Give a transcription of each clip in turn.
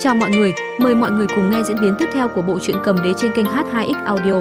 Chào mọi người, mời mọi người cùng nghe diễn biến tiếp theo của bộ truyện cầm đế trên kênh H2X Audio.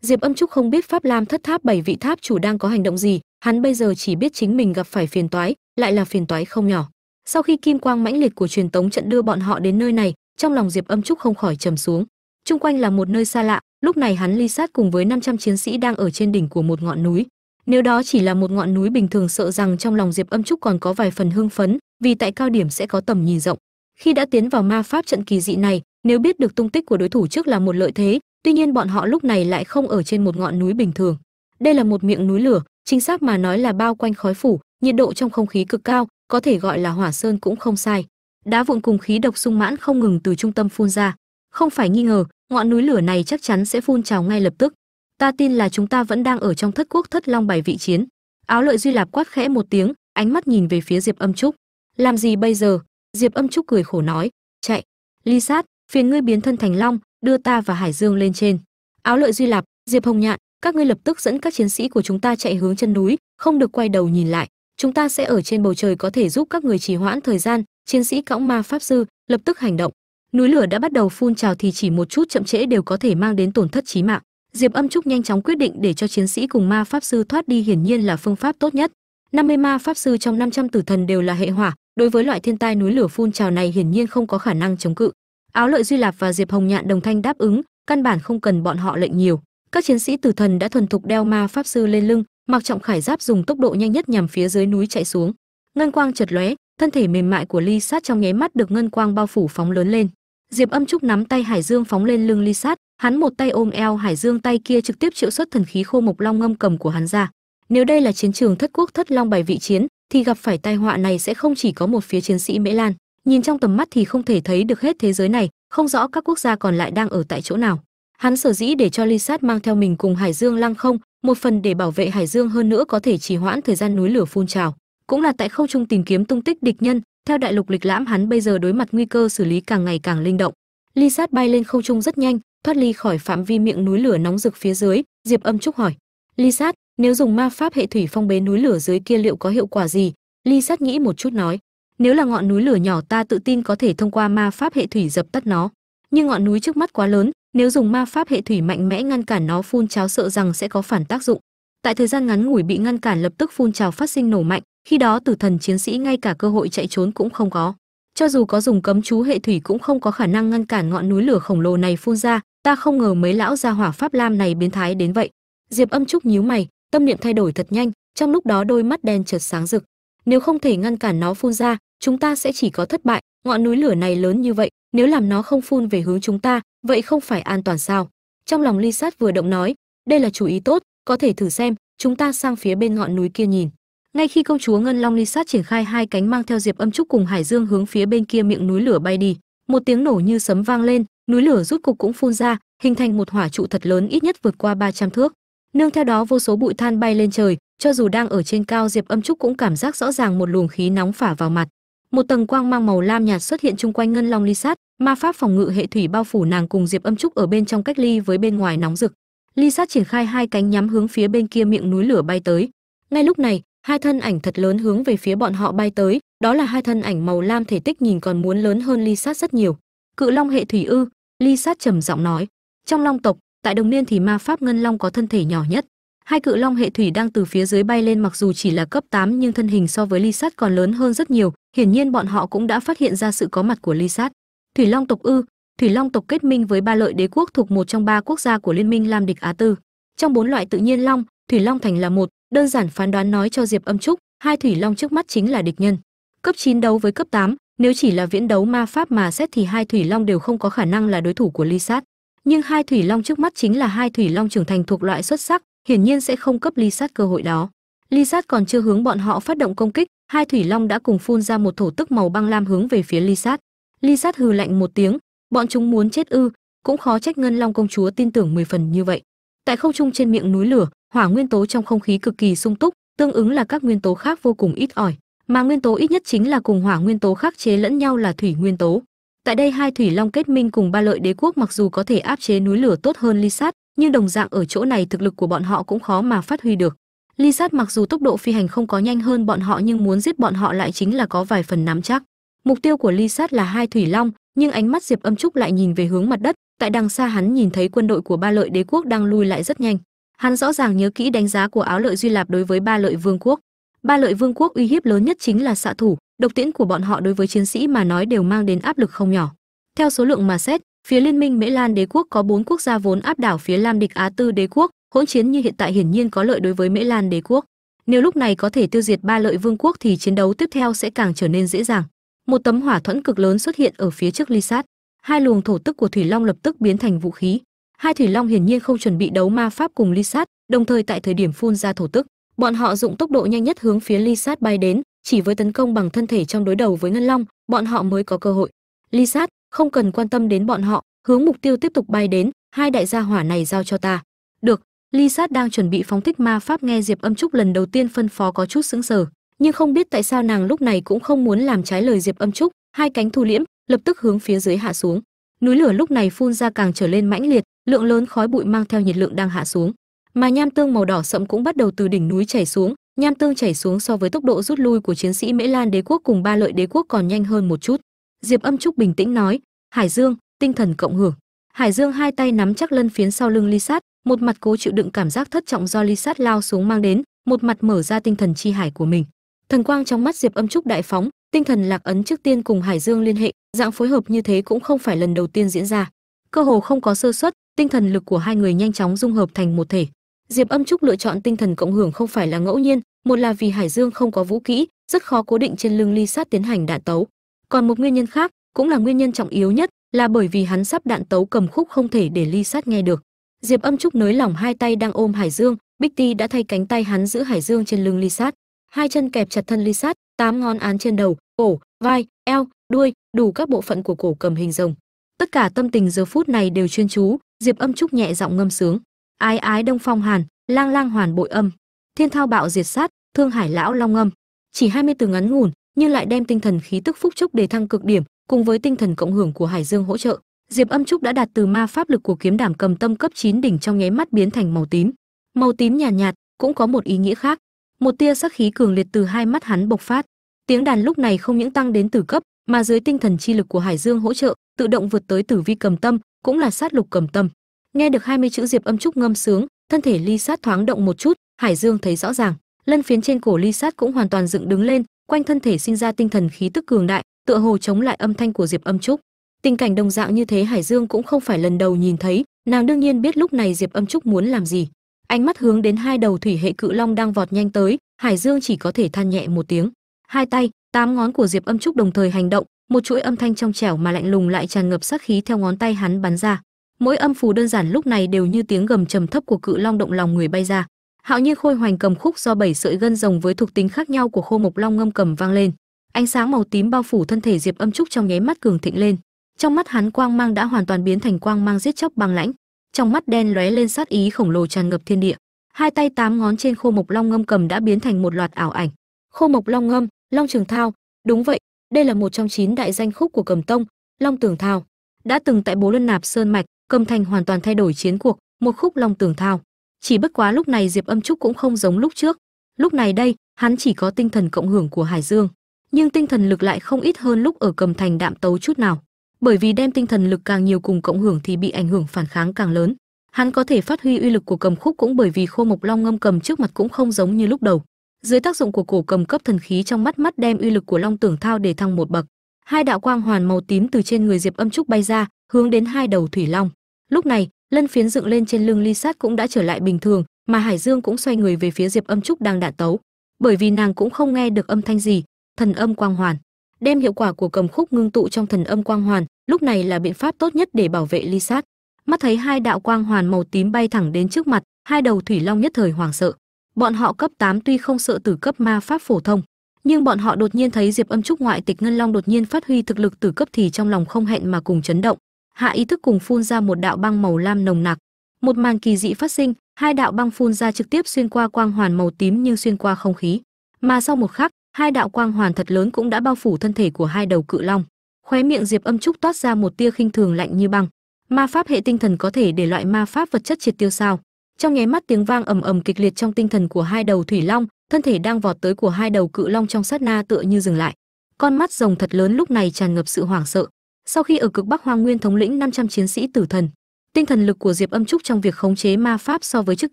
Diệp Âm Trúc không biết Pháp Lam Thất Tháp bảy vị tháp chủ đang có hành động gì, hắn bây giờ chỉ biết chính mình gặp phải phiền toái, lại là phiền toái không nhỏ. Sau khi kim quang mãnh liệt của truyền tống trận đưa bọn họ đến nơi này, trong lòng Diệp Âm Trúc không khỏi trầm xuống. Trung quanh là một nơi xa lạ, lúc này hắn ly sát cùng với 500 chiến sĩ đang ở trên đỉnh của một ngọn núi. Nếu đó chỉ là một ngọn núi bình thường sợ rằng trong lòng Diệp Âm Trúc còn có vài phần hưng phấn, vì tại cao điểm sẽ có tầm nhìn rộng. Khi đã tiến vào ma pháp trận kỳ dị này, nếu biết được tung tích của đối thủ trước là một lợi thế, tuy nhiên bọn họ lúc này lại không ở trên một ngọn núi bình thường. Đây là một miệng núi lửa, chính xác mà nói là bao quanh khói phủ, nhiệt độ trong không khí cực cao, có thể gọi là hỏa sơn cũng không sai. Đá vụn cùng khí độc sung mãn không ngừng từ trung tâm phun ra. Không phải nghi ngờ, ngọn núi lửa này chắc chắn sẽ phun trào ngay lập tức ta tin là chúng ta vẫn đang ở trong thất quốc thất long bài vị chiến. Áo lợi duy lạp quát khẽ một tiếng, ánh mắt nhìn về phía diệp âm trúc. Làm gì bây giờ? Diệp âm trúc cười khổ nói. Chạy. Ly sát, phiền ngươi biến thân thành long, đưa ta và hải dương lên trên. Áo lợi duy lạp, diệp hồng nhạn, các ngươi lập tức dẫn các chiến sĩ của chúng ta chạy hướng chân núi, không được quay đầu nhìn lại. Chúng ta sẽ ở trên bầu trời có thể giúp các người trì hoãn thời gian, chiến sĩ cõng ma pháp sư, lập tức hành động. Núi lửa đã bắt đầu phun trào thì chỉ một chút chậm trễ đều có thể mang đến tổn thất chí mạng diệp âm trúc nhanh chóng quyết định để cho chiến sĩ cùng ma pháp sư thoát đi hiển nhiên là phương pháp tốt nhất. 50 ma pháp sư trong 500 tử thần đều là hệ hỏa, đối với loại thiên tai núi lửa phun trào này hiển nhiên không có khả năng chống cự. Áo lợi duy lạp và diệp hồng nhạn đồng thanh đáp ứng, căn bản không cần bọn họ lệnh nhiều. Các chiến sĩ tử thần đã thuần thục đeo ma pháp sư lên lưng, mặc trọng khải giáp dùng tốc độ nhanh nhất nhằm phía dưới núi chạy xuống. Ngân quang chợt lóe, thân thể mềm mại của ly sát trong nháy mắt được ngân quang bao phủ phóng lớn lên. Diệp âm trúc nắm tay hải dương phóng lên lưng ly sát hắn một tay ôm eo hải dương, tay kia trực tiếp triệu xuất thần khí khô mộc long ngâm cầm của hắn ra. Nếu đây là chiến trường thất quốc thất long bài vị chiến, thì gặp phải tai họa này sẽ không chỉ có một phía chiến sĩ mễ lan. Nhìn trong tầm mắt thì không thể thấy được hết thế giới này, không rõ các quốc gia còn lại đang ở tại chỗ nào. Hắn sở dĩ để cho ly sát mang theo mình cùng hải dương lăng không, một phần để bảo vệ hải dương hơn nữa có thể trì hoãn thời gian núi lửa phun trào. Cũng là tại không trung tìm kiếm tung tích địch nhân, theo đại lục lịch lãm hắn bây giờ đối mặt nguy cơ xử lý càng ngày càng linh động. Ly sát bay lên không trung rất nhanh thoát ly khỏi phạm vi miệng núi lửa nóng rực phía dưới, diệp âm trúc hỏi. Ly sát, nếu dùng ma pháp hệ thủy phong bế núi lửa dưới kia liệu có hiệu quả gì? Ly sát nghĩ một chút nói. Nếu là ngọn núi lửa nhỏ ta tự tin có thể thông qua ma pháp hệ thủy dập tắt nó. Nhưng ngọn núi trước mắt quá lớn, nếu dùng ma pháp hệ thủy mạnh mẽ ngăn cản nó phun trào sợ rằng sẽ có phản tác dụng. Tại thời gian ngắn ngủi bị ngăn cản lập tức phun trào phát sinh nổ mạnh, khi đó tử thần chiến sĩ ngay cả cơ hội chạy trốn cũng không có. Cho dù có dùng cấm chú hệ thủy cũng không có khả năng ngăn cản ngọn núi lửa khổng lồ này phun ra ta không ngờ mấy lão gia hỏa pháp lam này biến thái đến vậy. Diệp âm trúc nhíu mày, tâm niệm thay đổi thật nhanh, trong lúc đó đôi mắt đen chợt sáng rực. Nếu không thể ngăn cản nó phun ra, chúng ta sẽ chỉ có thất bại, ngọn núi lửa này lớn như vậy, nếu làm nó không phun về hướng chúng ta, vậy không phải an toàn sao? Trong lòng ly sát vừa động nói, đây là chủ ý tốt, có thể thử xem, chúng ta sang phía bên ngọn núi kia nhìn. Ngay khi công chúa ngân long ly sát triển khai hai cánh mang theo diệp âm trúc cùng hải dương hướng phía bên kia miệng núi lửa bay đi, một tiếng nổ như sấm vang lên núi lửa rút cục cũng phun ra, hình thành một hỏa trụ thật lớn ít nhất vượt qua 300 thước. Nương theo đó vô số bụi than bay lên trời, cho dù đang ở trên cao diệp âm trúc cũng cảm giác rõ ràng một luồng khí nóng phả vào mặt. Một tầng quang mang màu lam nhạt xuất hiện chung quanh ngân long ly sát, ma pháp phòng ngự hệ thủy bao phủ nàng cùng diệp âm trúc ở bên trong cách ly với bên ngoài nóng rực. Ly sát triển khai hai cánh nhắm hướng phía bên kia miệng núi lửa bay tới. Ngay lúc này, hai thân ảnh thật lớn hướng về phía bọn họ bay tới, đó là hai thân ảnh màu lam thể tích nhìn còn muốn lớn hơn ly sát rất nhiều. Cự long hệ thủy ư ly sát trầm giọng nói trong long tộc tại đồng niên thì ma pháp ngân long có thân thể nhỏ nhất. Hai cự long hệ thủy đang từ phía dưới bay lên mặc dù chỉ là cấp 8 nhưng thân hình so với ly sát còn lớn hơn rất nhiều hiển nhiên bọn họ cũng đã phát hiện ra sự có mặt của ly sát. Thủy long tộc ư thủy long tộc kết minh với ba lợi đế quốc thuộc một trong ba quốc gia của liên minh lam địch á tư. Trong bốn loại tự nhiên long thủy long thành là một đơn giản phán đoán nói cho diệp âm trúc hai thủy long trước mắt chính là địch nhân. Cấp 9 đấu với cấp 8, nếu chỉ là viễn đấu ma pháp mà xét thì hai thủy long đều không có khả năng là đối thủ của ly sát. Nhưng hai thủy long trước mắt chính là hai thủy long trưởng thành thuộc loại xuất sắc, hiển nhiên sẽ không cấp ly sát cơ hội đó. Ly sát còn chưa hướng bọn họ phát động công kích, hai thủy long đã cùng phun ra một thổ tức màu băng lam hướng về phía ly sát. Ly sát hừ lạnh một tiếng, bọn chúng muốn chết ư? Cũng khó trách ngân long công chúa tin tưởng mười phần như vậy. Tại không trung trên miệng núi lửa, hỏa nguyên tố trong không khí cực kỳ sung túc, tương ứng là các nguyên tố khác vô cùng ít ỏi mà nguyên tố ít nhất chính là cùng hỏa nguyên tố khắc chế lẫn nhau là thủy nguyên tố. Tại đây hai thủy long kết minh cùng ba lợi đế quốc mặc dù có thể áp chế núi lửa tốt hơn ly sát nhưng đồng dạng ở chỗ này thực lực của bọn họ cũng khó mà phát huy được. Ly sát mặc dù tốc độ phi hành không có nhanh hơn bọn họ nhưng muốn giết bọn họ lại chính là có vài phần nắm chắc. Mục tiêu của ly sát là hai thủy long, nhưng ánh mắt diệp âm trúc lại nhìn về hướng mặt đất. Tại đằng xa hắn nhìn thấy quân đội của ba lợi đế quốc đang lui lại rất nhanh. Hắn rõ ràng nhớ kỹ đánh giá của áo lợi duy lạp đối với ba lợi vương quốc ba lợi vương quốc uy hiếp lớn nhất chính là xạ thủ. Độc tiễn của bọn họ đối với chiến sĩ mà nói đều mang đến áp lực không nhỏ. Theo số lượng mà xét, phía liên minh mễ lan đế quốc có bốn quốc gia vốn áp đảo phía lam địch á tư đế quốc, hỗn chiến như hiện tại hiển nhiên có lợi đối với mễ lan đế quốc. Nếu lúc này có thể tiêu diệt ba lợi vương quốc thì chiến đấu tiếp theo sẽ càng trở nên dễ dàng. Một tấm hỏa thuẫn cực lớn xuất hiện ở phía trước ly sát. Hai luồng thổ tức của thủy long lập tức biến thành vũ khí. Hai thủy long hiển nhiên không chuẩn bị đấu ma pháp cùng ly sát, đồng thời tại thời điểm phun ra thổ tức bọn họ dụng tốc độ nhanh nhất hướng phía ly sát bay đến, chỉ với tấn công bằng thân thể trong đối đầu với ngân long, bọn họ mới có cơ hội. Ly sát không cần quan tâm đến bọn họ, hướng mục tiêu tiếp tục bay đến, hai đại gia hỏa này giao cho ta. Được ly sát đang chuẩn bị phóng thích ma pháp nghe diệp âm trúc lần đầu tiên phân phó có chút sững sờ, nhưng không biết tại sao nàng lúc này cũng không muốn làm trái lời diệp âm trúc, hai cánh thu liễm, lập tức hướng phía dưới hạ xuống. Núi lửa lúc này phun ra càng trở lên mãnh liệt, lượng lớn khói bụi mang theo nhiệt lượng đang hạ xuống mà nham tương màu đỏ sậm cũng bắt đầu từ đỉnh núi chảy xuống. Nham tương chảy xuống so với tốc độ rút lui của chiến sĩ mễ lan đế quốc cùng ba lợi đế quốc còn nhanh hơn một chút. Diệp âm trúc bình tĩnh nói, hải dương, tinh thần cộng hưởng. Hải dương hai tay nắm chắc lân phiến sau lưng ly sát, một mặt cố chịu đựng cảm giác thất trọng do ly sát lao xuống mang đến, một mặt mở ra tinh thần chi hải của mình. Thần quang trong mắt diệp âm trúc đại phóng, tinh thần lạc ấn trước tiên cùng hải dương liên hệ, dạng phối hợp như thế cũng không phải lần đầu tiên diễn ra. Cơ hồ không có sơ suất, tinh thần lực của hai người nhanh chóng dung hợp thành một thể diệp âm trúc lựa chọn tinh thần cộng hưởng không phải là ngẫu nhiên, một là vì hải dương không có vũ kỹ, rất khó cố định trên lưng ly sát tiến hành đạn tấu. Còn một nguyên nhân khác, cũng là nguyên nhân trọng yếu nhất, là bởi vì hắn sắp đạn tấu cầm khúc không thể để ly sát nghe được. Diệp âm trúc nới lỏng hai tay đang ôm hải dương, bích ti đã thay cánh tay hắn giữ hải dương trên lưng ly sát. Hai chân kẹp chặt thân ly sát, tám ngón án trên đầu cổ vai, eo, đuôi, đủ các bộ phận của cổ cầm hình rồng. Tất cả tâm tình giờ phút này đều chuyên chú, diệp âm trúc nhẹ giọng ngâm sướng ái ái đông phong hàn lang lang hoàn bội âm. Thiên thao bạo diệt sát thương hải lão long âm. Chỉ 20 từ ngắn ngủn nhưng lại đem tinh thần khí tức phúc trúc đề thăng cực điểm cùng với tinh thần cộng hưởng của hải dương hỗ trợ. Diệp âm trúc đã đạt từ ma pháp lực của kiếm đảm cầm tâm cấp 9 đỉnh trong nháy mắt biến thành màu tím. Màu tím nhàn nhạt, nhạt cũng có một ý nghĩa khác. Một tia sắc khí cường liệt từ hai mắt hắn bộc phát. Tiếng đàn lúc này không những tăng đến từ cấp mà dưới tinh thần chi lực của hải dương hỗ trợ tự động vượt tới tử vi cầm tâm cũng là sát lục cầm tâm nghe được 20 chữ diệp âm trúc ngâm sướng, thân thể ly sát thoáng động một chút, hải dương thấy rõ ràng, lân phiến trên cổ ly sát cũng hoàn toàn dựng đứng lên, quanh thân thể sinh ra tinh thần khí tức cường đại, tựa hồ chống lại âm thanh của diệp âm trúc. Tình cảnh đồng dạng như thế hải dương cũng không phải lần đầu nhìn thấy, nàng đương nhiên biết lúc này diệp âm trúc muốn làm gì. Ánh mắt hướng đến hai đầu thủy hệ cự long đang vọt nhanh tới, hải dương chỉ có thể than nhẹ một tiếng. Hai tay, tám ngón của diệp âm trúc đồng thời hành động, một chuỗi âm thanh trong trẻo mà lạnh lùng lại tràn ngập sát khí theo ngón tay hắn bắn ra mỗi âm phù đơn giản lúc này đều như tiếng gầm trầm thấp của cự long động lòng người bay ra. Hạo nhiên khôi hoành cầm khúc do bảy sợi gân rồng với thuộc tính khác nhau của khô mộc long ngâm cầm vang lên. Ánh sáng màu tím bao phủ thân thể diệp âm trúc trong nháy mắt cường thịnh lên. Trong mắt hắn quang mang đã hoàn toàn biến thành quang mang giết chóc băng lãnh. Trong mắt đen lóe lên sát ý khổng lồ tràn ngập thiên địa. Hai tay tám ngón trên khô mộc long ngâm cầm đã biến thành một loạt ảo ảnh. Khô mộc long ngâm, long trường thao. Đúng vậy, đây là một trong chín đại danh khúc của cầm tông, long tường thao, đã từng tại bố luân nạp sơn mạch cầm thành hoàn toàn thay đổi chiến cuộc, một khúc long tường thao. Chỉ bất quá lúc này diệp âm trúc cũng không giống lúc trước. Lúc này đây, hắn chỉ có tinh thần cộng hưởng của hải dương. Nhưng tinh thần lực lại không ít hơn lúc ở cầm thành đạm tấu chút nào. Bởi vì đem tinh thần lực càng nhiều cùng cộng hưởng thì bị ảnh hưởng phản kháng càng lớn. Hắn có thể phát huy uy lực của cầm khúc cũng bởi vì khô mộc long ngâm cầm trước mặt cũng không giống như lúc đầu. Dưới tác dụng của cổ cầm cấp thần khí trong mắt mắt đem uy lực của long tưởng thao để thăng một bậc. Hai đạo quang hoàn màu tím từ trên người diệp âm trúc bay ra, hướng đến hai đầu thủy long lúc này, lân phiến dựng lên trên lưng ly sát cũng đã trở lại bình thường, mà hải dương cũng xoay người về phía diệp âm trúc đang đạn tấu. Bởi vì nàng cũng không nghe được âm thanh gì, thần âm quang hoàn. Đem hiệu quả của cầm khúc ngưng tụ trong thần âm quang hoàn, lúc này là biện pháp tốt nhất để bảo vệ ly sát. Mắt thấy hai đạo quang hoàn màu tím bay thẳng đến trước mặt, hai đầu thủy long nhất thời hoảng sợ. Bọn họ cấp 8 tuy không sợ tử cấp ma pháp phổ thông, nhưng bọn họ đột nhiên thấy diệp âm trúc ngoại tịch ngân long đột nhiên phát huy thực lực tử cấp thì trong lòng không hẹn mà cùng chấn động hạ ý thức cùng phun ra một đạo băng màu lam nồng nặc. Một màn kỳ dị phát sinh, hai đạo băng phun ra trực tiếp xuyên qua quang hoàn màu tím như xuyên qua không khí. Mà sau một khắc, hai đạo quang hoàn thật lớn cũng đã bao phủ thân thể của hai đầu cự long. Khóe miệng diệp âm trúc toát ra một tia khinh thường lạnh như băng. Ma pháp hệ tinh thần có thể để loại ma pháp vật chất triệt tiêu sao? Trong nháy mắt tiếng vang ầm ầm kịch liệt trong tinh thần của hai đầu thủy long, thân thể đang vọt tới của hai đầu cự long trong sát na tựa như dừng lại. Con mắt rồng thật lớn lúc này tràn ngập sự hoảng sợ sau khi ở cực bắc hoang nguyên thống lĩnh 500 chiến sĩ tử thần, tinh thần lực của diệp âm trúc trong việc khống chế ma pháp so với trước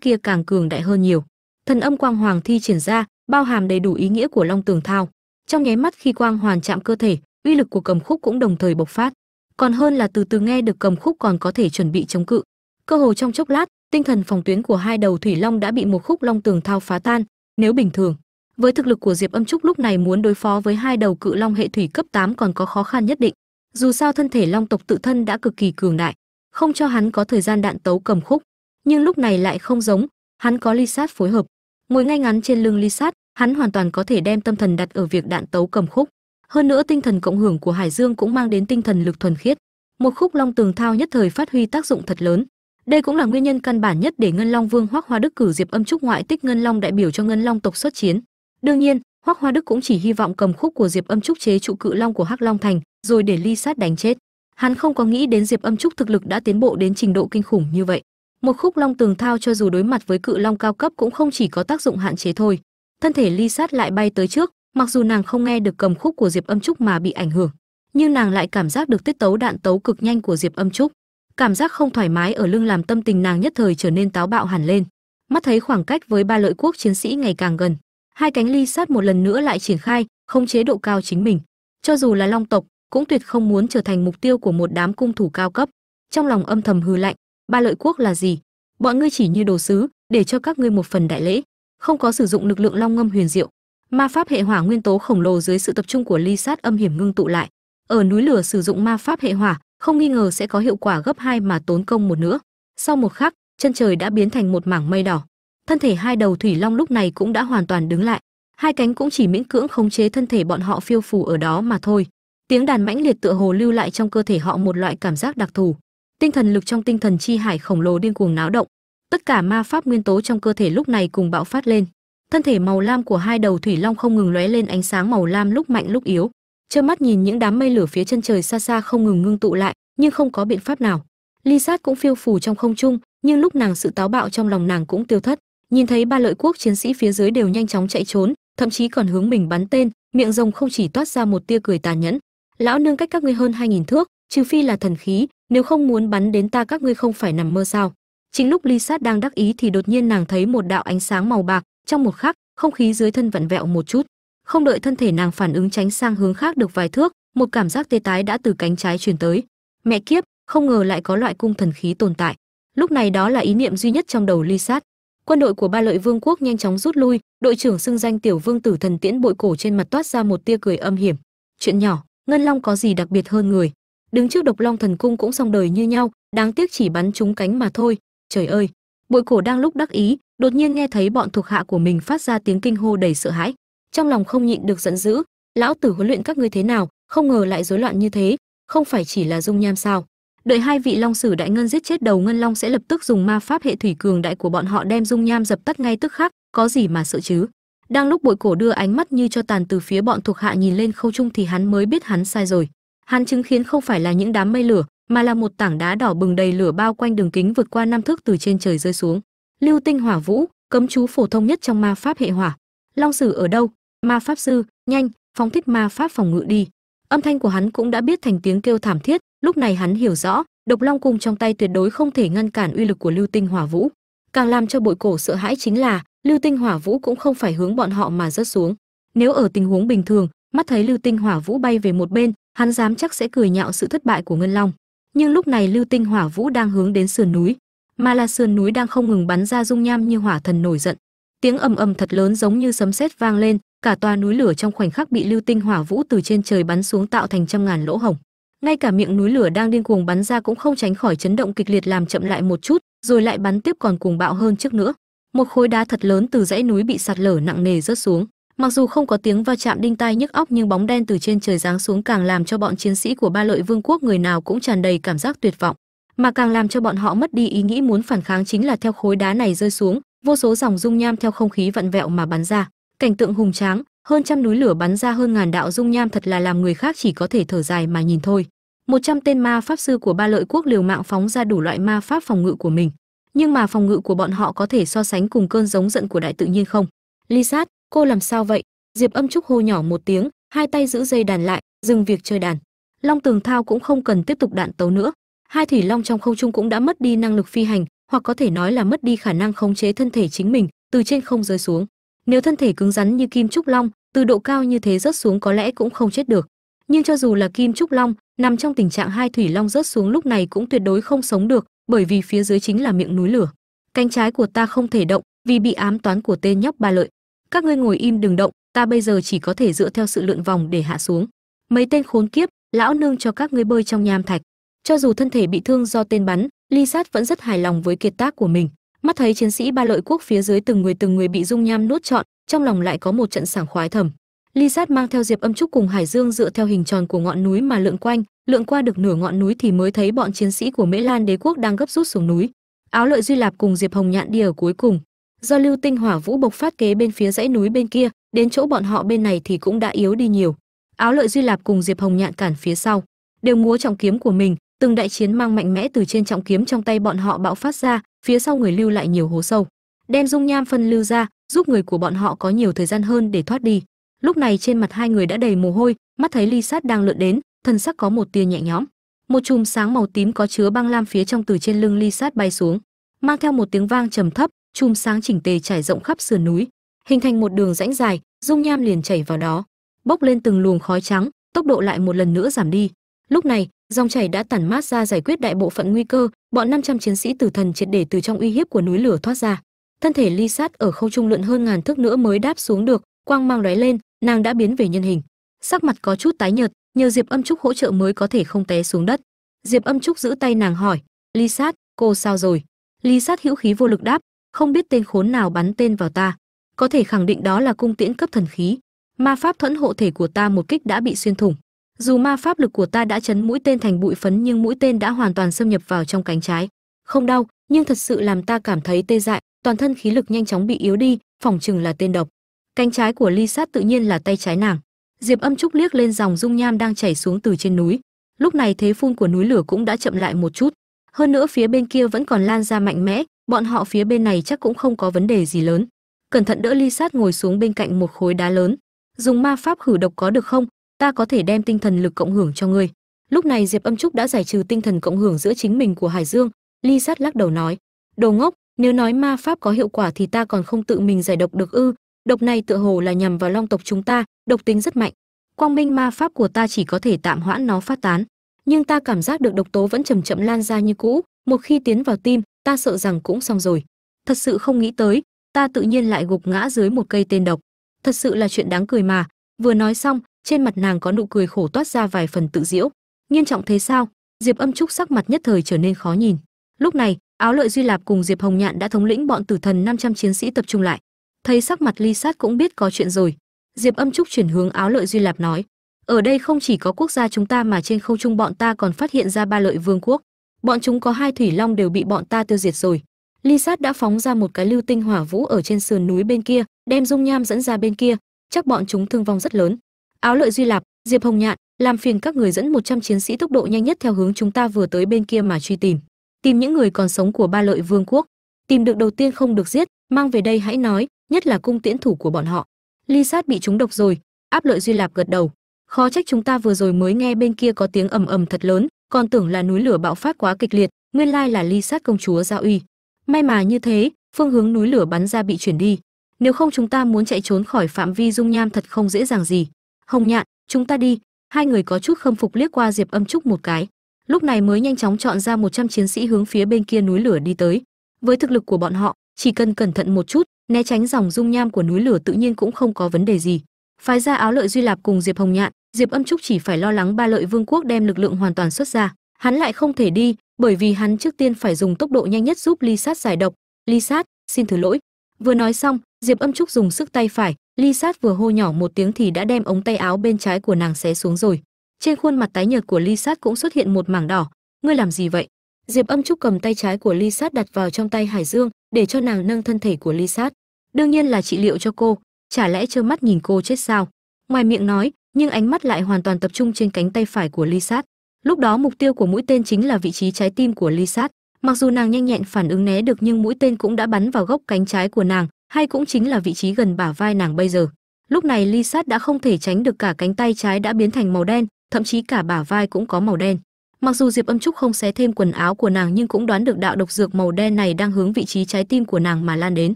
kia càng cường đại hơn nhiều. Thần âm quang hoàng thi triển ra, bao hàm đầy đủ ý nghĩa của long tường thao. Trong nháy mắt khi quang hoàn chạm cơ thể, uy lực của cầm khúc cũng đồng thời bộc phát. Còn hơn là từ từ nghe được cầm khúc còn có thể chuẩn bị chống cự. Cơ hồ trong chốc lát, tinh thần phòng tuyến của hai đầu thủy long đã bị một khúc long tường thao phá tan, nếu bình thường. Với thực lực của diệp âm trúc lúc này muốn đối phó với hai đầu cự long hệ thủy cấp 8 còn có khó khăn nhất định dù sao thân thể long tộc tự thân đã cực kỳ cường đại, không cho hắn có thời gian đạn tấu cầm khúc, nhưng lúc này lại không giống, hắn có ly sát phối hợp. Ngồi ngay ngắn trên lưng ly sát hắn hoàn toàn có thể đem tâm thần đặt ở việc đạn tấu cầm khúc. Hơn nữa tinh thần cộng hưởng của hải dương cũng mang đến tinh thần lực thuần khiết. Một khúc long tường thao nhất thời phát huy tác dụng thật lớn. Đây cũng là nguyên nhân căn bản nhất để ngân long vương hoắc hoa đức cử diệp âm trúc ngoại tích ngân long đại biểu cho ngân long tộc xuất chiến. Đương nhiên, hoắc hoa đức cũng chỉ hy vọng cầm khúc của diệp âm trúc chế trụ cự long của hắc long thành rồi để ly sát đánh chết. Hắn không có nghĩ đến diệp âm trúc thực lực đã tiến bộ đến trình độ kinh khủng như vậy. Một khúc long tường thao cho dù đối mặt với cự long cao cấp cũng không chỉ có tác dụng hạn chế thôi. Thân thể ly sát lại bay tới trước, mặc dù nàng không nghe được cầm khúc của diệp âm trúc mà bị ảnh hưởng, nhưng nàng lại cảm giác được tiết tấu đạn tấu cực nhanh của diệp âm trúc. Cảm giác không thoải mái ở lưng làm tâm tình nàng nhất thời trở nên táo bạo hẳn lên. Mắt thấy khoảng cách với ba lợi quốc chiến sĩ ngày càng gần, hai cánh ly sát một lần nữa lại triển khai không chế độ cao chính mình. Cho dù là long tộc cũng tuyệt không muốn trở thành mục tiêu của một đám cung thủ cao cấp. Trong lòng âm thầm hừ lạnh, ba lợi quốc là gì? Bọn ngươi chỉ như đồ sứ, để cho các ngươi một phần đại lễ, không có sử dụng lực lượng long ngâm huyền diệu. Ma pháp hệ hỏa nguyên tố khổng lồ dưới sự tập trung của ly sát âm hiểm ngưng tụ lại. Ở núi lửa sử dụng ma pháp hệ hỏa, không nghi ngờ sẽ có hiệu quả gấp hai mà tốn công một nữa sau một khắc, chân trời đã biến thành một mảng mây đỏ. Thân thể hai đầu thủy long lúc này cũng đã hoàn toàn đứng lại. Hai cánh cũng chỉ miễn cưỡng khống chế thân thể bọn họ phiêu phù ở đó mà thôi tiếng đàn mãnh liệt tựa hồ lưu lại trong cơ thể họ một loại cảm giác đặc thù. Tinh thần lực trong tinh thần chi hải khổng lồ điên cuồng náo động. Tất cả ma pháp nguyên tố trong cơ thể lúc này cùng bạo phát lên. Thân thể màu lam của hai đầu thủy long không ngừng lóe lên ánh sáng màu lam lúc mạnh lúc yếu. Trơ mắt nhìn những đám mây lửa phía chân trời xa xa không ngừng ngưng tụ lại, nhưng không có biện pháp nào. Ly sát cũng phiêu phù trong không trung, nhưng lúc nàng sự táo bạo trong lòng nàng cũng tiêu thất. Nhìn thấy ba lợi quốc chiến sĩ phía dưới đều nhanh chóng chạy trốn, thậm chí còn hướng mình bắn tên, miệng rồng không chỉ toát ra một tia cười tàn nhẫn lão nương cách các ngươi hơn hai nghìn thước, trừ phi là thần khí, nếu không muốn bắn đến ta các ngươi không phải nằm mơ sao? Chính lúc ly sát đang đắc ý thì đột nhiên nàng thấy một đạo ánh sáng màu bạc, trong một khắc, không khí dưới thân vặn vẹo một chút. Không đợi thân thể nàng phản ứng tránh sang hướng khác được vài thước, một cảm giác tê tái đã từ cánh trái truyền tới. Mẹ kiếp, không ngờ lại có loại cung thần khí tồn tại. Lúc này đó là ý niệm duy nhất trong đầu ly sát. Quân đội của ba lợi vương quốc nhanh chóng rút lui, đội trưởng xưng danh tiểu vương tử thần tiễn bội cổ trên mặt toát ra một tia cười âm hiểm. Chuyện nhỏ ngân long có gì đặc biệt hơn người? Đứng trước độc long thần cung cũng xong đời như nhau, đáng tiếc chỉ bắn trúng cánh mà thôi. Trời ơi! Bội cổ đang lúc đắc ý, đột nhiên nghe thấy bọn thuộc hạ của mình phát ra tiếng kinh hô đầy sợ hãi. Trong lòng không nhịn được giận dữ, lão tử huấn luyện các ngươi thế nào, không ngờ lại rối loạn như thế, không phải chỉ là dung nham sao? Đợi hai vị long sử đại ngân giết chết đầu ngân long sẽ lập tức dùng ma pháp hệ thủy cường đại của bọn họ đem dung nham dập tắt ngay tức khắc, có gì mà sợ chứ? Đang lúc bội cổ đưa ánh mắt như cho tàn từ phía bọn thuộc hạ nhìn lên khâu trung thì hắn mới biết hắn sai rồi. Hắn chứng kiến không phải là những đám mây lửa, mà là một tảng đá đỏ bừng đầy lửa bao quanh đường kính vượt qua năm thước từ trên trời rơi xuống. Lưu tinh hỏa vũ, cấm chú phổ thông nhất trong ma pháp hệ hỏa. Long sử ở đâu? Ma pháp sư, nhanh, phóng thích ma pháp phòng ngự đi. Âm thanh của hắn cũng đã biết thành tiếng kêu thảm thiết, lúc này hắn hiểu rõ, độc long cung trong tay tuyệt đối không thể ngăn cản uy lực của lưu tinh hỏa vũ. Càng làm cho bội cổ sợ hãi chính là lưu tinh hỏa vũ cũng không phải hướng bọn họ mà rớt xuống. Nếu ở tình huống bình thường, mắt thấy lưu tinh hỏa vũ bay về một bên, hắn dám chắc sẽ cười nhạo sự thất bại của ngân long. Nhưng lúc này lưu tinh hỏa vũ đang hướng đến sườn núi, mà là sườn núi đang không ngừng bắn ra dung nham như hỏa thần nổi giận. Tiếng ầm ầm thật lớn giống như sấm sét vang lên, cả tòa núi lửa trong khoảnh khắc bị lưu tinh hỏa vũ từ trên trời bắn xuống tạo thành trăm ngàn lỗ hổng. Ngay cả miệng núi lửa đang điên cuồng bắn ra cũng không tránh khỏi chấn động kịch liệt làm chậm lại một chút, rồi lại bắn tiếp còn cuồng bạo hơn trước nữa một khối đá thật lớn từ dãy núi bị sạt lở nặng nề rớt xuống. Mặc dù không có tiếng va chạm đinh tai nhức óc nhưng bóng đen từ trên trời giáng xuống càng làm cho bọn chiến sĩ của ba lợi vương quốc người nào cũng tràn đầy cảm giác tuyệt vọng. Mà càng làm cho bọn họ mất đi ý nghĩ muốn phản kháng chính là theo khối đá này rơi xuống, vô số dòng dung nham theo không khí vặn vẹo mà bắn ra. Cảnh tượng hùng tráng, hơn trăm núi lửa bắn ra hơn ngàn đạo dung nham thật là làm người khác chỉ có thể thở dài mà nhìn thôi. Một trăm tên ma pháp sư của ba lợi quốc liều mạng phóng ra đủ loại ma pháp phòng ngự của mình nhưng mà phòng ngự của bọn họ có thể so sánh cùng cơn giống giận của đại tự nhiên không? Ly sát, cô làm sao vậy? Diệp âm trúc hô nhỏ một tiếng, hai tay giữ dây đàn lại, dừng việc chơi đàn. Long tường thao cũng không cần tiếp tục đạn tấu nữa. Hai thủy long trong không trung cũng đã mất đi năng lực phi hành, hoặc có thể nói là mất đi khả năng khống chế thân thể chính mình, từ trên không rơi xuống. Nếu thân thể cứng rắn như kim trúc long, từ độ cao như thế rớt xuống có lẽ cũng không chết được. Nhưng cho dù là kim trúc long, nằm trong tình trạng hai thủy long rớt xuống lúc này cũng tuyệt đối không sống được bởi vì phía dưới chính là miệng núi lửa. Cánh trái của ta không thể động vì bị ám toán của tên nhóc ba lợi. Các ngươi ngồi im đừng động, ta bây giờ chỉ có thể dựa theo sự lượn vòng để hạ xuống. Mấy tên khốn kiếp, lão nương cho các ngươi bơi trong nham thạch. Cho dù thân thể bị thương do tên bắn, ly sát vẫn rất hài lòng với kiệt tác của mình. Mắt thấy chiến sĩ ba lợi quốc phía dưới từng người từng người bị dung nham nuốt trọn, trong lòng lại có một trận sảng khoái thầm. Ly sát mang theo diệp âm trúc cùng hải dương dựa theo hình tròn của ngọn núi mà lượn quanh lượn qua được nửa ngọn núi thì mới thấy bọn chiến sĩ của mễ lan đế quốc đang gấp rút xuống núi. Áo lợi duy lạp cùng diệp hồng nhạn đi ở cuối cùng. Do lưu tinh hỏa vũ bộc phát kế bên phía dãy núi bên kia, đến chỗ bọn họ bên này thì cũng đã yếu đi nhiều. Áo lợi duy lạp cùng diệp hồng nhạn cản phía sau. Đều múa trọng kiếm của mình, từng đại chiến mang mạnh mẽ từ trên trọng kiếm trong tay bọn họ bạo phát ra, phía sau người lưu lại nhiều hố sâu. Đem dung nham phân lưu ra, giúp người của bọn họ có nhiều thời gian hơn để thoát đi. Lúc này trên mặt hai người đã đầy mồ hôi, mắt thấy ly sát đang lượn đến thân sắc có một tia nhẹ nhõm. Một chùm sáng màu tím có chứa băng lam phía trong từ trên lưng ly sát bay xuống, mang theo một tiếng vang trầm thấp, chùm sáng chỉnh tề trải rộng khắp sườn núi, hình thành một đường rãnh dài, dung nham liền chảy vào đó, bốc lên từng luồng khói trắng, tốc độ lại một lần nữa giảm đi. Lúc này, dòng chảy đã tản mát ra giải quyết đại bộ phận nguy cơ, bọn 500 chiến sĩ tử thần triệt để từ trong uy hiếp của núi lửa thoát ra. Thân thể ly sát ở không trung lượn hơn ngàn thước nữa mới đáp xuống được, quang mang lóe lên, nàng đã biến về nhân hình. Sắc mặt có chút tái nhợt nhờ diệp âm trúc hỗ trợ mới có thể không té xuống đất. Diệp âm trúc giữ tay nàng hỏi, ly sát, cô sao rồi? Ly sát hữu khí vô lực đáp, không biết tên khốn nào bắn tên vào ta. Có thể khẳng định đó là cung tiễn cấp thần khí. Ma pháp thuẫn hộ thể của ta một kích đã bị xuyên thủng. Dù ma pháp lực của ta đã chấn mũi tên thành bụi phấn nhưng mũi tên đã hoàn toàn xâm nhập vào trong cánh trái. Không đau, nhưng thật sự làm ta cảm thấy tê dại, toàn thân khí lực nhanh chóng bị yếu đi, phỏng chừng là tên độc. Cánh trái của ly sát tự nhiên là tay trái nàng diệp âm trúc liếc lên dòng dung nham đang chảy xuống từ trên núi. Lúc này thế phun của núi lửa cũng đã chậm lại một chút. Hơn nữa phía bên kia vẫn còn lan ra mạnh mẽ, bọn họ phía bên này chắc cũng không có vấn đề gì lớn. Cẩn thận đỡ ly sát ngồi xuống bên cạnh một khối đá lớn. Dùng ma pháp khử độc có được không? Ta có thể đem tinh thần lực cộng hưởng cho ngươi. Lúc này diệp âm trúc đã giải trừ tinh thần cộng hưởng giữa chính mình của hải dương. Ly sát lắc đầu nói, đồ ngốc, nếu nói ma pháp có hiệu quả thì ta còn không tự mình giải độc được ư? Độc này tựa hồ là nhằm vào long tộc chúng ta, độc tính rất mạnh. Quang minh ma pháp của ta chỉ có thể tạm hoãn nó phát tán. Nhưng ta cảm giác được độc tố vẫn chậm chậm lan ra như cũ. Một khi tiến vào tim, ta sợ rằng cũng xong rồi. Thật sự không nghĩ tới, ta tự nhiên lại gục ngã dưới một cây tên độc. Thật sự là chuyện đáng cười mà. Vừa nói xong, trên mặt nàng có nụ cười khổ toát ra vài phần tự diễu. Nghiêm trọng thế sao? Diệp âm trúc sắc mặt nhất thời trở nên khó nhìn. Lúc này, áo lợi duy lạp cùng diệp hồng nhạn đã thống lĩnh bọn tử thần 500 chiến sĩ tập trung lại thấy sắc mặt ly sát cũng biết có chuyện rồi, diệp âm trúc chuyển hướng áo lợi duy lạp nói, ở đây không chỉ có quốc gia chúng ta mà trên không trung bọn ta còn phát hiện ra ba lợi vương quốc. Bọn chúng có hai thủy long đều bị bọn ta tiêu diệt rồi. Ly sát đã phóng ra một cái lưu tinh hỏa vũ ở trên sườn núi bên kia, đem dung nham dẫn ra bên kia, chắc bọn chúng thương vong rất lớn. Áo lợi duy lạp, diệp hồng nhạn, làm phiền các người dẫn 100 chiến sĩ tốc độ nhanh nhất theo hướng chúng ta vừa tới bên kia mà truy tìm. Tìm những người còn sống của ba lợi vương quốc. Tìm được đầu tiên không được giết, mang về đây hãy nói nhất là cung tiễn thủ của bọn họ. Ly sát bị chúng độc rồi, áp lợi duy lạp gật đầu. Khó trách chúng ta vừa rồi mới nghe bên kia có tiếng ầm ầm thật lớn, còn tưởng là núi lửa bạo phát quá kịch liệt, nguyên lai là ly sát công chúa gia uy. May mà như thế, phương hướng núi lửa bắn ra bị chuyển đi. Nếu không chúng ta muốn chạy trốn khỏi phạm vi dung nham thật không dễ dàng gì. Hồng nhạn, chúng ta đi. Hai người có chút khâm phục liếc qua diệp âm trúc một cái. Lúc này mới nhanh chóng chọn ra 100 chiến sĩ hướng phía bên kia núi lửa đi tới. Với thực lực của bọn họ, chỉ cần cẩn thận một chút né tránh dòng dung nham của núi lửa tự nhiên cũng không có vấn đề gì. Phái ra áo lợi duy lạp cùng diệp hồng nhạn, diệp âm trúc chỉ phải lo lắng ba lợi vương quốc đem lực lượng hoàn toàn xuất ra. Hắn lại không thể đi, bởi vì hắn trước tiên phải dùng tốc độ nhanh nhất giúp ly sát giải độc. Ly sát, xin thứ lỗi. Vừa nói xong, diệp âm trúc dùng sức tay phải, ly sát vừa hô nhỏ một tiếng thì đã đem ống tay áo bên trái của nàng xé xuống rồi. Trên khuôn mặt tái nhợt của ly sát cũng xuất hiện một mảng đỏ. Ngươi làm gì vậy? Diệp âm trúc cầm tay trái của ly sát đặt vào trong tay hải dương để cho nàng nâng thân thể của ly sát. Đương nhiên là trị liệu cho cô, chả lẽ trơ mắt nhìn cô chết sao? Ngoài miệng nói, nhưng ánh mắt lại hoàn toàn tập trung trên cánh tay phải của ly sát. Lúc đó mục tiêu của mũi tên chính là vị trí trái tim của ly sát. Mặc dù nàng nhanh nhẹn phản ứng né được nhưng mũi tên cũng đã bắn vào gốc cánh trái của nàng, hay cũng chính là vị trí gần bả vai nàng bây giờ. Lúc này ly sát đã không thể tránh được cả cánh tay trái đã biến thành màu đen, thậm chí cả bả vai cũng có màu đen mặc dù diệp âm trúc không xé thêm quần áo của nàng nhưng cũng đoán được đạo độc dược màu đen này đang hướng vị trí trái tim của nàng mà lan đến.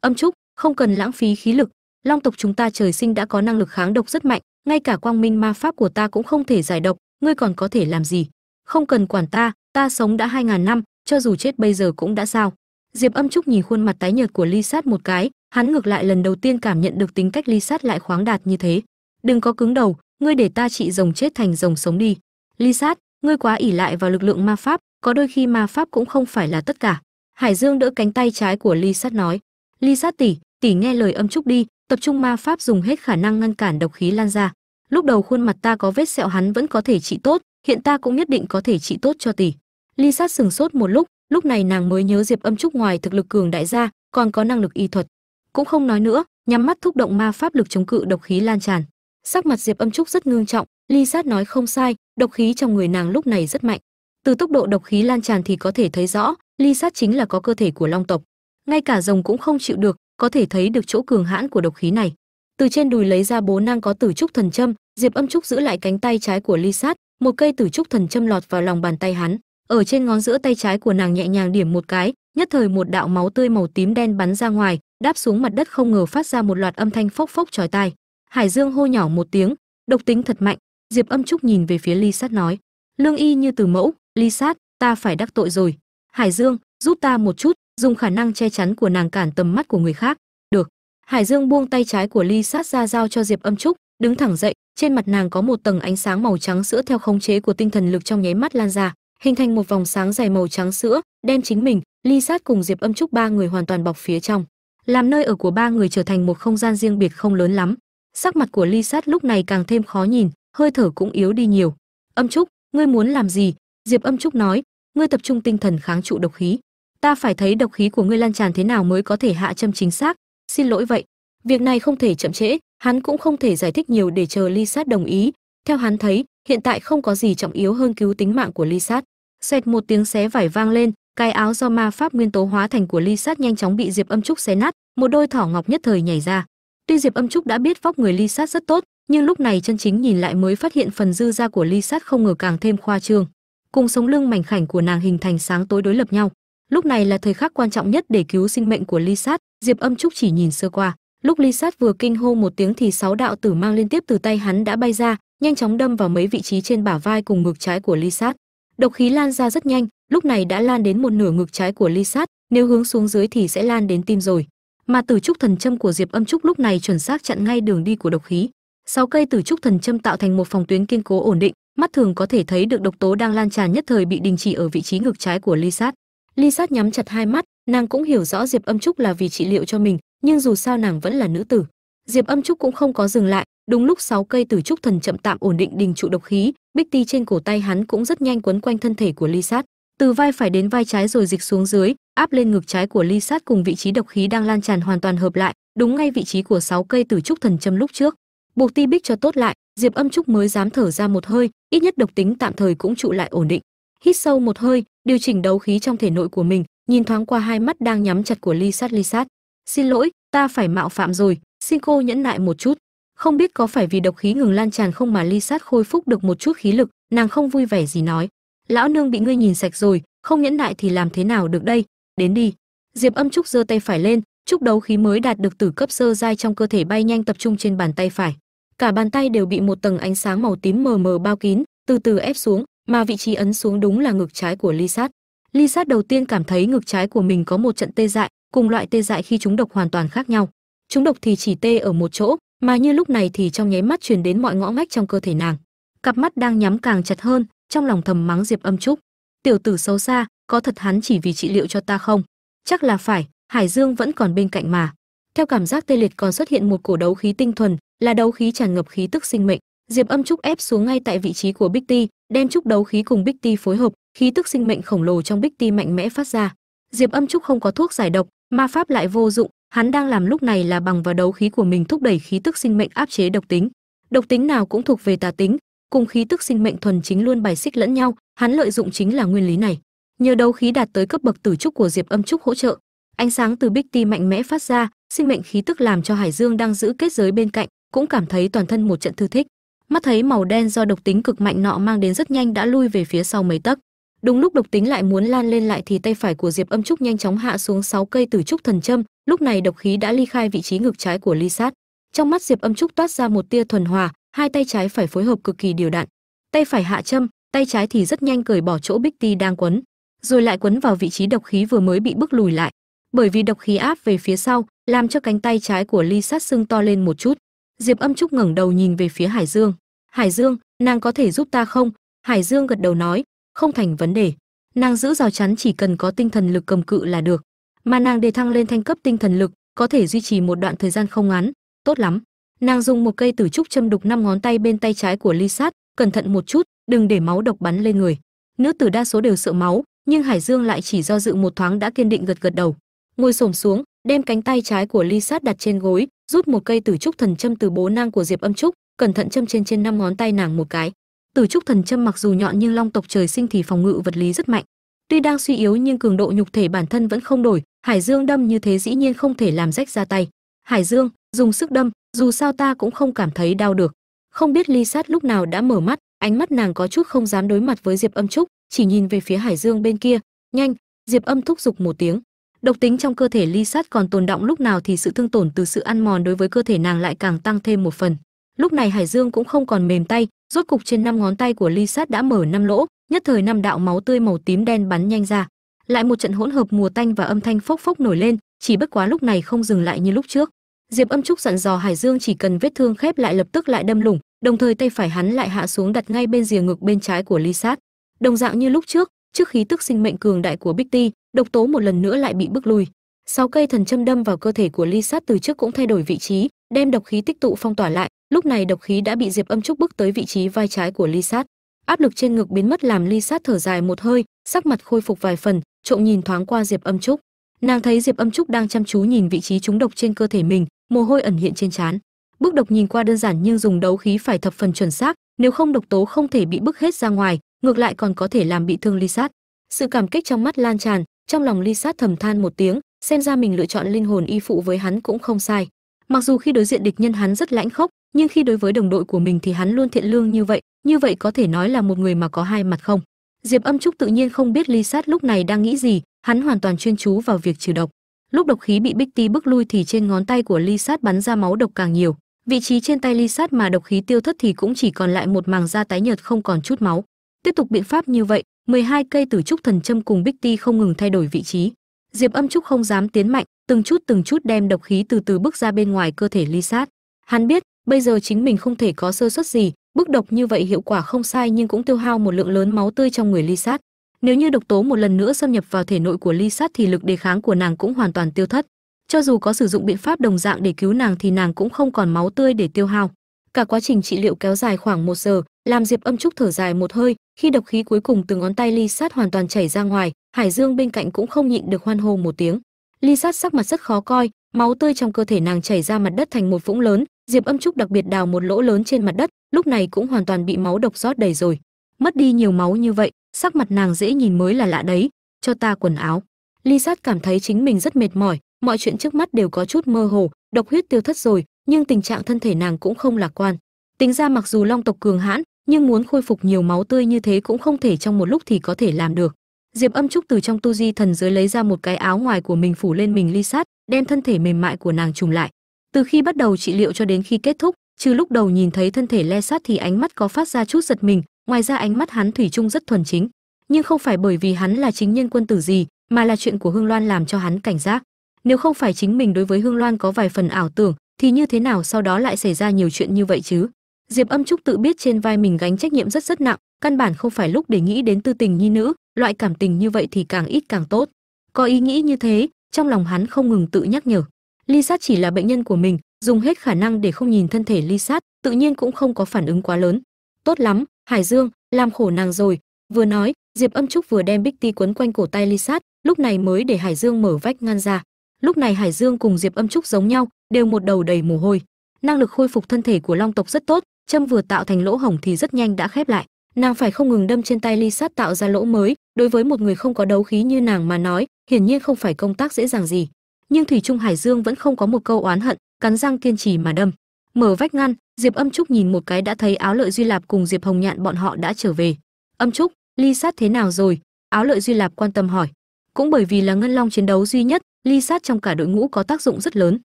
Âm trúc, không cần lãng phí khí lực. Long tộc chúng ta trời sinh đã có năng lực kháng độc rất mạnh, ngay cả quang minh ma pháp của ta cũng không thể giải độc. Ngươi còn có thể làm gì? Không cần quản ta ta sống đã hai ngàn năm, cho dù chết bây giờ cũng đã sao. Diệp âm trúc nhìn khuôn mặt tái nhợt của ly sát một cái, hắn ngược lại lần đầu tiên cảm nhận được tính cách ly sát lại khoáng đạt như thế. Đừng có cứng đầu, ngươi để ta trị rồng chết thành rồng sống đi. Ly sát ngươi quá ỉ lại vào lực lượng ma pháp, có đôi khi ma pháp cũng không phải là tất cả. Hải dương đỡ cánh tay trái của ly sát nói. Ly sát tỷ tỷ nghe lời âm trúc đi, tập trung ma pháp dùng hết khả năng ngăn cản độc khí lan ra. Lúc đầu khuôn mặt ta có vết sẹo hắn vẫn có thể trị tốt, hiện ta cũng nhất định có thể trị tốt cho tỷ ly sát sừng sốt một lúc lúc này nàng mới nhớ diệp âm trúc ngoài thực lực cường đại gia còn có năng lực y thuật. Cũng không nói nữa, nhắm mắt thúc động ma pháp lực chống cự độc khí lan tràn sắc mặt diệp âm trúc rất ngưng trọng, ly sát nói không sai, độc khí trong người nàng lúc này rất mạnh. Từ tốc độ độc khí lan tràn thì có thể thấy rõ, ly sát chính là có cơ thể của long tộc. Ngay cả rồng cũng không chịu được, có thể thấy được chỗ cường hãn của độc khí này. Từ trên đùi lấy ra bố nang có tử trúc thần châm, diệp âm trúc giữ lại cánh tay trái của ly sát, một cây tử trúc thần châm lọt vào lòng bàn tay hắn. Ở trên ngón giữa tay trái của nàng nhẹ nhàng điểm một cái, nhất thời một đạo máu tươi màu tím đen bắn ra ngoài, đáp xuống mặt đất không ngờ phát ra một loạt âm thanh phốc phốc chói tai hải dương hô nhỏ một tiếng, độc tính thật mạnh. Diệp âm trúc nhìn về phía ly sát nói, lương y như từ mẫu, ly sát, ta phải đắc tội rồi. Hải dương, giúp ta một chút, dùng khả năng che chắn của nàng cản tầm mắt của người khác. Được. Hải dương buông tay trái của ly sát ra giao cho diệp âm trúc, đứng thẳng dậy, trên mặt nàng có một tầng ánh sáng màu trắng sữa theo khống chế của tinh thần lực trong nháy mắt lan ra, hình thành một vòng sáng dày màu trắng sữa, đem chính mình, ly sát cùng diệp âm trúc ba người hoàn toàn bọc phía trong. Làm nơi ở của ba người trở thành một không gian riêng biệt không lớn lắm sắc mặt của ly sát lúc này càng thêm khó nhìn, hơi thở cũng yếu đi nhiều. Âm trúc, ngươi muốn làm gì? Diệp âm trúc nói, ngươi tập trung tinh thần kháng trụ độc khí. Ta phải thấy độc khí của ngươi lan tràn thế nào mới có thể hạ châm chính xác. Xin lỗi vậy. Việc này không thể chậm trễ. Hắn cũng không thể giải thích nhiều để chờ ly sát đồng ý. Theo hắn thấy, hiện tại không có gì trọng yếu hơn cứu tính mạng của ly sát. Xẹt một tiếng xé vải vang lên, cái áo do ma pháp nguyên tố hóa thành của ly sát nhanh chóng bị diệp âm trúc xé nát, một đôi thỏ ngọc nhất thời nhảy ra tuy diệp âm trúc đã biết vóc người ly sát rất tốt, nhưng lúc này chân chính nhìn lại mới phát hiện phần dư da của ly sát không ngờ càng thêm khoa trương. Cùng sống lưng mảnh khảnh của nàng hình thành sáng tối đối lập nhau. Lúc này là thời khắc quan trọng nhất để cứu sinh mệnh của ly sát, diệp âm trúc chỉ nhìn sơ qua. Lúc ly sát vừa kinh hô một tiếng thì sáu đạo tử mang liên tiếp từ tay hắn đã bay ra, nhanh chóng đâm vào mấy vị trí trên bả vai cùng ngực trái của ly sát. Độc khí lan ra rất nhanh, lúc này đã lan đến một nửa ngực trái của ly sát, nếu hướng xuống dưới thì sẽ lan đến tim rồi mà tử trúc thần châm của diệp âm trúc lúc này chuẩn xác chặn ngay đường đi của độc khí. Sáu cây tử trúc thần châm tạo thành một phòng tuyến kiên cố ổn định, mắt thường có thể thấy được độc tố đang lan tràn nhất thời bị đình chỉ ở vị trí ngực trái của ly sát. Ly sát nhắm chặt hai mắt, nàng cũng hiểu rõ diệp âm trúc là vì trị liệu cho mình, nhưng dù sao nàng vẫn là nữ tử. Diệp âm trúc cũng không có dừng lại, đúng lúc sáu cây tử trúc thần chậm tạm ổn định đình trụ độc khí, bích ti trên cổ tay hắn cũng rất nhanh quấn quanh thân thể của ly sát từ vai phải đến vai trái rồi dịch xuống dưới, áp lên ngực trái của ly sát cùng vị trí độc khí đang lan tràn hoàn toàn hợp lại, đúng ngay vị trí của sáu cây tử trúc thần châm lúc trước. Buộc ti bích cho tốt lại, diệp âm trúc mới dám thở ra một hơi, ít nhất độc tính tạm thời cũng trụ lại ổn định. Hít sâu một hơi, điều chỉnh đấu khí trong thể nội của mình, nhìn thoáng qua hai mắt đang nhắm chặt của ly sát ly sát. Xin lỗi, ta phải mạo phạm rồi, xin cô nhẫn nại một chút. Không biết có phải vì độc khí ngừng lan tràn không mà ly sát khôi phục được một chút khí lực, nàng không vui vẻ gì nói lão nương bị ngươi nhìn sạch rồi, không nhẫn nại thì làm thế nào được đây? Đến đi. Diệp âm trúc giơ tay phải lên trúc đấu khí mới đạt được từ cấp sơ giai trong cơ thể bay nhanh tập trung trên bàn tay phải. Cả bàn tay đều bị một tầng ánh sáng màu tím mờ mờ bao kín, từ từ ép xuống, mà vị trí ấn xuống đúng là ngực trái của ly sát. Ly sát đầu tiên cảm thấy ngực trái của mình có một trận tê dại, cùng loại tê dại khi chúng độc hoàn toàn khác nhau. Chúng độc thì chỉ tê ở một chỗ, mà như lúc này thì trong nháy mắt truyền đến mọi ngõ ngách trong cơ thể nàng. Cặp mắt đang nhắm càng chặt hơn trong lòng thầm mắng diệp âm trúc. Tiểu tử xấu xa, có thật hắn chỉ vì trị liệu cho ta không? Chắc là phải, hải dương vẫn còn bên cạnh mà. Theo cảm giác tê liệt còn xuất hiện một cổ đấu khí tinh thuần, là đấu khí tràn ngập khí tức sinh mệnh. Diệp âm trúc ép xuống ngay tại vị trí của bích ti, đem trúc đấu khí cùng bích ti phối hợp, khí tức sinh mệnh khổng lồ trong bích ti mạnh mẽ phát ra. Diệp âm trúc không có thuốc giải độc ma pháp lại vô dụng, hắn đang làm lúc này là bằng vào đấu khí của mình thúc đẩy khí tức sinh mệnh áp chế độc tính. Độc tính nào cũng thuộc về tà tính cùng khí tức sinh mệnh thuần chính luôn bài xích lẫn nhau, hắn lợi dụng chính là nguyên lý này. Nhờ đấu khí đạt tới cấp bậc tử trúc của diệp âm trúc hỗ trợ, ánh sáng từ bích ti mạnh mẽ phát ra, sinh mệnh khí tức làm cho hải dương đang giữ kết giới bên cạnh, cũng cảm thấy toàn thân một trận thư thích. Mắt thấy màu đen do độc tính cực mạnh nọ mang đến rất nhanh đã lui về phía sau mấy tấc. Đúng lúc độc tính lại muốn lan lên lại thì tay phải của diệp âm trúc nhanh chóng hạ xuống 6 cây tử trúc thần châm, lúc này độc khí đã ly khai vị trí ngực trái của ly sát. Trong mắt diệp âm trúc toát ra một tia thuần hòa hai tay trái phải phối hợp cực kỳ điều đặn. Tay phải hạ châm, tay trái thì rất nhanh cởi bỏ chỗ bích ti đang quấn. Rồi lại quấn vào vị trí độc khí vừa mới bị bức lùi lại. Bởi vì độc khí áp về phía sau, làm cho cánh tay trái của ly sát sưng to lên một chút. Diệp âm trúc ngẩng đầu nhìn về phía hải dương. Hải dương, nàng có thể giúp ta không? Hải dương gật đầu nói, không thành vấn đề. Nàng giữ rào chắn chỉ cần có tinh thần lực cầm cự là được. Mà nàng đề thăng lên thanh cấp tinh thần lực có thể duy trì một đoạn thời gian không ngắn. Tốt lắm nàng dùng một cây tử trúc châm đục năm ngón tay bên tay trái của ly sát, cẩn thận một chút, đừng để máu độc bắn lên người. Nữ tử đa số đều sợ máu, nhưng hải dương lại chỉ do dự một thoáng đã kiên định gật gật đầu. Ngồi xổm xuống, đem cánh tay trái của ly sát đặt trên gối, rút một cây tử trúc thần châm từ bố nang của diệp âm trúc, cẩn thận châm trên trên năm ngón tay nàng một cái. Tử trúc thần châm mặc dù nhọn nhưng long tộc trời sinh thì phòng ngự vật lý rất mạnh. Tuy đang suy yếu nhưng cường độ nhục thể bản thân vẫn không đổi, hải dương đâm như thế dĩ nhiên không thể làm rách ra tay. Hải dương, dùng sức đâm dù sao ta cũng không cảm thấy đau được. Không biết ly sát lúc nào đã mở mắt, ánh mắt nàng có chút không dám đối mặt với diệp âm trúc, chỉ nhìn về phía hải dương bên kia. Nhanh, diệp âm thúc giục một tiếng. Độc tính trong cơ thể ly sát còn tồn động lúc nào thì sự thương tổn từ sự ăn mòn đối với cơ thể nàng lại càng tăng thêm một phần. Lúc này hải dương cũng không còn mềm tay, rốt cục trên năm ngón tay của ly sát đã mở năm lỗ, nhất thời năm đạo máu tươi màu tím đen bắn nhanh ra. Lại một trận hỗn hợp mùa tanh và âm thanh phốc phốc nổi lên, chỉ bất quá lúc này không dừng lại như lúc trước diệp âm trúc dặn dò hải dương chỉ cần vết thương khép lại lập tức lại đâm lủng, đồng thời tay phải hắn lại hạ xuống đặt ngay bên rìa ngực bên trái của ly sát. Đồng dạng như lúc trước trước khí tức sinh mệnh cường đại của bích ti, độc tố một lần nữa lại bị bức lui. Sáu cây thần châm đâm vào cơ thể của ly sát từ trước cũng thay đổi vị trí, đem độc khí tích tụ phong tỏa lại. Lúc này độc khí đã bị diệp âm trúc bức tới vị trí vai trái của ly sát. Áp lực trên ngực biến mất làm ly sát thở dài một hơi, sắc mặt khôi phục vài phần, trộm nhìn thoáng qua diệp âm trúc. Nàng thấy diệp âm trúc đang chăm chú nhìn vị trí trúng độc trên cơ thể mình mồ hôi ẩn hiện trên trán. Bức độc nhìn qua đơn giản nhưng dùng đấu khí phải thập phần chuẩn xác, nếu không độc tố không thể bị bức hết ra ngoài, ngược lại còn có thể làm bị thương ly sát. Sự cảm kích trong mắt lan tràn, trong lòng ly sát thầm than một tiếng, xem ra mình lựa chọn linh hồn y phụ với hắn cũng không sai. Mặc dù khi đối diện địch nhân hắn rất lãnh khốc, nhưng khi đối với đồng đội của mình thì hắn luôn thiện lương như vậy như vậy có thể nói là một người mà có hai mặt không? Diệp âm trúc tự nhiên không biết ly sát lúc này đang nghĩ gì, hắn hoàn toàn chuyên chú vào việc trừ độc lúc độc khí bị bích ti bức lui thì trên ngón tay của ly sát bắn ra máu độc càng nhiều. Vị trí trên tay ly sát mà độc khí tiêu thất thì cũng chỉ còn lại một màng da tái nhợt không còn chút máu. Tiếp tục biện pháp như vậy 12 cây tử trúc thần châm cùng bích ti không ngừng thay đổi vị trí. Diệp âm trúc không dám tiến mạnh, từng chút từng chút đem độc khí từ từ bước ra bên ngoài cơ thể ly sát. Hắn biết, bây giờ chính mình không thể có sơ suất gì bức độc như vậy hiệu quả không sai nhưng cũng tiêu hao một lượng lớn máu tươi trong người ly sát nếu như độc tố một lần nữa xâm nhập vào thể nội của ly sát thì lực đề kháng của nàng cũng hoàn toàn tiêu thất. Cho dù có sử dụng biện pháp đồng dạng để cứu nàng thì nàng cũng không còn máu tươi để tiêu hao. Cả quá trình trị liệu kéo dài khoảng một giờ, làm diệp âm trúc thở dài một hơi, khi độc khí cuối cùng từ ngón tay ly sát hoàn toàn chảy ra ngoài, hải dương bên cạnh cũng không nhịn được hoan hô một tiếng. Ly sát sắc mặt rất khó coi, máu tươi trong cơ thể nàng chảy ra mặt đất thành một vũng lớn, diệp âm trúc đặc biệt đào một lỗ lớn trên mặt đất, lúc này cũng hoàn toàn bị máu độc rót đầy rồi mất đi nhiều máu như vậy, sắc mặt nàng dễ nhìn mới là lạ đấy. Cho ta quần áo. Ly sát cảm thấy chính mình rất mệt mỏi, mọi chuyện trước mắt đều có chút mơ hồ, độc huyết tiêu thất rồi, nhưng tình trạng thân thể nàng cũng không lạc quan. Tính ra mặc dù long tộc cường hãn, nhưng muốn khôi phục nhiều máu tươi như thế cũng không thể trong một lúc thì có thể làm được. Diệp âm trúc từ trong tu di thần giới lấy ra một cái áo ngoài của mình phủ lên mình ly sát đem thân thể mềm mại của nàng trùng lại. Từ khi bắt đầu trị liệu cho đến khi kết thúc, trừ lúc đầu nhìn thấy thân thể le sát thì ánh mắt có phát ra chút giật mình ngoài ra ánh mắt hắn thủy chung rất thuần chính, nhưng không phải bởi vì hắn là chính nhân quân tử gì, mà là chuyện của hương loan làm cho hắn cảnh giác. Nếu không phải chính mình đối với hương loan có vài phần ảo tưởng, thì như thế nào sau đó lại xảy ra nhiều chuyện như vậy chứ? Diệp âm trúc tự biết trên vai mình gánh trách nhiệm rất rất nặng, căn bản không phải lúc để nghĩ đến tư tình nhi nữ, loại cảm tình như vậy thì càng ít càng tốt. Có ý nghĩ như thế, trong lòng hắn không ngừng tự nhắc nhở. Ly sát chỉ là bệnh nhân của mình, dùng hết khả năng để không nhìn thân thể ly sát, tự nhiên cũng không có phản ứng quá lớn. Tốt lắm hải dương, làm khổ nàng rồi. Vừa nói, diệp âm trúc vừa đem bích ti quấn quanh cổ tay ly sát, lúc này mới để hải dương mở vách ngăn ra. Lúc này hải dương cùng diệp âm trúc giống nhau, đều một đầu đầy mồ hôi. Năng lực khôi phục thân thể của long tộc rất tốt, châm vừa tạo thành lỗ hổng thì rất nhanh đã khép lại. Nàng phải không ngừng đâm trên tay ly sát tạo ra lỗ mới, đối với một người không có đấu khí như nàng mà nói, hiển nhiên không phải công tác dễ dàng gì. Nhưng thủy trung hải dương vẫn không có một câu oán hận, cắn răng kiên trì mà đâm mở vách ngăn, diệp âm trúc nhìn một cái đã thấy áo lợi duy lạp cùng diệp hồng nhạn bọn họ đã trở về. Âm trúc, ly sát thế nào rồi? Áo lợi duy lạp quan tâm hỏi. Cũng bởi vì là ngân long chiến đấu duy nhất, ly sát trong cả đội ngũ có tác dụng rất lớn.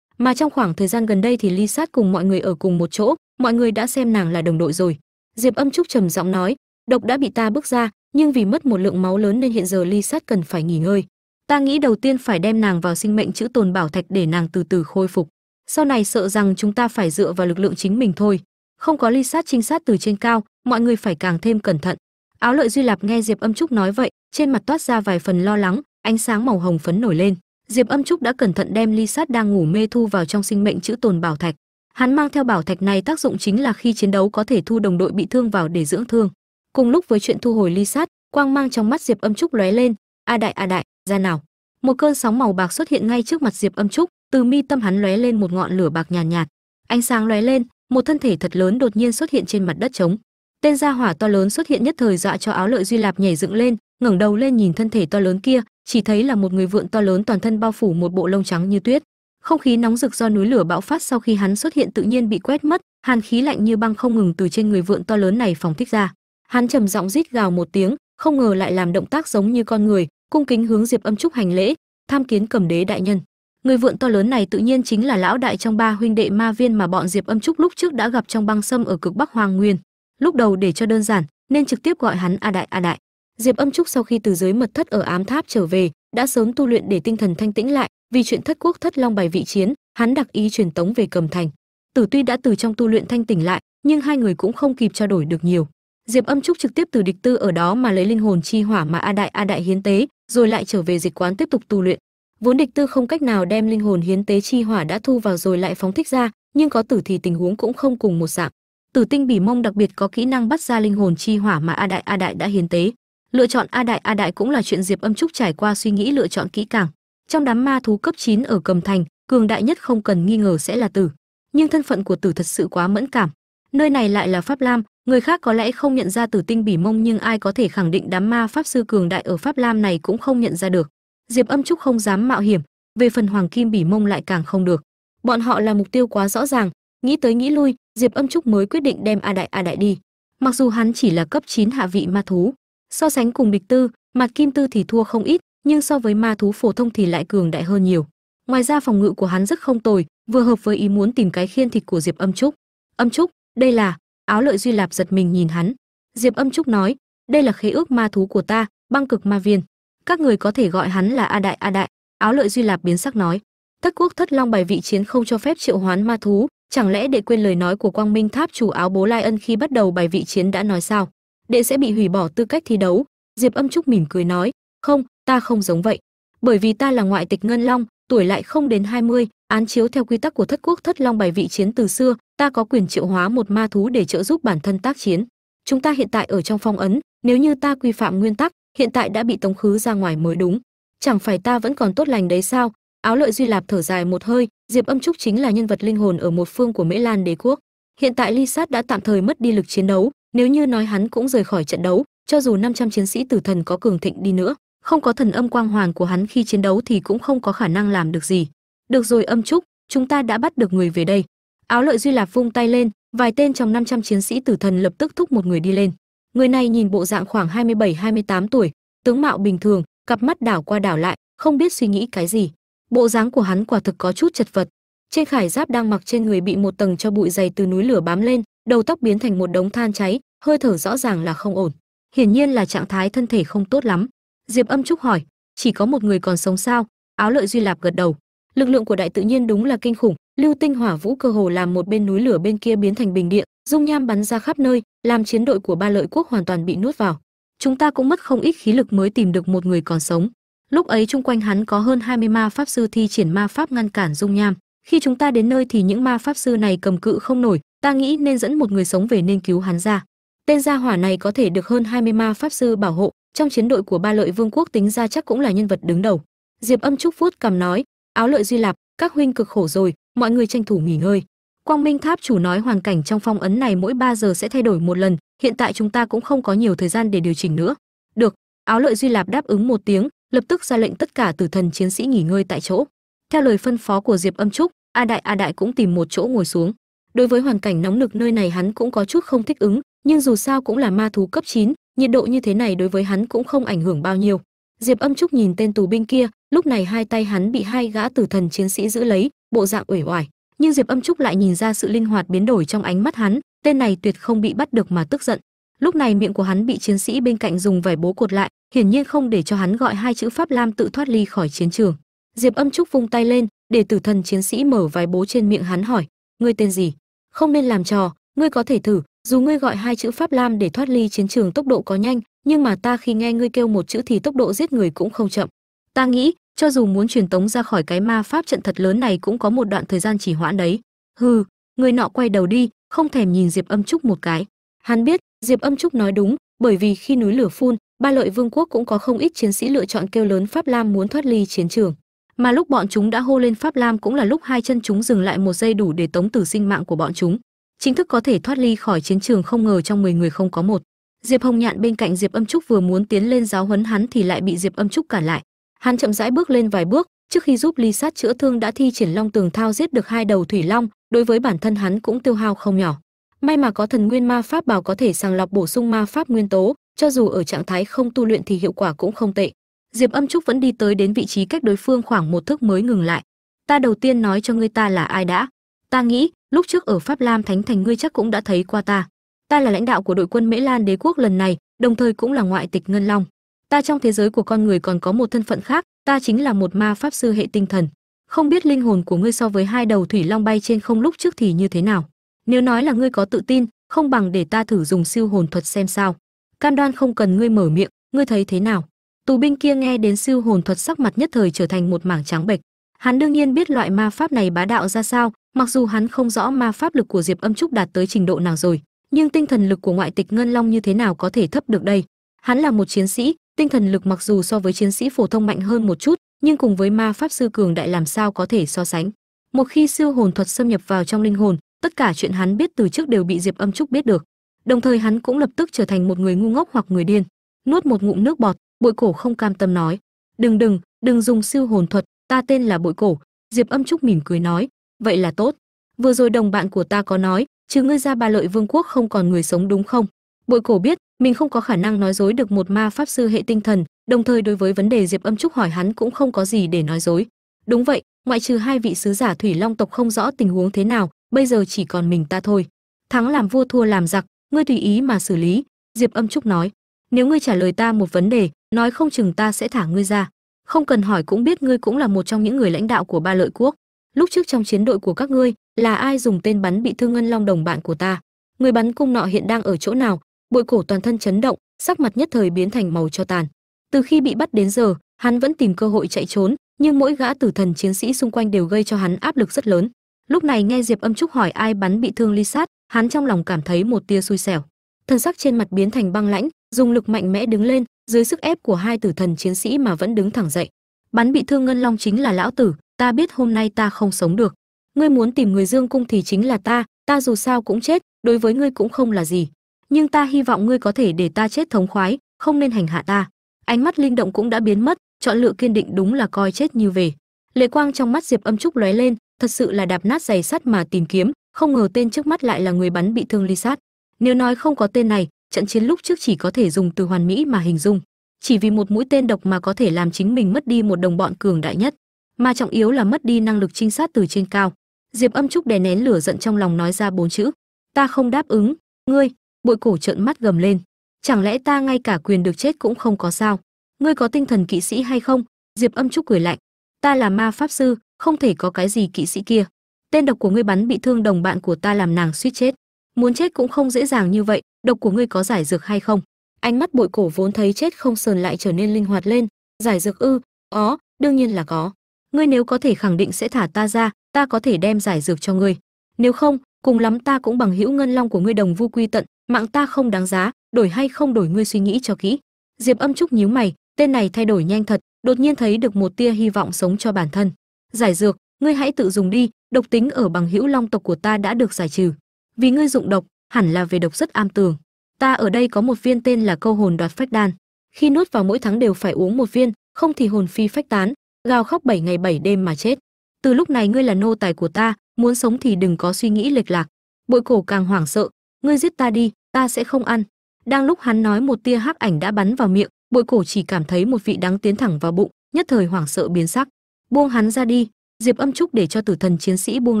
Mà trong khoảng thời gian gần đây thì ly sát cùng mọi người ở cùng một chỗ, mọi người đã xem nàng là đồng đội rồi. Diệp âm trúc trầm giọng nói. Độc đã bị ta bước ra, nhưng vì mất một lượng máu lớn nên hiện giờ ly sát cần phải nghỉ ngơi. Ta nghĩ đầu tiên phải đem nàng vào sinh mệnh chữ tồn bảo thạch để nàng từ từ khôi phục sau này sợ rằng chúng ta phải dựa vào lực lượng chính mình thôi. Không có ly sát trinh sát từ trên cao, mọi người phải càng thêm cẩn thận. Áo lợi duy lạp nghe diệp âm trúc nói vậy, trên mặt toát ra vài phần lo lắng, ánh sáng màu hồng phấn nổi lên. Diệp âm trúc đã cẩn thận đem ly sát đang ngủ mê thu vào trong sinh mệnh chữ tồn bảo thạch. Hắn mang theo bảo thạch này tác dụng chính là khi chiến đấu có thể thu đồng đội bị thương vào để dưỡng thương. Cùng lúc với chuyện thu hồi ly sát, quang mang trong mắt diệp âm trúc lóe lên. A đại a đại, ra nào một cơn sóng màu bạc xuất hiện ngay trước mặt diệp âm trúc từ mi tâm hắn lóe lên một ngọn lửa bạc nhàn nhạt, nhạt ánh sáng lóe lên một thân thể thật lớn đột nhiên xuất hiện trên mặt đất trống. Tên gia hỏa to lớn xuất hiện nhất thời dọa cho áo lợi duy lạp nhảy dựng lên ngẩng đầu lên nhìn thân thể to lớn kia chỉ thấy là một người vượn to lớn toàn thân bao phủ một bộ lông trắng như tuyết. Không khí nóng rực do núi lửa bão phát sau khi hắn xuất hiện tự nhiên bị quét mất hàn khí lạnh như băng không ngừng từ trên người vượn to lớn này phóng thích ra. Hắn trầm giọng rít gào một tiếng không ngờ lại làm động tác giống như con người cung kính hướng diệp âm trúc hành lễ, tham kiến cầm đế đại nhân. Người vượn to lớn này tự nhiên chính là lão đại trong ba huynh đệ ma viên mà bọn diệp âm trúc lúc trước đã gặp trong băng sâm ở cực bắc hoàng nguyên. Lúc đầu để cho đơn giản, nên trực tiếp gọi hắn a đại a đại. Diệp âm trúc sau khi từ dưới mật thất ở ám tháp trở về, đã sớm tu luyện để tinh thần thanh tĩnh lại, vì chuyện thất quốc thất long bài vị chiến, hắn đặc ý truyền tống về cầm thành. Tử tuy đã từ trong tu luyện thanh tỉnh lại, nhưng hai người cũng không kịp trao đổi được nhiều. Diệp âm trúc trực tiếp từ địch tư ở đó mà lấy linh hồn chi hỏa mà a đại a đại hiến tế rồi lại trở về dịch quán tiếp tục tu luyện. Vốn địch tư không cách nào đem linh hồn hiến tế chi hỏa đã thu vào rồi lại phóng thích ra, nhưng có tử thì tình huống cũng không cùng một dạng. Tử tinh bỉ mông đặc biệt có kỹ năng bắt ra linh hồn chi hỏa mà a đại a đại đã hiến tế. Lựa chọn a đại a đại cũng là chuyện diệp âm trúc trải qua suy nghĩ lựa chọn kỹ càng. Trong đám ma thú cấp 9 ở cầm thành, cường đại nhất không cần nghi ngờ sẽ là tử. Nhưng thân phận của tử thật sự quá mẫn cảm. Nơi này lại là pháp lam người khác có lẽ không nhận ra tử tinh bỉ mông, nhưng ai có thể khẳng định đám ma pháp sư cường đại ở pháp lam này cũng không nhận ra được. Diệp âm trúc không dám mạo hiểm, về phần hoàng kim bỉ mông lại càng không được. Bọn họ là mục tiêu quá rõ ràng, nghĩ tới nghĩ lui, diệp âm trúc mới quyết định đem a đại a đại đi. Mặc dù hắn chỉ là cấp 9 hạ vị ma thú, so sánh cùng địch tư mặt kim tư thì thua không ít, nhưng so với ma thú phổ thông thì lại cường đại hơn nhiều. Ngoài ra phòng ngự của hắn rất không tồi, vừa hợp với ý muốn tìm cái khiên thịt của diệp âm trúc. Âm trúc, đây là áo lợi duy lạp giật mình nhìn hắn. Diệp âm trúc nói, đây là khế ước ma thú của ta, băng cực ma viên. Các người có thể gọi hắn là a đại a đại. Áo lợi duy lạp biến sắc nói, tất quốc thất long bài vị chiến không cho phép triệu hoán ma thú. Chẳng lẽ đệ quên lời nói của quang minh tháp chủ áo bố lai ân khi bắt đầu bài vị chiến đã nói sao? Đệ sẽ bị hủy bỏ tư cách thi đấu. Diệp âm trúc mỉm cười nói, không, ta không giống vậy. Bởi vì ta là ngoại tịch ngân long tuổi lại không đến 20, án chiếu theo quy tắc của thất quốc thất long bài vị chiến từ xưa ta có quyền triệu hóa một ma thú để trợ giúp bản thân tác chiến. Chúng ta hiện tại ở trong phong ấn nếu như ta quy phạm nguyên tắc hiện tại đã bị tống khứ ra ngoài mới đúng. Chẳng phải ta vẫn còn tốt lành đấy sao? Áo lợi duy lạp thở dài một hơi diệp âm trúc chính là nhân vật linh hồn ở một phương của mễ lan đế quốc. Hiện tại ly sát đã tạm thời mất đi lực chiến đấu nếu như nói hắn cũng rời khỏi trận đấu cho dù 500 chiến sĩ tử thần có cường thịnh đi nữa không có thần âm quang hoàn của hắn khi chiến đấu thì cũng không có khả năng làm được gì. Được rồi, âm trúc, chúng ta đã bắt được người về đây. Áo lợi duy lạp vung tay lên, vài tên trong 500 chiến sĩ tử thần lập tức thúc một người đi lên. Người này nhìn bộ dạng khoảng 27-28 tuổi, tướng mạo bình thường, cặp mắt đảo qua đảo lại, không biết suy nghĩ cái gì. Bộ dáng của hắn quả thực có chút chật vật. Trên khải giáp đang mặc trên người bị một tầng cho bụi dày từ núi lửa bám lên, đầu tóc biến thành một đống than cháy, hơi thở rõ ràng là không ổn. Hiển nhiên là trạng thái thân thể không tốt lắm diệp âm trúc hỏi, chỉ có một người còn sống sao? Áo lợi duy lạp gật đầu. Lực lượng của đại tự nhiên đúng là kinh khủng, lưu tinh hỏa vũ cơ hồ làm một bên núi lửa bên kia biến thành bình địa, dung nham bắn ra khắp nơi, làm chiến đội của ba lợi quốc hoàn toàn bị nuốt vào. Chúng ta cũng mất không ít khí lực mới tìm được một người còn sống. Lúc ấy chung quanh hắn có hơn 20 ma pháp sư thi triển ma pháp ngăn cản dung nham. Khi chúng ta đến nơi thì những ma pháp sư này cầm cự không nổi, ta nghĩ nên dẫn một người sống về nên cứu hắn ra. Tên gia hỏa này có thể được hơn 20 ma pháp sư bảo hộ trong chiến đội của ba lợi vương quốc tính ra chắc cũng là nhân vật đứng đầu. Diệp âm trúc vuốt cầm nói áo lợi duy lạp các huynh cực khổ rồi mọi người tranh thủ nghỉ ngơi. Quang minh tháp chủ nói hoàn cảnh trong phong ấn này mỗi 3 giờ sẽ thay đổi một lần hiện tại chúng ta cũng không có nhiều thời gian để điều chỉnh nữa. Được. Áo lợi duy lạp đáp ứng một tiếng lập tức ra lệnh tất cả tử thần chiến sĩ nghỉ ngơi tại chỗ. Theo lời phân phó của diệp âm trúc a đại a đại cũng tìm một chỗ ngồi xuống. Đối với hoàn cảnh nóng nực nơi này hắn cũng có chút không thích ứng nhưng dù sao cũng là ma thú cấp 9, nhiệt độ như thế này đối với hắn cũng không ảnh hưởng bao nhiêu. Diệp âm trúc nhìn tên tù binh kia, lúc này hai tay hắn bị hai gã tử thần chiến sĩ giữ lấy, bộ dạng uể oải. Nhưng diệp âm trúc lại nhìn ra sự linh hoạt biến đổi trong ánh mắt hắn, tên này tuyệt không bị bắt được mà tức giận. Lúc này miệng của hắn bị chiến sĩ bên cạnh dùng vải bố cột lại, hiển nhiên không để cho hắn gọi hai chữ pháp lam tự thoát ly khỏi chiến trường. Diệp âm trúc vung tay lên, để tử thần chiến sĩ mở vải bố trên miệng hắn hỏi, ngươi tên gì? Không nên làm trò, ngươi có thể thử dù ngươi gọi hai chữ pháp lam để thoát ly chiến trường tốc độ có nhanh, nhưng mà ta khi nghe ngươi kêu một chữ thì tốc độ giết người cũng không chậm. Ta nghĩ, cho dù muốn truyền tống ra khỏi cái ma pháp trận thật lớn này cũng có một đoạn thời gian chỉ hoãn đấy. Hừ, người nọ quay đầu đi, không thèm nhìn diệp âm trúc một cái. Hắn biết, diệp âm trúc nói đúng, bởi vì khi núi lửa phun, ba lợi vương quốc cũng có không ít chiến sĩ lựa chọn kêu lớn pháp lam muốn thoát ly chiến trường. Mà lúc bọn chúng đã hô lên pháp lam cũng là lúc hai chân chúng dừng lại một giây đủ để tống tử sinh mạng của bọn chúng chính thức có thể thoát ly khỏi chiến trường không ngờ trong 10 người không có một. Diệp hồng nhạn bên cạnh diệp âm trúc vừa muốn tiến lên giáo huấn hắn thì lại bị diệp âm trúc cản lại. Hắn chậm rãi bước lên vài bước, trước khi giúp ly sát chữa thương đã thi triển long tường thao giết được hai đầu thủy long, đối với bản thân hắn cũng tiêu hao không nhỏ. May mà có thần nguyên ma pháp bảo có thể sàng lọc bổ sung ma pháp nguyên tố, cho dù ở trạng thái không tu luyện thì hiệu quả cũng không tệ. Diệp âm trúc vẫn đi tới đến vị trí cách đối phương khoảng một thước mới ngừng lại. Ta đầu tiên nói cho ngươi ta là ai đã. Ta nghĩ lúc trước ở pháp lam thánh thành ngươi chắc cũng đã thấy qua ta. Ta là lãnh đạo của đội quân mễ lan đế quốc lần này, đồng thời cũng là ngoại tịch ngân long. Ta trong thế giới của con người còn có một thân phận khác, ta chính là một ma pháp sư hệ tinh thần. Không biết linh hồn của ngươi so với hai đầu thủy long bay trên không lúc trước thì như thế nào? Nếu nói là ngươi có tự tin, không bằng để ta thử dùng siêu hồn thuật xem sao. Cam đoan không cần ngươi mở miệng, ngươi thấy thế nào? Tù binh kia nghe đến siêu hồn thuật sắc mặt nhất thời trở thành một mảng trắng bệch. Hắn đương nhiên biết loại ma pháp này bá đạo ra sao mặc dù hắn không rõ ma pháp lực của diệp âm trúc đạt tới trình độ nào rồi, nhưng tinh thần lực của ngoại tịch ngân long như thế nào có thể thấp được đây? Hắn là một chiến sĩ, tinh thần lực mặc dù so với chiến sĩ phổ thông mạnh hơn một chút, nhưng cùng với ma pháp sư cường đại làm sao có thể so sánh? Một khi siêu hồn thuật xâm nhập vào trong linh hồn, tất cả chuyện hắn biết từ trước đều bị diệp âm trúc biết được. Đồng thời hắn cũng lập tức trở thành một người ngu ngốc hoặc người điên, nuốt một ngụm nước bọt bội cổ không cam tâm nói, đừng đừng đừng dùng siêu hồn thuật, ta tên là bội cổ. Diệp âm trúc mỉm cười nói vậy là tốt. Vừa rồi đồng bạn của ta có nói chứ ngươi ra ba lợi vương quốc không còn người sống đúng không? Bội cổ biết, mình không có khả năng nói dối được một ma pháp sư hệ tinh thần, đồng thời đối với vấn đề diệp âm trúc hỏi hắn cũng không có gì để nói dối. Đúng vậy, ngoại trừ hai vị sứ giả thủy long tộc không rõ tình huống thế nào, bây giờ chỉ còn mình ta thôi. Thắng làm vua thua làm giặc, ngươi tùy ý mà xử lý, diệp âm trúc nói. Nếu ngươi trả lời ta một vấn đề, nói không chừng ta sẽ thả ngươi ra. Không cần hỏi cũng biết ngươi cũng là một trong những người lãnh đạo của ba lợi quốc lúc trước trong chiến đội của các ngươi, là ai dùng tên bắn bị thương ngân long đồng bạn của ta? Người bắn cung nọ hiện đang ở chỗ nào? Bội cổ toàn thân chấn động, sắc mặt nhất thời biến thành màu cho tàn. Từ khi bị bắt đến giờ, hắn vẫn tìm cơ hội chạy trốn, nhưng mỗi gã tử thần chiến sĩ xung quanh đều gây cho hắn áp lực rất lớn. Lúc này nghe diệp âm trúc hỏi ai bắn bị thương ly sát, hắn trong lòng cảm thấy một tia xui xẻo. Thân sắc trên mặt biến thành băng lãnh, dùng lực mạnh mẽ đứng lên, dưới sức ép của hai tử thần chiến sĩ mà vẫn đứng thẳng dậy bắn bị thương ngân long chính là lão tử, ta biết hôm nay ta không sống được. Ngươi muốn tìm người dương cung thì chính là ta ta dù sao cũng chết, đối với ngươi cũng không là gì. Nhưng ta hy vọng ngươi có thể để ta chết thống khoái, không nên hành hạ ta. Ánh mắt linh động cũng đã biến mất, chọn lựa kiên định đúng là coi chết như về. Lệ quang trong mắt diệp âm trúc lóe lên, thật sự là đạp nát giày sắt mà tìm kiếm, không ngờ tên trước mắt lại là người bắn bị thương ly sát. Nếu nói không có tên này, trận chiến lúc trước chỉ có thể dùng từ hoàn mỹ mà hình dung chỉ vì một mũi tên độc mà có thể làm chính mình mất đi một đồng bọn cường đại nhất. Mà trọng yếu là mất đi năng lực trinh sát từ trên cao. Diệp âm trúc đè nén lửa giận trong lòng nói ra bốn chữ. Ta không đáp ứng, ngươi, bội cổ trợn mắt gầm lên. Chẳng lẽ ta ngay cả quyền được chết cũng không có sao? Ngươi có tinh thần kỵ sĩ hay không? Diệp âm trúc cười lạnh. Ta là ma pháp sư, không thể có cái gì kỵ sĩ kia. Tên độc của ngươi bắn bị thương đồng bạn của ta làm nàng suýt chết. Muốn chết cũng không dễ dàng như vậy, độc của ngươi có giải dược hay không? Ánh mắt bội cổ vốn thấy chết không sờn lại trở nên linh hoạt lên. Giải dược ư? Ó đương nhiên là có. Ngươi nếu có thể khẳng định sẽ thả ta ra, ta có thể đem giải dược cho ngươi. Nếu không, cùng lắm ta cũng bằng hữu ngân long của ngươi đồng vu quy tận, mạng ta không đáng giá, đổi hay không đổi ngươi suy nghĩ cho kỹ. Diệp âm trúc nhíu mày, tên này thay đổi nhanh thật, đột nhiên thấy được một tia hy vọng sống cho bản thân. Giải dược, ngươi hãy tự dùng đi, độc tính ở bằng hữu long tộc của ta đã được giải trừ. Vì ngươi dụng độc, hẳn là về độc rất am tường ta ở đây có một viên tên là câu hồn đoạt phách đan. Khi nuốt vào mỗi tháng đều phải uống một viên, không thì hồn phi phách tán, gào khóc bảy ngày bảy đêm mà chết. Từ lúc này ngươi là nô tài của ta, muốn sống thì đừng có suy nghĩ lệch lạc. Bội cổ càng hoảng sợ, ngươi giết ta đi, ta sẽ không ăn. Đang lúc hắn nói một tia hắc ảnh đã bắn vào miệng, bội cổ chỉ cảm thấy một vị đắng tiến thẳng vào bụng, nhất thời hoảng sợ biến sắc. Buông hắn ra đi, diệp âm trúc để cho tử thần chiến sĩ buông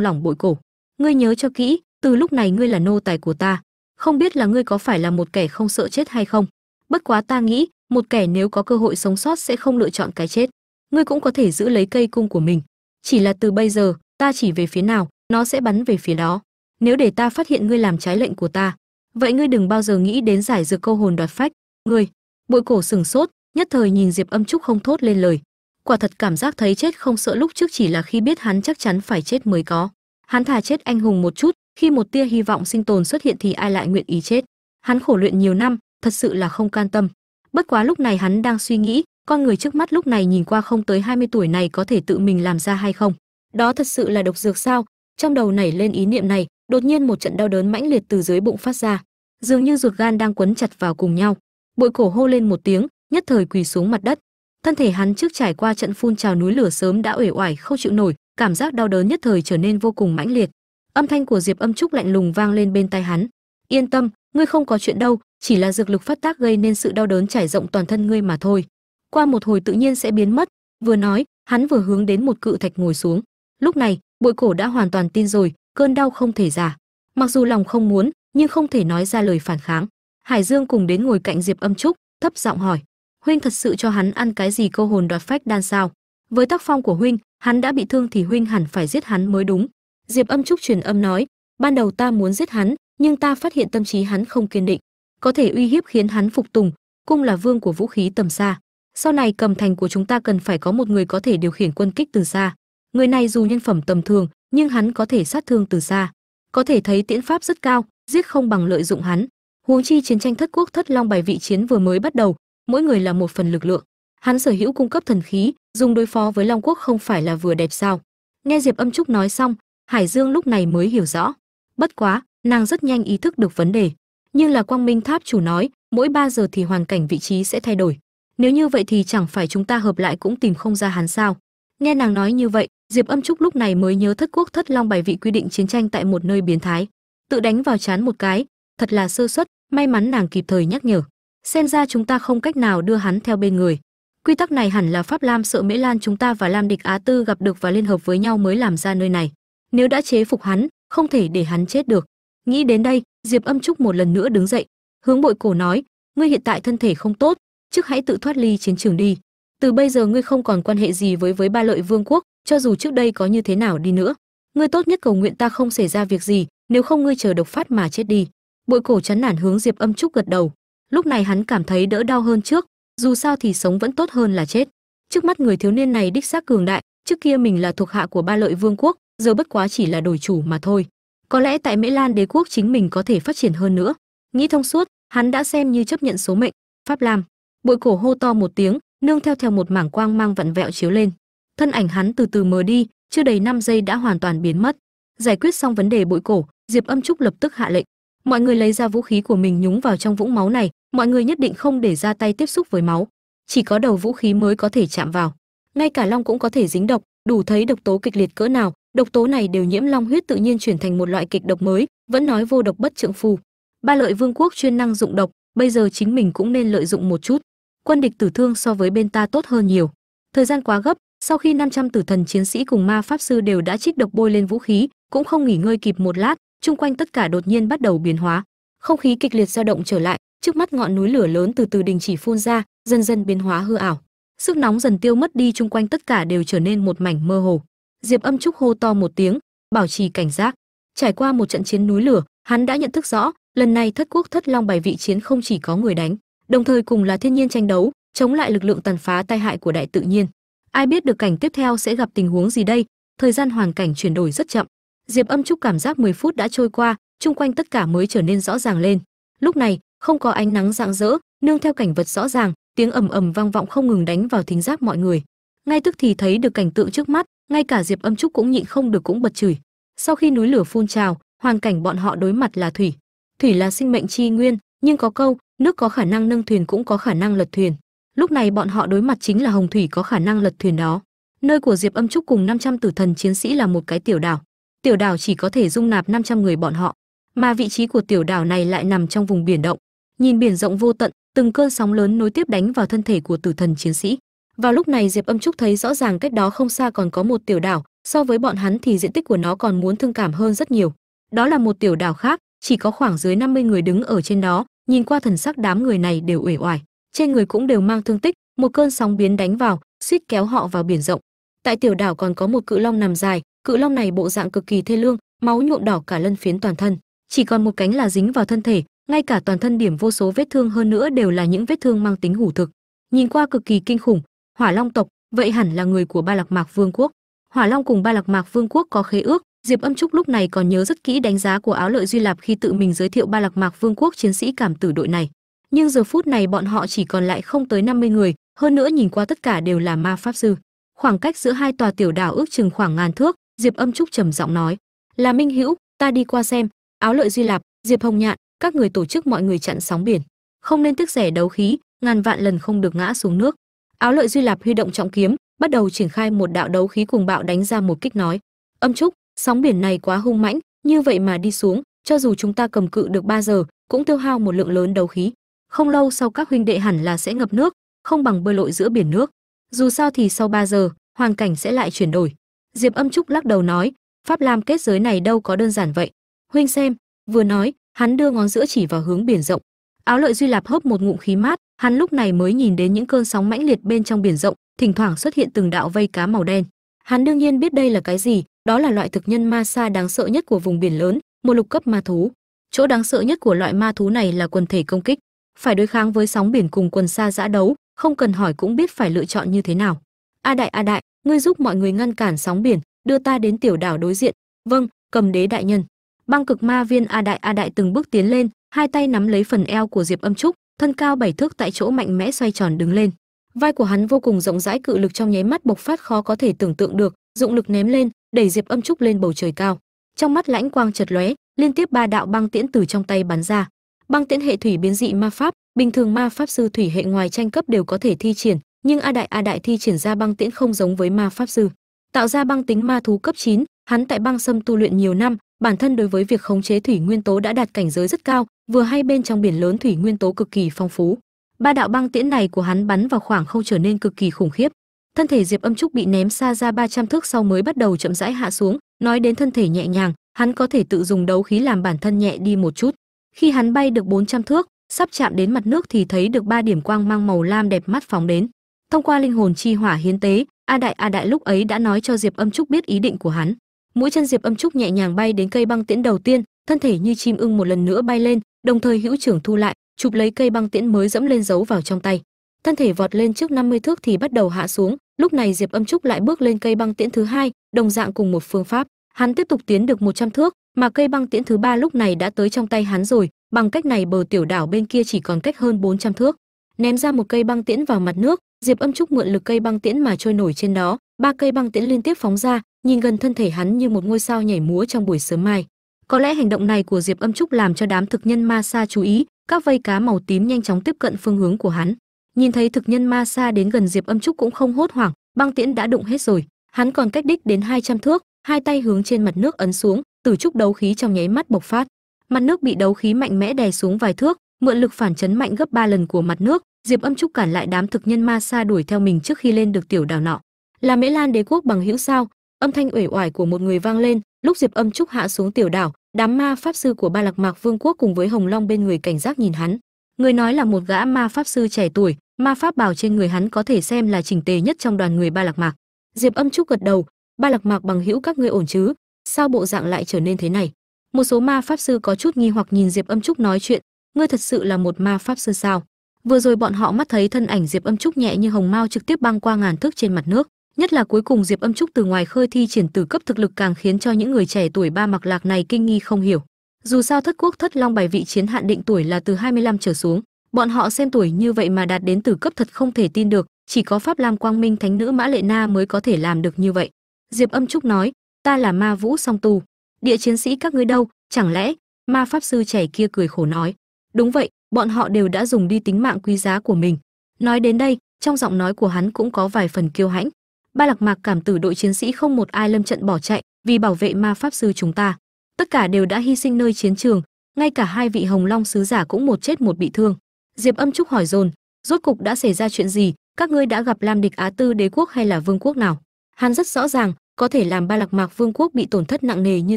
lỏng bội cổ. Ngươi nhớ cho kỹ, từ lúc này ngươi là nô tài của ta không biết là ngươi có phải là một kẻ không sợ chết hay không? Bất quá ta nghĩ, một kẻ nếu có cơ hội sống sót sẽ không lựa chọn cái chết. Ngươi cũng có thể giữ lấy cây cung của mình. Chỉ là từ bây giờ, ta chỉ về phía nào, nó sẽ bắn về phía đó. Nếu để ta phát hiện ngươi làm trái lệnh của ta, vậy ngươi đừng bao giờ nghĩ đến giải dược câu hồn đoạt phách. Ngươi, bội cổ sừng sốt, nhất thời nhìn diệp âm trúc không thốt lên lời. Quả thật cảm giác thấy chết không sợ lúc trước chỉ là khi biết hắn chắc chắn phải chết mới có. Hắn thà chết anh hùng một chút khi một tia hy vọng sinh tồn xuất hiện thì ai lại nguyện ý chết? Hắn khổ luyện nhiều năm, thật sự là không can tâm. Bất quá lúc này hắn đang suy nghĩ, con người trước mắt lúc này nhìn qua không tới 20 tuổi này có thể tự mình làm ra hay không? Đó thật sự là độc dược sao? Trong đầu nảy lên ý niệm này, đột nhiên một trận đau đớn mãnh liệt từ dưới bụng phát ra. Dường như ruột gan đang quấn chặt vào cùng nhau. Bội cổ hô lên một tiếng, nhất thời quỳ xuống mặt đất. Thân thể hắn trước trải qua trận phun trào núi lửa sớm đã uể oải, không chịu nổi, cảm giác đau đớn nhất thời trở nên vô cùng mãnh liệt âm thanh của diệp âm trúc lạnh lùng vang lên bên tai hắn. Yên tâm, ngươi không có chuyện đâu, chỉ là dược lực phát tác gây nên sự đau đớn trải rộng toàn thân ngươi mà thôi. Qua một hồi tự nhiên sẽ biến mất. Vừa nói, hắn vừa hướng đến một cự thạch ngồi xuống. Lúc này bội cổ đã hoàn toàn tin rồi, cơn đau không thể giả mặc dù lòng không muốn, nhưng không thể nói ra lời phản kháng. Hải dương cùng đến ngồi cạnh diệp âm trúc, thấp giọng hỏi, huynh thật sự cho hắn ăn cái gì câu hồn đoạt phách đan sao? Với tác phong của huynh, hắn đã bị thương thì huynh hẳn phải giết hắn mới đúng diệp âm trúc truyền âm nói, ban đầu ta muốn giết hắn, nhưng ta phát hiện tâm trí hắn không kiên định, có thể uy hiếp khiến hắn phục tùng cung là vương của vũ khí tầm xa. Sau này cầm thành của chúng ta cần phải có một người có thể điều khiển quân kích từ xa. Người này dù nhân phẩm tầm thường, nhưng hắn có thể sát thương từ xa. Có thể thấy tiễn pháp rất cao, giết không bằng lợi dụng hắn. Huống chi chiến tranh thất quốc thất long bài vị chiến vừa mới bắt đầu, mỗi người là một phần lực lượng. Hắn sở hữu cung cấp thần khí, dùng đối phó với long quốc không phải là vừa đẹp sao? Nghe diệp âm trúc nói xong hải dương lúc này mới hiểu rõ. Bất quá, nàng rất nhanh ý thức được vấn đề. Nhưng là quang minh tháp chủ nói, mỗi 3 giờ thì hoàn cảnh vị trí sẽ thay đổi. Nếu như vậy thì chẳng phải chúng ta hợp lại cũng tìm không ra hắn sao? Nghe nàng nói như vậy, diệp âm trúc lúc này mới nhớ thất quốc thất long bài vị quy định chiến tranh tại một nơi biến thái. Tự đánh vào chán một cái, thật là sơ suất, may mắn nàng kịp thời nhắc nhở. Xem ra chúng ta không cách nào đưa hắn theo bên người. Quy tắc này hẳn là pháp lam sợ mễ lan chúng ta và lam địch á tư gặp được và liên hợp với nhau mới làm ra nơi này nếu đã chế phục hắn, không thể để hắn chết được. Nghĩ đến đây, diệp âm trúc một lần nữa đứng dậy. Hướng bội cổ nói, ngươi hiện tại thân thể không tốt, trước hãy tự thoát ly chiến trường đi. Từ bây giờ ngươi không còn quan hệ gì với với ba lợi vương quốc, cho dù trước đây có như thế nào đi nữa. Ngươi tốt nhất cầu nguyện ta không xảy ra việc gì, nếu không ngươi chờ độc phát mà chết đi. Bội cổ chán nản hướng diệp âm trúc gật đầu. Lúc này hắn cảm thấy đỡ đau hơn trước, dù sao thì sống vẫn tốt hơn là chết. Trước mắt người thiếu niên này đích xác cường đại, trước kia mình là thuộc hạ của ba lợi vương quốc giờ bất quá chỉ là đổi chủ mà thôi. Có lẽ tại mễ lan đế quốc chính mình có thể phát triển hơn nữa. Nghĩ thông suốt, hắn đã xem như chấp nhận số mệnh, pháp lam. Bội cổ hô to một tiếng, nương theo theo một mảng quang mang vặn vẹo chiếu lên. Thân ảnh hắn từ từ mờ đi, chưa đầy 5 giây đã hoàn toàn biến mất. Giải quyết xong vấn đề bội cổ, diệp âm trúc lập tức hạ lệnh. Mọi người lấy ra vũ khí của mình nhúng vào trong vũng máu này, mọi người nhất định không để ra tay tiếp xúc với máu. Chỉ có đầu vũ khí mới có thể chạm vào. Ngay cả long cũng có thể dính độc, đủ thấy độc tố kịch liệt cỡ nào độc tố này đều nhiễm long huyết tự nhiên chuyển thành một loại kịch độc mới, vẫn nói vô độc bất trượng phù. Ba lợi vương quốc chuyên năng dụng độc, bây giờ chính mình cũng nên lợi dụng một chút. Quân địch tử thương so với bên ta tốt hơn nhiều. Thời gian quá gấp, sau khi 500 tử thần chiến sĩ cùng ma pháp sư đều đã trích độc bôi lên vũ khí, cũng không nghỉ ngơi kịp một lát, chung quanh tất cả đột nhiên bắt đầu biến hóa. Không khí kịch liệt dao động trở lại, trước mắt ngọn núi lửa lớn từ từ đình chỉ phun ra, dần dần biến hóa hư ảo. Sức nóng dần tiêu mất đi, chung quanh tất cả đều trở nên một mảnh mơ hồ diệp âm trúc hô to một tiếng, bảo trì cảnh giác. Trải qua một trận chiến núi lửa, hắn đã nhận thức rõ, lần này thất quốc thất long bài vị chiến không chỉ có người đánh, đồng thời cùng là thiên nhiên tranh đấu, chống lại lực lượng tàn phá tai hại của đại tự nhiên. Ai biết được cảnh tiếp theo sẽ gặp tình huống gì đây, thời gian hoàn cảnh chuyển đổi rất chậm. Diệp âm trúc cảm giác 10 phút đã trôi qua, chung quanh tất cả mới trở nên rõ ràng lên. Lúc này, không có ánh nắng rạng rỡ, nương theo cảnh vật rõ ràng, tiếng ầm ầm vang vọng không ngừng đánh vào thính giác mọi người. Ngay tức thì thấy được cảnh tượng trước mắt ngay cả diệp âm trúc cũng nhịn không được cũng bật chửi. Sau khi núi lửa phun trào, hoàn cảnh bọn họ đối mặt là thủy. Thủy là sinh mệnh chi nguyên, nhưng có câu, nước có khả năng nâng thuyền cũng có khả năng lật thuyền. Lúc này bọn họ đối mặt chính là hồng thủy có khả năng lật thuyền đó. Nơi của diệp âm trúc cùng 500 tử thần chiến sĩ là một cái tiểu đảo. Tiểu đảo chỉ có thể dung nạp 500 người bọn họ, mà vị trí của tiểu đảo này lại nằm trong vùng biển động. Nhìn biển rộng vô tận, từng cơn sóng lớn nối tiếp đánh vào thân thể của tử thần chiến sĩ vào lúc này diệp âm trúc thấy rõ ràng cách đó không xa còn có một tiểu đảo, so với bọn hắn thì diện tích của nó còn muốn thương cảm hơn rất nhiều. Đó là một tiểu đảo khác, chỉ có khoảng dưới 50 người đứng ở trên đó, nhìn qua thần sắc đám người này đều uể oải. Trên người cũng đều mang thương tích, một cơn sóng biến đánh vào, suýt kéo họ vào biển rộng. Tại tiểu đảo còn có một cự long nằm dài, cự long này bộ dạng cực kỳ thê lương, máu nhuộm đỏ cả lân phiến toàn thân. Chỉ còn một cánh là dính vào thân thể, ngay cả toàn thân điểm vô số vết thương hơn nữa đều là những vết thương mang tính hủ thực. Nhìn qua cực kỳ kinh khủng hỏa long tộc, vậy hẳn là người của ba lạc mạc vương quốc. Hỏa long cùng ba lạc mạc vương quốc có khế ước. Diệp âm trúc lúc này còn nhớ rất kỹ đánh giá của áo lợi duy lạp khi tự mình giới thiệu ba lạc mạc vương quốc chiến sĩ cảm tử đội này. Nhưng giờ phút này bọn họ chỉ còn lại không tới 50 người, hơn nữa nhìn qua tất cả đều là ma pháp sư. Khoảng cách giữa hai tòa tiểu đảo ước chừng khoảng ngàn thước, diệp âm trúc trầm giọng nói, là minh hữu, ta đi qua xem. Áo lợi duy lạp, diệp hồng nhạn, các người tổ chức mọi người chặn sóng biển. Không nên tiếc rẻ đấu khí, ngàn vạn lần không được ngã xuống nước áo lợi duy lạp huy động trọng kiếm, bắt đầu triển khai một đạo đấu khí cùng bạo đánh ra một kích nói. Âm trúc, sóng biển này quá hung mãnh, như vậy mà đi xuống, cho dù chúng ta cầm cự được 3 giờ, cũng tiêu hao một lượng lớn đấu khí. Không lâu sau các huynh đệ hẳn là sẽ ngập nước, không bằng bơi lội giữa biển nước. Dù sao thì sau 3 giờ, hoàn cảnh sẽ lại chuyển đổi. Diệp âm trúc lắc đầu nói, pháp lam kết giới này đâu có đơn giản vậy. Huynh xem, vừa nói, hắn đưa ngón giữa chỉ vào hướng biển rộng. Áo lợi duy lạp hớp một ngụm khí mát hắn lúc này mới nhìn đến những cơn sóng mãnh liệt bên trong biển rộng, thỉnh thoảng xuất hiện từng đạo vây cá màu đen. Hắn đương nhiên biết đây là cái gì, đó là loại thực nhân ma sa đáng sợ nhất của vùng biển lớn, một lục cấp ma thú. Chỗ đáng sợ nhất của loại ma thú này là quần thể công kích, phải đối kháng với sóng biển cùng quần sa giã đấu, không cần hỏi cũng biết phải lựa chọn như thế nào. A đại a đại, ngươi giúp mọi người ngăn cản sóng biển, đưa ta đến tiểu đảo đối diện. Vâng cầm đế đại nhân. Băng cực ma viên a đại a đại từng bước tiến lên, hai tay nắm lấy phần eo của diệp âm trúc thân cao bảy thước tại chỗ mạnh mẽ xoay tròn đứng lên. Vai của hắn vô cùng rộng rãi cự lực trong nháy mắt bộc phát khó có thể tưởng tượng được dụng lực ném lên đẩy diệp âm trúc lên bầu trời cao. Trong mắt lãnh quang chật lóe liên tiếp ba đạo băng tiễn từ trong tay bắn ra. Băng tiễn hệ thủy biến dị ma pháp bình thường ma pháp sư thủy hệ ngoài tranh cấp đều có thể thi triển nhưng a đại a đại thi triển ra băng tiễn không giống với ma pháp sư. Tạo ra băng tính ma thú cấp 9, hắn tại băng sâm tu luyện nhiều năm bản thân đối với việc khống chế thủy nguyên tố đã đạt cảnh giới rất cao vừa hay bên trong biển lớn thủy nguyên tố cực kỳ phong phú. Ba đạo băng tiễn này của hắn bắn vào khoảng không trở nên cực kỳ khủng khiếp. Thân thể diệp âm trúc bị ném xa ra 300 thước sau mới bắt đầu chậm rãi hạ xuống, nói đến thân thể nhẹ nhàng, hắn có thể tự dùng đấu khí làm bản thân nhẹ đi một chút. Khi hắn bay được 400 thước, sắp chạm đến mặt nước thì thấy được ba điểm quang mang màu lam đẹp mắt phóng đến. Thông qua linh hồn chi hỏa hiến tế, a đại a đại lúc ấy đã nói cho diệp âm trúc biết ý định của hắn. Mũi chân diệp âm trúc nhẹ nhàng bay đến cây băng tiễn đầu tiên, thân thể như chim ưng một lần nữa bay lên đồng thời hữu trưởng thu lại, chụp lấy cây băng tiễn mới dẫm lên giấu vào trong tay. Thân thể vọt lên trước 50 thước thì bắt đầu hạ xuống. Lúc này diệp âm trúc lại bước lên cây băng tiễn thứ hai, đồng dạng cùng một phương pháp. Hắn tiếp tục tiến được 100 thước, mà cây băng tiễn thứ ba lúc này đã tới trong tay hắn rồi. Bằng cách này bờ tiểu đảo bên kia chỉ còn cách hơn 400 thước. Ném ra một cây băng tiễn vào mặt nước, diệp âm trúc mượn lực cây băng tiễn mà trôi nổi trên đó. Ba cây băng tiễn liên tiếp phóng ra, nhìn gần thân thể hắn như một ngôi sao nhảy múa trong buổi sớm mai có lẽ hành động này của diệp âm trúc làm cho đám thực nhân ma sa chú ý, các vây cá màu tím nhanh chóng tiếp cận phương hướng của hắn. Nhìn thấy thực nhân ma sa đến gần diệp âm trúc cũng không hốt hoảng, băng tiễn đã đụng hết rồi. Hắn còn cách đích đến 200 thước, hai tay hướng trên mặt nước ấn xuống tử trúc đấu khí trong nháy mắt bộc phát. Mặt nước bị đấu khí mạnh mẽ đè xuống vài thước, mượn lực phản chấn mạnh gấp ba lần của mặt nước, diệp âm trúc cản lại đám thực nhân ma sa đuổi theo mình trước khi lên được tiểu đảo nọ. Là mễ lan đế quốc bằng hữu sao? Âm thanh uể oải của một người vang lên lúc diệp âm trúc hạ xuống tiểu đảo, đám ma pháp sư của ba lạc mạc vương quốc cùng với hồng long bên người cảnh giác nhìn hắn. Người nói là một gã ma pháp sư trẻ tuổi, ma pháp bảo trên người hắn có thể xem là chỉnh tề nhất trong đoàn người ba lạc mạc. Diệp âm trúc gật đầu, ba lạc mạc bằng hữu các ngươi ổn chứ? Sao bộ dạng lại trở nên thế này? Một số ma pháp sư có chút nghi hoặc nhìn diệp âm trúc nói chuyện, ngươi thật sự là một ma pháp sư sao? Vừa rồi bọn họ mắt thấy thân ảnh diệp âm trúc nhẹ như hồng mao trực tiếp băng qua ngàn thước trên mặt nước nhất là cuối cùng diệp âm trúc từ ngoài khơi thi triển từ cấp thực lực càng khiến cho những người trẻ tuổi ba mặc lạc này kinh nghi không hiểu. Dù sao thất quốc thất long bài vị chiến hạn định tuổi là từ 25 trở xuống, bọn họ xem tuổi như vậy mà đạt đến từ cấp thật không thể tin được, chỉ có pháp lam quang minh thánh nữ mã lệ na mới có thể làm được như vậy. Diệp âm trúc nói, ta là ma vũ song tu, địa chiến sĩ các ngươi đâu, chẳng lẽ? Ma pháp sư trẻ kia cười khổ nói, đúng vậy, bọn họ đều đã dùng đi tính mạng quý giá của mình. Nói đến đây, trong giọng nói của hắn cũng có vài phần kiêu hãnh ba lạc mạc cảm tử đội chiến sĩ không một ai lâm trận bỏ chạy vì bảo vệ ma pháp sư chúng ta. Tất cả đều đã hy sinh nơi chiến trường, ngay cả hai vị hồng long sứ giả cũng một chết một bị thương. Diệp âm trúc hỏi dồn, rốt cục đã xảy ra chuyện gì? Các ngươi đã gặp lam địch á tư đế quốc hay là vương quốc nào? Hắn rất rõ ràng, có thể làm ba lạc mạc vương quốc bị tổn thất nặng nề như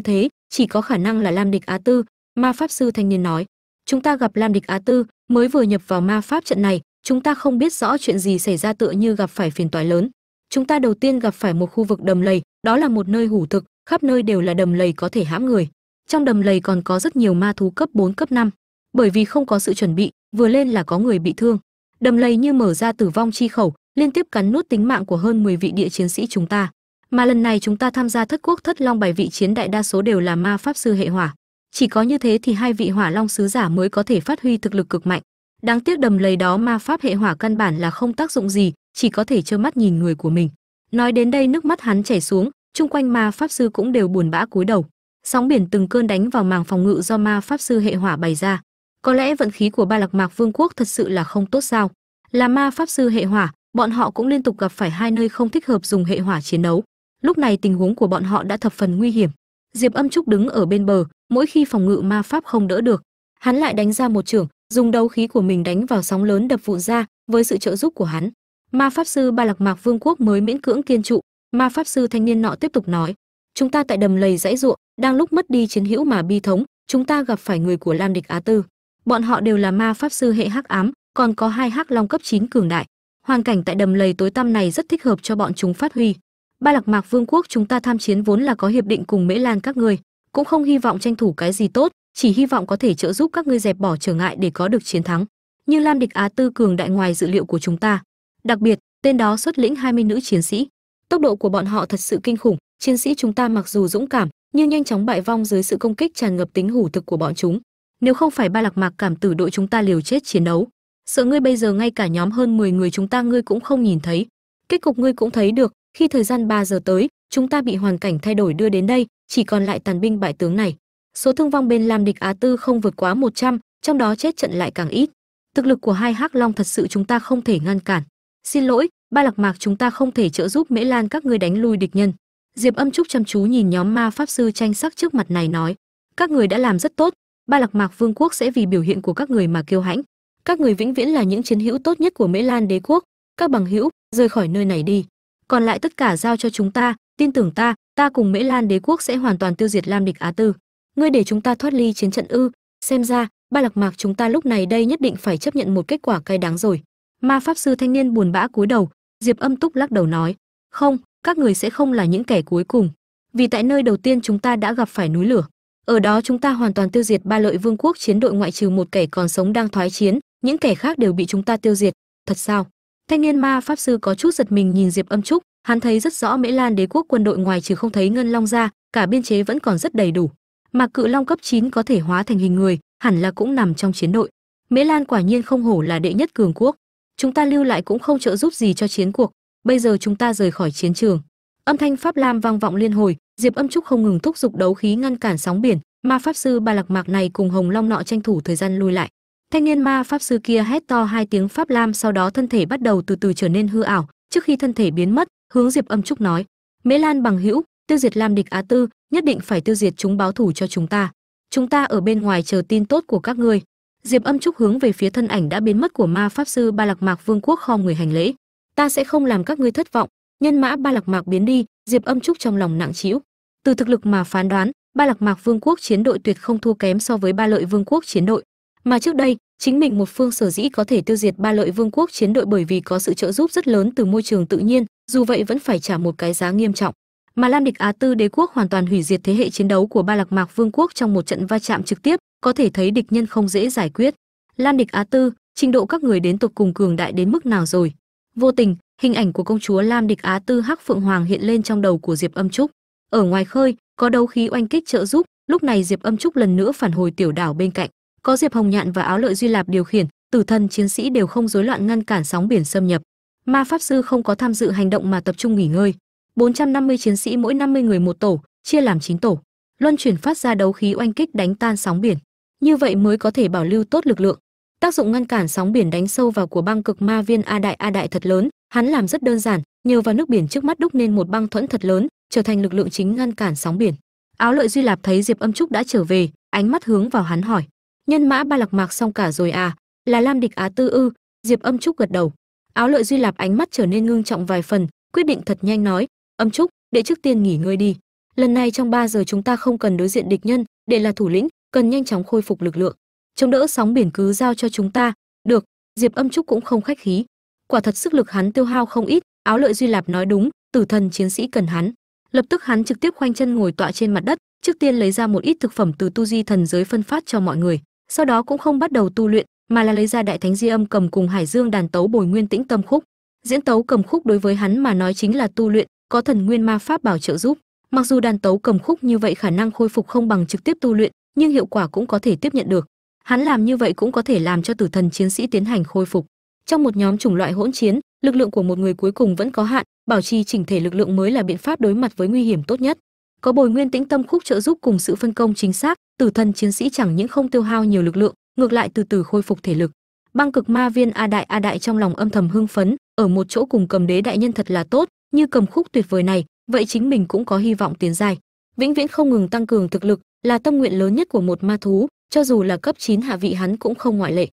thế, chỉ có khả năng là lam địch á tư, ma pháp sư thanh niên nói. Chúng ta gặp lam địch á tư mới vừa nhập vào ma pháp trận này, chúng ta không biết rõ chuyện gì xảy ra tựa như gặp phải phiền toái lớn chúng ta đầu tiên gặp phải một khu vực đầm lầy, đó là một nơi hủ thực, khắp nơi đều là đầm lầy có thể hãm người. Trong đầm lầy còn có rất nhiều ma thú cấp 4 cấp 5. bởi vì không có sự chuẩn bị, vừa lên là có người bị thương. Đầm lầy như mở ra tử vong chi khẩu, liên tiếp cắn nuốt tính mạng của hơn 10 vị địa chiến sĩ chúng ta. Mà lần này chúng ta tham gia thất quốc thất long bài vị chiến đại đa số đều là ma pháp sư hệ hỏa. Chỉ có như thế thì hai vị hỏa long sứ giả mới có thể phát huy thực lực cực mạnh. Đáng tiếc đầm lầy đó ma pháp hệ hỏa căn bản là không tác dụng gì chỉ có thể trơ mắt nhìn người của mình. Nói đến đây nước mắt hắn chảy xuống, chung quanh ma pháp sư cũng đều buồn bã cúi đầu. Sóng biển từng cơn đánh vào màng phòng ngự do ma pháp sư hệ hỏa bày ra. Có lẽ vận khí của ba lạc mạc vương quốc thật sự là không tốt sao? Là ma pháp sư hệ hỏa, bọn họ cũng liên tục gặp phải hai nơi không thích hợp dùng hệ hỏa chiến đấu. Lúc này tình huống của bọn họ đã thập phần nguy hiểm. Diệp âm trúc đứng ở bên bờ, mỗi khi phòng ngự ma pháp không đỡ được, hắn lại đánh ra một trưởng, dùng đấu khí của mình đánh vào sóng lớn đập vụn ra, với sự trợ giúp của hắn ma pháp sư ba lạc mạc vương quốc mới miễn cưỡng kiên trụ. Ma pháp sư thanh niên nọ tiếp tục nói, chúng ta tại đầm lầy dãy ruộng, đang lúc mất đi chiến hữu mà bi thống, chúng ta gặp phải người của lam địch á tư. Bọn họ đều là ma pháp sư hệ hắc ám, còn có hai hắc long cấp 9 cường đại. Hoàn cảnh tại đầm lầy tối tăm này rất thích hợp cho bọn chúng phát huy. Ba lạc mạc vương quốc chúng ta tham chiến vốn là có hiệp định cùng mễ lan các ngươi, cũng không hy vọng tranh thủ cái gì tốt, chỉ hy vọng có thể trợ giúp các ngươi dẹp bỏ trở ngại để có được chiến thắng. Như lam địch á tư cường đại ngoài dự liệu của chúng ta đặc biệt tên đó xuất lĩnh 20 nữ chiến sĩ. Tốc độ của bọn họ thật sự kinh khủng chiến sĩ chúng ta mặc dù dũng cảm nhưng nhanh chóng bại vong dưới sự công kích tràn ngập tính hủ thực của bọn chúng. Nếu không phải ba lạc mạc cảm tử đội chúng ta liều chết chiến đấu sợ ngươi bây giờ ngay cả nhóm hơn 10 người chúng ta ngươi cũng không nhìn thấy. Kết cục ngươi cũng thấy được khi thời gian 3 giờ tới chúng ta bị hoàn cảnh thay đổi đưa đến đây chỉ còn lại tàn binh bại tướng này. Số thương vong bên lam địch á tư không vượt quá 100, trong đó chết trận lại càng ít. Thực lực của hai hắc long thật sự chúng ta không thể ngăn cản xin lỗi, ba lạc mạc chúng ta không thể trợ giúp mễ lan các ngươi đánh lui địch nhân. Diệp âm trúc chăm chú nhìn nhóm ma pháp sư tranh sắc trước mặt này nói, các người đã làm rất tốt, ba lạc mạc vương quốc sẽ vì biểu hiện của các người mà kiêu hãnh. Các người vĩnh viễn là những chiến hữu tốt nhất của mễ lan đế quốc, các bằng hữu, rời khỏi nơi này đi. Còn lại tất cả giao cho chúng ta, tin tưởng ta ta cùng mễ lan đế quốc sẽ hoàn toàn tiêu diệt lam địch á tư. Ngươi để chúng ta thoát ly chiến trận ư? Xem ra, ba lạc mạc chúng ta lúc này đây nhất định phải chấp nhận một kết quả cay đáng rồi ma pháp sư thanh niên buồn bã cúi đầu, diệp âm túc lắc đầu nói, không, các người sẽ không là những kẻ cuối cùng. Vì tại nơi đầu tiên chúng ta đã gặp phải núi lửa. Ở đó chúng ta hoàn toàn tiêu diệt ba lợi vương quốc chiến đội ngoại trừ một kẻ còn sống đang thoái chiến, những kẻ khác đều bị chúng ta tiêu diệt. Thật sao? Thanh niên ma pháp sư có chút giật mình nhìn diệp âm trúc hắn thấy rất rõ mễ lan đế quốc quân đội ngoài trừ không thấy ngân long ra, cả biên chế vẫn còn rất đầy đủ. Mà cự long cấp 9 có thể hóa thành hình người, hẳn là cũng nằm trong chiến đội. Mễ lan quả nhiên không hổ là đệ nhất cường quốc chúng ta lưu lại cũng không trợ giúp gì cho chiến cuộc. Bây giờ chúng ta rời khỏi chiến trường. Âm thanh pháp lam vang vọng liên hồi, diệp âm trúc không ngừng thúc giục đấu khí ngăn cản sóng biển ma pháp sư ba lạc mạc này cùng hồng long nọ tranh thủ thời gian lui lại. Thanh niên ma pháp sư kia hét to hai tiếng pháp lam, sau đó thân thể bắt đầu từ từ trở nên hư ảo. Trước khi thân thể biến mất, hướng diệp âm trúc nói, mễ lan bằng hữu, tiêu diệt lam địch á tư, nhất định phải tiêu diệt chúng báo thủ cho chúng ta. Chúng ta ở bên ngoài chờ tin tốt của các ngươi diệp âm trúc hướng về phía thân ảnh đã biến mất của ma pháp sư ba lạc mạc vương quốc kho người hành lễ. Ta sẽ không làm các ngươi thất vọng. Nhân mã ba lạc mạc biến đi, diệp âm trúc trong lòng nặng trĩu. Từ thực lực mà phán đoán, ba lạc mạc vương quốc chiến đội tuyệt không thua kém so với ba lợi vương quốc chiến đội. Mà trước đây, chính mình một phương sở dĩ có thể tiêu diệt ba lợi vương quốc chiến đội bởi vì có sự trợ giúp rất lớn từ môi trường tự nhiên, dù vậy vẫn phải trả một cái giá nghiêm trọng. Mà lam địch á tư đế quốc hoàn toàn hủy diệt thế hệ chiến đấu của ba lạc mạc vương quốc trong một trận va chạm trực tiếp có thể thấy địch nhân không dễ giải quyết. Lam địch á tư, trình độ các người đến tục cùng cường đại đến mức nào rồi? Vô tình, hình ảnh của công chúa lam địch á tư hắc phượng hoàng hiện lên trong đầu của diệp âm trúc. Ở ngoài khơi, có đấu khí oanh kích trợ giúp, lúc này diệp âm trúc lần nữa phản hồi tiểu đảo bên cạnh. Có diệp hồng nhạn và áo lợi duy lạp điều khiển, tử thần chiến sĩ đều không rối loạn ngăn cản sóng biển xâm nhập. Ma pháp sư không có tham dự hành động mà tập trung nghỉ ngơi. 450 chiến sĩ mỗi 50 người một tổ, chia làm 9 tổ. Luân chuyển phát ra đấu khí oanh kích đánh tan sóng biển như vậy mới có thể bảo lưu tốt lực lượng. Tác dụng ngăn cản sóng biển đánh sâu vào của băng cực ma viên a đại a đại thật lớn, hắn làm rất đơn giản, nhờ vào nước biển trước mắt đúc nên một băng thuẫn thật lớn, trở thành lực lượng chính ngăn cản sóng biển. Áo lợi duy lạp thấy diệp âm trúc đã trở về, ánh mắt hướng vào hắn hỏi, nhân mã ba lạc mạc xong cả rồi à? Là lam địch á tư ư? Diệp âm trúc gật đầu. Áo lợi duy lạp ánh mắt trở nên ngưng trọng vài phần, quyết định thật nhanh nói, âm trúc đệ trước tiên nghỉ ngơi đi. Lần này trong 3 giờ chúng ta không cần đối diện địch nhân đệ là thủ lĩnh cần nhanh chóng khôi phục lực lượng. Chống đỡ sóng biển cứ giao cho chúng ta, được, diệp âm trúc cũng không khách khí. Quả thật sức lực hắn tiêu hao không ít, áo lợi duy lạp nói đúng, tử thần chiến sĩ cần hắn. Lập tức hắn trực tiếp khoanh chân ngồi tọa trên mặt đất, trước tiên lấy ra một ít thực phẩm từ tu di thần giới phân phát cho mọi người, sau đó cũng không bắt đầu tu luyện, mà là lấy ra đại thánh di âm cầm cùng hải dương đàn tấu bồi nguyên tĩnh tâm khúc. Diễn tấu cầm khúc đối với hắn mà nói chính là tu luyện, có thần nguyên ma pháp bảo trợ giúp. Mặc dù đàn tấu cầm khúc như vậy khả năng khôi phục không bằng trực tiếp tu luyện nhưng hiệu quả cũng có thể tiếp nhận được. Hắn làm như vậy cũng có thể làm cho tử thần chiến sĩ tiến hành khôi phục. Trong một nhóm chủng loại hỗn chiến, lực lượng của một người cuối cùng vẫn có hạn, bảo trì chỉnh thể lực lượng mới là biện pháp đối mặt với nguy hiểm tốt nhất. Có bồi nguyên tĩnh tâm khúc trợ giúp cùng sự phân công chính xác, tử thần chiến sĩ chẳng những không tiêu hao nhiều lực lượng, ngược lại từ từ khôi phục thể lực. Băng cực ma viên a đại a đại trong lòng âm thầm hưng phấn, ở một chỗ cùng cầm đế đại nhân thật là tốt, như cầm khúc tuyệt vời này, vậy chính mình cũng có hy vọng tiến dài vĩnh viễn không ngừng tăng cường thực lực là tâm nguyện lớn nhất của một ma thú, cho dù là cấp 9 hạ vị hắn cũng không ngoại lệ.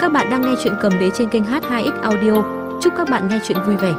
Các bạn đang nghe chuyện cầm đế trên kênh h2x audio. Chúc các bạn nghe chuyện vui vẻ.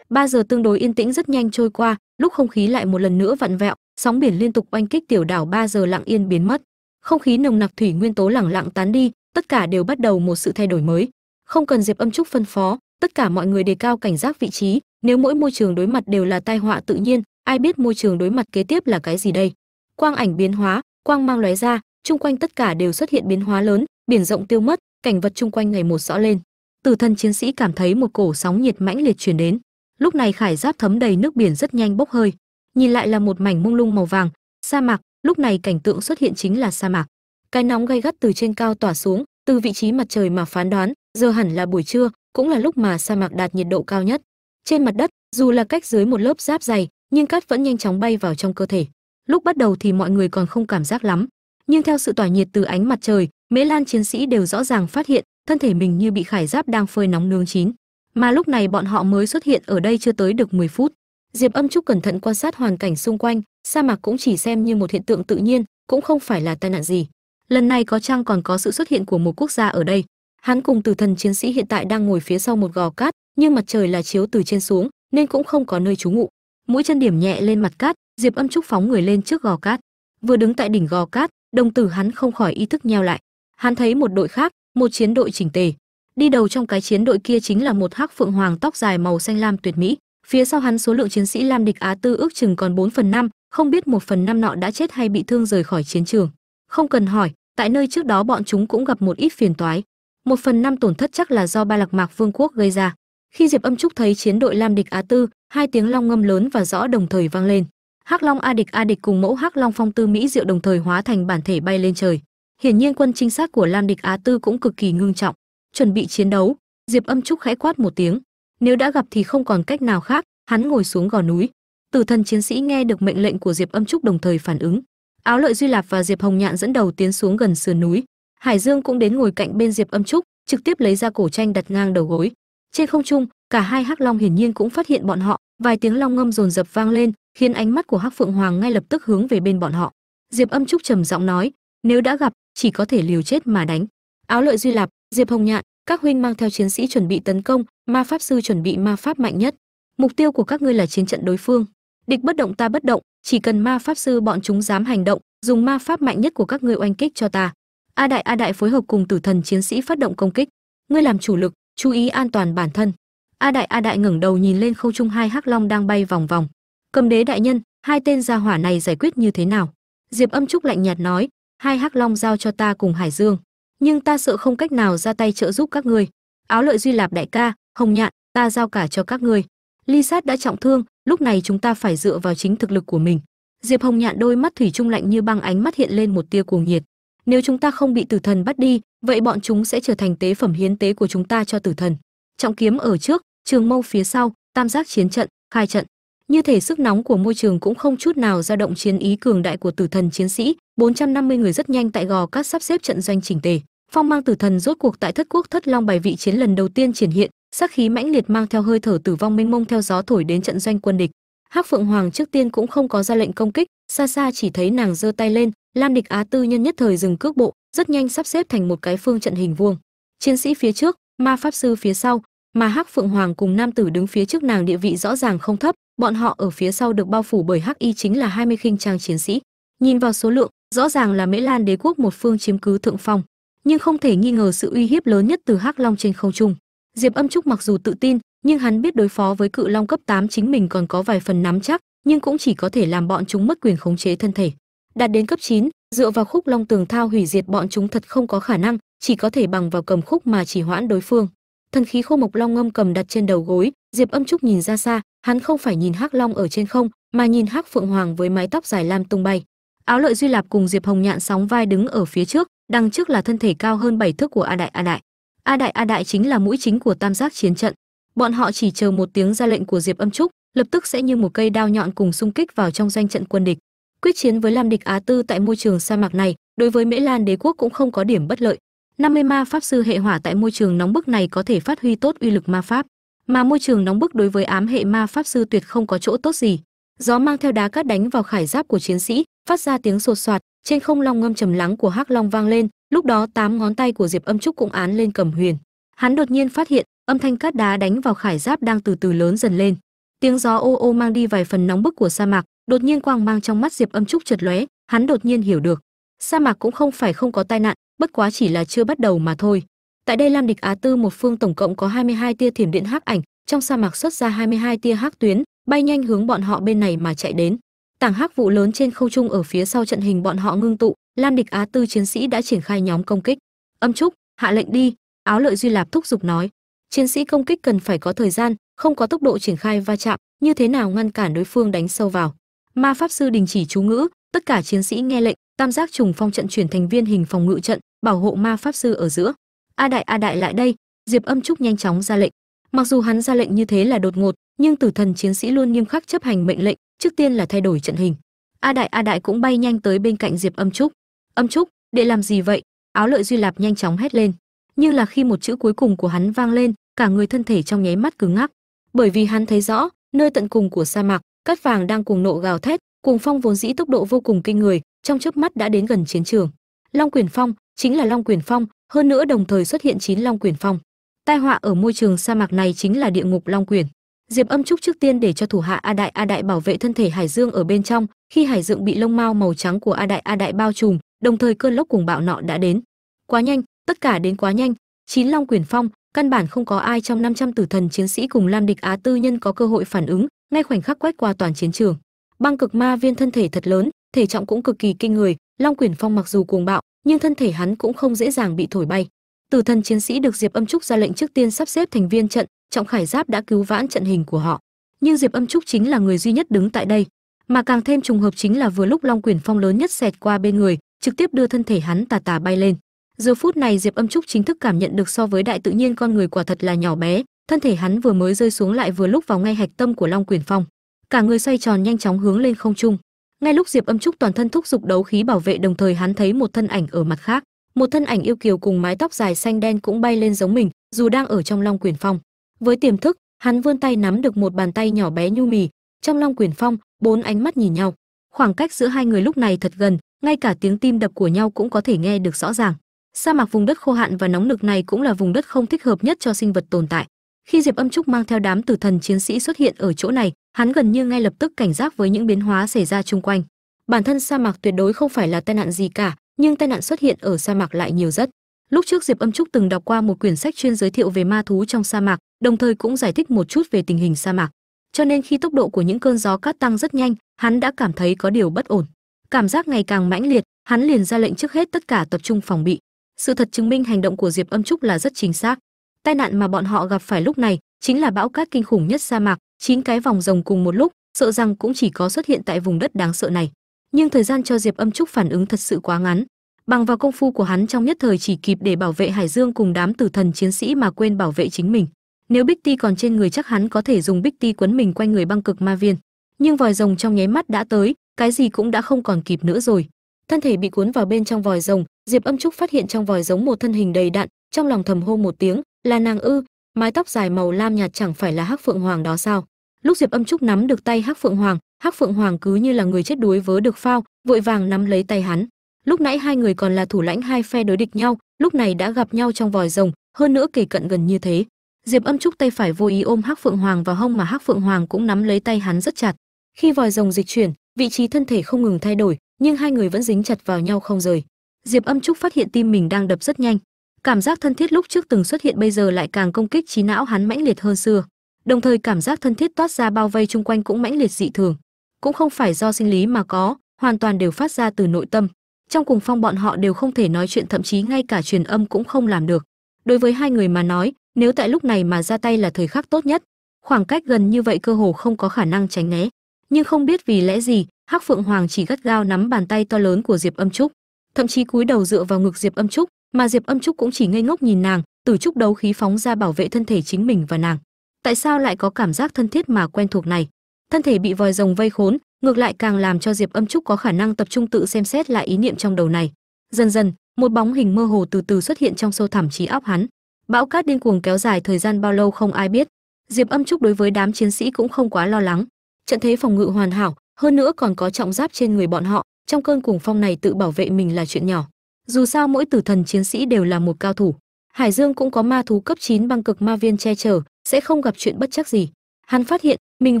Ba giờ tương đối yên tĩnh rất nhanh trôi qua, lúc không khí lại một lần nữa vặn vẹo, sóng biển liên tục oanh kích tiểu đảo ba giờ lặng yên biến mất. Không khí nồng nặc thủy nguyên tố lẳng lặng tán đi, tất cả đều bắt đầu một sự thay đổi mới không cần diệp âm trúc phân phó, tất cả mọi người đề cao cảnh giác vị trí. Nếu mỗi môi trường đối mặt đều là tai họa tự nhiên, ai biết môi trường đối mặt kế tiếp là cái gì đây? Quang ảnh biến hóa, quang mang lóe ra chung quanh tất cả đều xuất hiện biến hóa lớn, biển rộng tiêu mất, cảnh vật chung quanh ngày một rõ lên. Tử thần chiến sĩ cảm thấy một cổ sóng nhiệt mãnh liệt truyền đến. Lúc này khải giáp thấm đầy nước biển rất nhanh bốc hơi. Nhìn lại là một mảnh mông lung màu vàng, sa mạc. Lúc này cảnh tượng xuất hiện chính là sa mạc. Cái nóng gay gắt từ trên cao tỏa xuống, từ vị trí mặt trời mà phán đoán giờ hẳn là buổi trưa, cũng là lúc mà sa mạc đạt nhiệt độ cao nhất. Trên mặt đất, dù là cách dưới một lớp giáp dày, nhưng cát vẫn nhanh chóng bay vào trong cơ thể. Lúc bắt đầu thì mọi người còn không cảm giác lắm. Nhưng theo sự tỏa nhiệt từ ánh mặt trời, mễ lan chiến sĩ đều rõ ràng phát hiện thân thể mình như bị khải giáp đang phơi nóng nướng chín. Mà lúc này bọn họ mới xuất hiện ở đây chưa tới được 10 phút. Diệp âm trúc cẩn thận quan sát hoàn cảnh xung quanh, sa mạc cũng chỉ xem như một hiện tượng tự nhiên, cũng không phải là tai nạn gì. Lần này có chăng còn có sự xuất hiện của một quốc gia ở đây? Hắn cùng tử thần chiến sĩ hiện tại đang ngồi phía sau một gò cát, nhưng mặt trời là chiếu từ trên xuống, nên cũng không có nơi trú ngụ. Mũi chân điểm nhẹ lên mặt cát, diệp âm trúc phóng người lên trước gò cát. Vừa đứng tại đỉnh gò cát, đồng tử hắn không khỏi ý thức nheo lại. Hắn thấy một đội khác, một chiến đội chỉnh tề. Đi đầu trong cái chiến đội kia chính là một hắc phượng hoàng tóc dài màu xanh lam tuyệt mỹ. Phía sau hắn số lượng chiến sĩ lam địch á tư ước chừng còn 4 phần năm, không biết một phần năm nọ đã chết hay bị thương rời khỏi chiến trường. Không cần hỏi, tại nơi trước đó bọn chúng cũng gặp một ít phiền toái một phần năm tổn thất chắc là do ba lạc mạc vương quốc gây ra. Khi diệp âm trúc thấy chiến đội lam địch á tư, hai tiếng long ngâm lớn và rõ đồng thời vang lên. Hắc long a địch a địch cùng mẫu hắc long phong tư mỹ diệu đồng thời hóa thành bản thể bay lên trời. Hiển nhiên quân trinh sát của lam địch á tư cũng cực kỳ ngưng trọng. Chuẩn bị chiến đấu, diệp âm trúc khẽ quát một tiếng. Nếu đã gặp thì không còn cách nào khác, hắn ngồi xuống gò núi. Tử thần chiến sĩ nghe được mệnh lệnh của diệp âm trúc đồng thời phản ứng. Áo lợi duy lạp và diệp hồng nhạn dẫn đầu tiến xuống gần sườn núi hải dương cũng đến ngồi cạnh bên diệp âm trúc, trực tiếp lấy ra cổ tranh đặt ngang đầu gối. Trên không trung, cả hai hắc long hiển nhiên cũng phát hiện bọn họ. Vài tiếng long ngâm rồn rập vang lên, khiến ánh mắt của hắc phượng hoàng ngay lập tức hướng về bên bọn họ. Diệp âm trúc trầm giọng nói, nếu đã gặp, chỉ có thể liều chết mà đánh. Áo lợi duy lạp, diệp hồng nhạn, các huynh mang theo chiến sĩ chuẩn bị tấn công, ma pháp sư chuẩn bị ma pháp mạnh nhất. Mục tiêu của các ngươi là chiến trận đối phương. Địch bất động ta bất động, chỉ cần ma pháp sư bọn chúng dám hành động, dùng ma pháp mạnh nhất của các ngươi oanh kích cho ta a đại a đại phối hợp cùng tử thần chiến sĩ phát động công kích. Ngươi làm chủ lực, chú ý an toàn bản thân. A đại a đại ngẩng đầu nhìn lên khâu trung hai hắc long đang bay vòng vòng. Cầm đế đại nhân, hai tên gia hỏa này giải quyết như thế nào? Diệp âm trúc lạnh nhạt nói, hai hắc long giao cho ta cùng hải dương. Nhưng ta sợ không cách nào ra tay trợ giúp các ngươi. Áo lợi duy lạp đại ca, hồng nhạn, ta giao cả cho các ngươi. Ly sát đã trọng thương, lúc này chúng ta phải dựa vào chính thực lực của mình. Diệp hồng nhạn đôi mắt thủy trung lạnh như băng, ánh mắt hiện lên một tia cuồng nhiệt nếu chúng ta không bị tử thần bắt đi, vậy bọn chúng sẽ trở thành tế phẩm hiến tế của chúng ta cho tử thần. Trọng kiếm ở trước, trường mâu phía sau, tam giác chiến trận, khai trận. Như thể sức nóng của môi trường cũng không chút nào dao động chiến ý cường đại của tử thần chiến sĩ. 450 người rất nhanh tại gò cát sắp xếp trận doanh chỉnh tề. Phong mang tử thần rốt cuộc tại thất quốc thất long bài vị chiến lần đầu tiên triển hiện. Sắc khí mãnh liệt mang theo hơi thở tử vong mênh mông theo gió thổi đến trận doanh quân địch hắc phượng hoàng trước tiên cũng không có ra lệnh công kích xa xa chỉ thấy nàng giơ tay lên, lam địch á tư nhân nhất thời dừng cước bộ, rất nhanh sắp xếp thành một cái phương trận hình vuông. Chiến sĩ phía trước, ma pháp sư phía sau, mà hắc phượng hoàng cùng nam tử đứng phía trước nàng địa vị rõ ràng không thấp, bọn họ ở phía sau được bao phủ bởi hắc y chính là 20 khinh trang chiến sĩ. Nhìn vào số lượng, rõ ràng là mễ lan đế quốc một phương chiếm cứ thượng phong, nhưng không thể nghi ngờ sự uy hiếp lớn nhất từ hắc long trên không trung. Diệp âm trúc mặc dù tự tin nhưng hắn biết đối phó với cự long cấp 8 chính mình còn có vài phần nắm chắc nhưng cũng chỉ có thể làm bọn chúng mất quyền khống chế thân thể. Đạt đến cấp 9, dựa vào khúc long tường thao hủy diệt bọn chúng thật không có khả năng chỉ có thể bằng vào cầm khúc mà chỉ hoãn đối phương. Thần khí khô mộc long ngâm cầm đặt trên đầu gối diệp âm trúc nhìn ra xa hắn không phải nhìn hắc long ở trên không mà nhìn hắc phượng hoàng với mái tóc dài lam tung bay. Áo lợi duy lạp cùng diệp hồng nhạn sóng vai đứng ở phía trước đằng trước là thân thể cao hơn bảy thước của a đại a đại. A đại a đại chính là mũi chính của tam giác chiến trận bọn họ chỉ chờ một tiếng ra lệnh của diệp âm trúc, lập tức sẽ như một cây đao nhọn cùng xung kích vào trong danh trận quân địch. Quyết chiến với lam địch á tư tại môi trường sa mạc này, đối với mễ lan đế quốc cũng không có điểm bất lợi. 50 ma pháp sư hệ hỏa tại môi trường nóng bức này có thể phát huy tốt uy lực ma pháp, mà môi trường nóng bức đối với ám hệ ma pháp sư tuyệt không có chỗ tốt gì. Gió mang theo đá cát đánh vào khải giáp của chiến sĩ, phát ra tiếng sột soạt, trên không long ngâm trầm lắng của hắc long vang lên, lúc đó tám ngón tay của diệp âm trúc cũng án lên cầm huyền. Hắn đột nhiên phát hiện âm thanh cát đá đánh vào khải giáp đang từ từ lớn dần lên. Tiếng gió ô ô mang đi vài phần nóng bức của sa mạc, đột nhiên quang mang trong mắt diệp âm trúc chợt lóe, hắn đột nhiên hiểu được. Sa mạc cũng không phải không có tai nạn, bất quá chỉ là chưa bắt đầu mà thôi. Tại đây lam địch á tư, một phương tổng cộng có 22 tia thiểm điện hắc ảnh, trong sa mạc xuất ra 22 tia hắc tuyến, bay nhanh hướng bọn họ bên này mà chạy đến. Tảng hắc vụ lớn trên không trung ở phía sau trận hình bọn họ ngưng tụ, lam địch á tư chiến sĩ đã triển khai nhóm công kích. Âm trúc, hạ lệnh đi, áo lợi duy lạp thúc giục nói chiến sĩ công kích cần phải có thời gian, không có tốc độ triển khai va chạm, như thế nào ngăn cản đối phương đánh sâu vào. Ma pháp sư đình chỉ chú ngữ, tất cả chiến sĩ nghe lệnh, tam giác trùng phong trận chuyển thành viên hình phòng ngự trận, bảo hộ ma pháp sư ở giữa. A đại a đại lại đây, diệp âm trúc nhanh chóng ra lệnh. Mặc dù hắn ra lệnh như thế là đột ngột, nhưng tử thần chiến sĩ luôn nghiêm khắc chấp hành mệnh lệnh, trước tiên là thay đổi trận hình. A đại a đại cũng bay nhanh tới bên cạnh diệp âm trúc. Âm trúc để làm gì vậy? Áo lợi duy lạp nhanh chóng hét lên. Nhưng là khi một chữ cuối cùng của hắn vang lên cả người thân thể trong nháy mắt cứng ngắc. Bởi vì hắn thấy rõ, nơi tận cùng của sa mạc, cát vàng đang cuồng nộ gào thét, cuồng phong vốn dĩ tốc độ vô cùng kinh người, trong chớp mắt đã đến gần chiến trường. Long quyền phong chính là long quyền phong, hơn nữa đồng thời xuất hiện chín long quyền phong. Tai họa ở môi trường sa mạc này chính là địa ngục long quyền. Diệp âm trúc trước tiên để cho thủ hạ a đại a đại bảo vệ thân thể hải dương ở bên trong, khi hải dương bị lông mao màu trắng của a đại a đại bao trùm, đồng thời cơn lốc cùng bạo nọ đã đến. Quá nhanh, tất cả đến quá nhanh. Chín long quyền phong căn bản không có ai trong 500 tử thần chiến sĩ cùng lam địch á tư nhân có cơ hội phản ứng, ngay khoảnh khắc quét qua toàn chiến trường. Băng cực ma viên thân thể thật lớn, thể trọng cũng cực kỳ kinh người, long quyền phong mặc dù cuồng bạo, nhưng thân thể hắn cũng không dễ dàng bị thổi bay. Tử thần chiến sĩ được diệp âm trúc ra lệnh trước tiên sắp xếp thành viên trận, trọng khải giáp đã cứu vãn trận hình của họ. Nhưng diệp âm trúc chính là người duy nhất đứng tại đây. Mà càng thêm trùng hợp chính là vừa lúc long quyền phong lớn nhất xẹt qua bên người, trực tiếp đưa thân thể hắn tà tà bay lên giờ phút này diệp âm trúc chính thức cảm nhận được so với đại tự nhiên con người quả thật là nhỏ bé, thân thể hắn vừa mới rơi xuống lại vừa lúc vào ngay hạch tâm của long quyền phong. Cả người xoay tròn nhanh chóng hướng lên không trung. Ngay lúc diệp âm trúc toàn thân thúc giục đấu khí bảo vệ đồng thời hắn thấy một thân ảnh ở mặt khác. Một thân ảnh yêu kiều cùng mái tóc dài xanh đen cũng bay lên giống mình, dù đang ở trong long quyền phong. Với tiềm thức, hắn vươn tay nắm được một bàn tay nhỏ bé nhu mì. Trong long quyền phong, bốn ánh mắt nhìn nhau. Khoảng cách giữa hai người lúc này thật gần, ngay cả tiếng tim đập của nhau cũng có thể nghe được rõ ràng sa mạc vùng đất khô hạn và nóng nực này cũng là vùng đất không thích hợp nhất cho sinh vật tồn tại. Khi diệp âm trúc mang theo đám tử thần chiến sĩ xuất hiện ở chỗ này, hắn gần như ngay lập tức cảnh giác với những biến hóa xảy ra chung quanh. Bản thân sa mạc tuyệt đối không phải là tai nạn gì cả, nhưng tai nạn xuất hiện ở sa mạc lại nhiều rất. Lúc trước diệp âm trúc từng đọc qua một quyển sách chuyên giới thiệu về ma thú trong sa mạc, đồng thời cũng giải thích một chút về tình hình sa mạc. Cho nên khi tốc độ của những cơn gió cát tăng rất nhanh, hắn đã cảm thấy có điều bất ổn. Cảm giác ngày càng mãnh liệt, hắn liền ra lệnh trước hết tất cả tập trung phòng bị sự thật chứng minh hành động của diệp âm trúc là rất chính xác. Tai nạn mà bọn họ gặp phải lúc này chính là bão cát kinh khủng nhất sa mạc, chín cái vòng rồng cùng một lúc, sợ rằng cũng chỉ có xuất hiện tại vùng đất đáng sợ này. Nhưng thời gian cho diệp âm trúc phản ứng thật sự quá ngắn. Bằng vào công phu của hắn trong nhất thời chỉ kịp để bảo vệ hải dương cùng đám tử thần chiến sĩ mà quên bảo vệ chính mình. Nếu bích ti còn trên người chắc hắn có thể dùng bích ti quấn mình quanh người băng cực ma viên. Nhưng vòi rồng trong nháy mắt đã tới, cái gì cũng đã không còn kịp nữa rồi. Thân thể bị cuốn vào bên trong vòi rồng diệp âm trúc phát hiện trong vòi giống một thân hình đầy đặn, trong lòng thầm hô một tiếng, là nàng ư? Mái tóc dài màu lam nhạt chẳng phải là hắc phượng hoàng đó sao? Lúc diệp âm trúc nắm được tay hắc phượng hoàng, hắc phượng hoàng cứ như là người chết đuối vớ được phao, vội vàng nắm lấy tay hắn. Lúc nãy hai người còn là thủ lãnh hai phe đối địch nhau, lúc này đã gặp nhau trong vòi rồng, hơn nữa kề cận gần như thế. Diệp âm trúc tay phải vô ý ôm hắc phượng hoàng vào hông mà hắc phượng hoàng cũng nắm lấy tay hắn rất chặt. Khi vòi rồng dịch chuyển, vị trí thân thể không ngừng thay đổi, nhưng hai người vẫn dính chặt vào nhau không rời diệp âm trúc phát hiện tim mình đang đập rất nhanh. Cảm giác thân thiết lúc trước từng xuất hiện bây giờ lại càng công kích trí não hắn mãnh liệt hơn xưa. Đồng thời cảm giác thân thiết toát ra bao vây chung quanh cũng mãnh liệt dị thường. Cũng không phải do sinh lý mà có, hoàn toàn đều phát ra từ nội tâm. Trong cùng phong bọn họ đều không thể nói chuyện, thậm chí ngay cả truyền âm cũng không làm được. Đối với hai người mà nói, nếu tại lúc này mà ra tay là thời khắc tốt nhất. Khoảng cách gần như vậy cơ hồ không có khả năng tránh né. Nhưng không biết vì lẽ gì, hắc phượng hoàng chỉ gắt gao nắm bàn tay to lớn của diệp âm trúc thậm chí cúi đầu dựa vào ngực diệp âm trúc, mà diệp âm trúc cũng chỉ ngây ngốc nhìn nàng, từ trúc đấu khí phóng ra bảo vệ thân thể chính mình và nàng. Tại sao lại có cảm giác thân thiết mà quen thuộc này? Thân thể bị vòi rồng vây khốn, ngược lại càng làm cho diệp âm trúc có khả năng tập trung tự xem xét lại ý niệm trong đầu này. Dần dần, một bóng hình mơ hồ từ từ xuất hiện trong sâu thẳm trí óc hắn. Bão cát điên cuồng kéo dài thời gian bao lâu không ai biết. Diệp âm trúc đối với đám chiến sĩ cũng không quá lo lắng. Trận thế phòng ngự hoàn hảo, hơn nữa còn có trọng giáp trên người bọn họ trong cơn cuồng phong này tự bảo vệ mình là chuyện nhỏ. Dù sao mỗi tử thần chiến sĩ đều là một cao thủ. Hải dương cũng có ma thú cấp 9 băng cực ma viên che chở, sẽ không gặp chuyện bất chắc gì. Hắn phát hiện, mình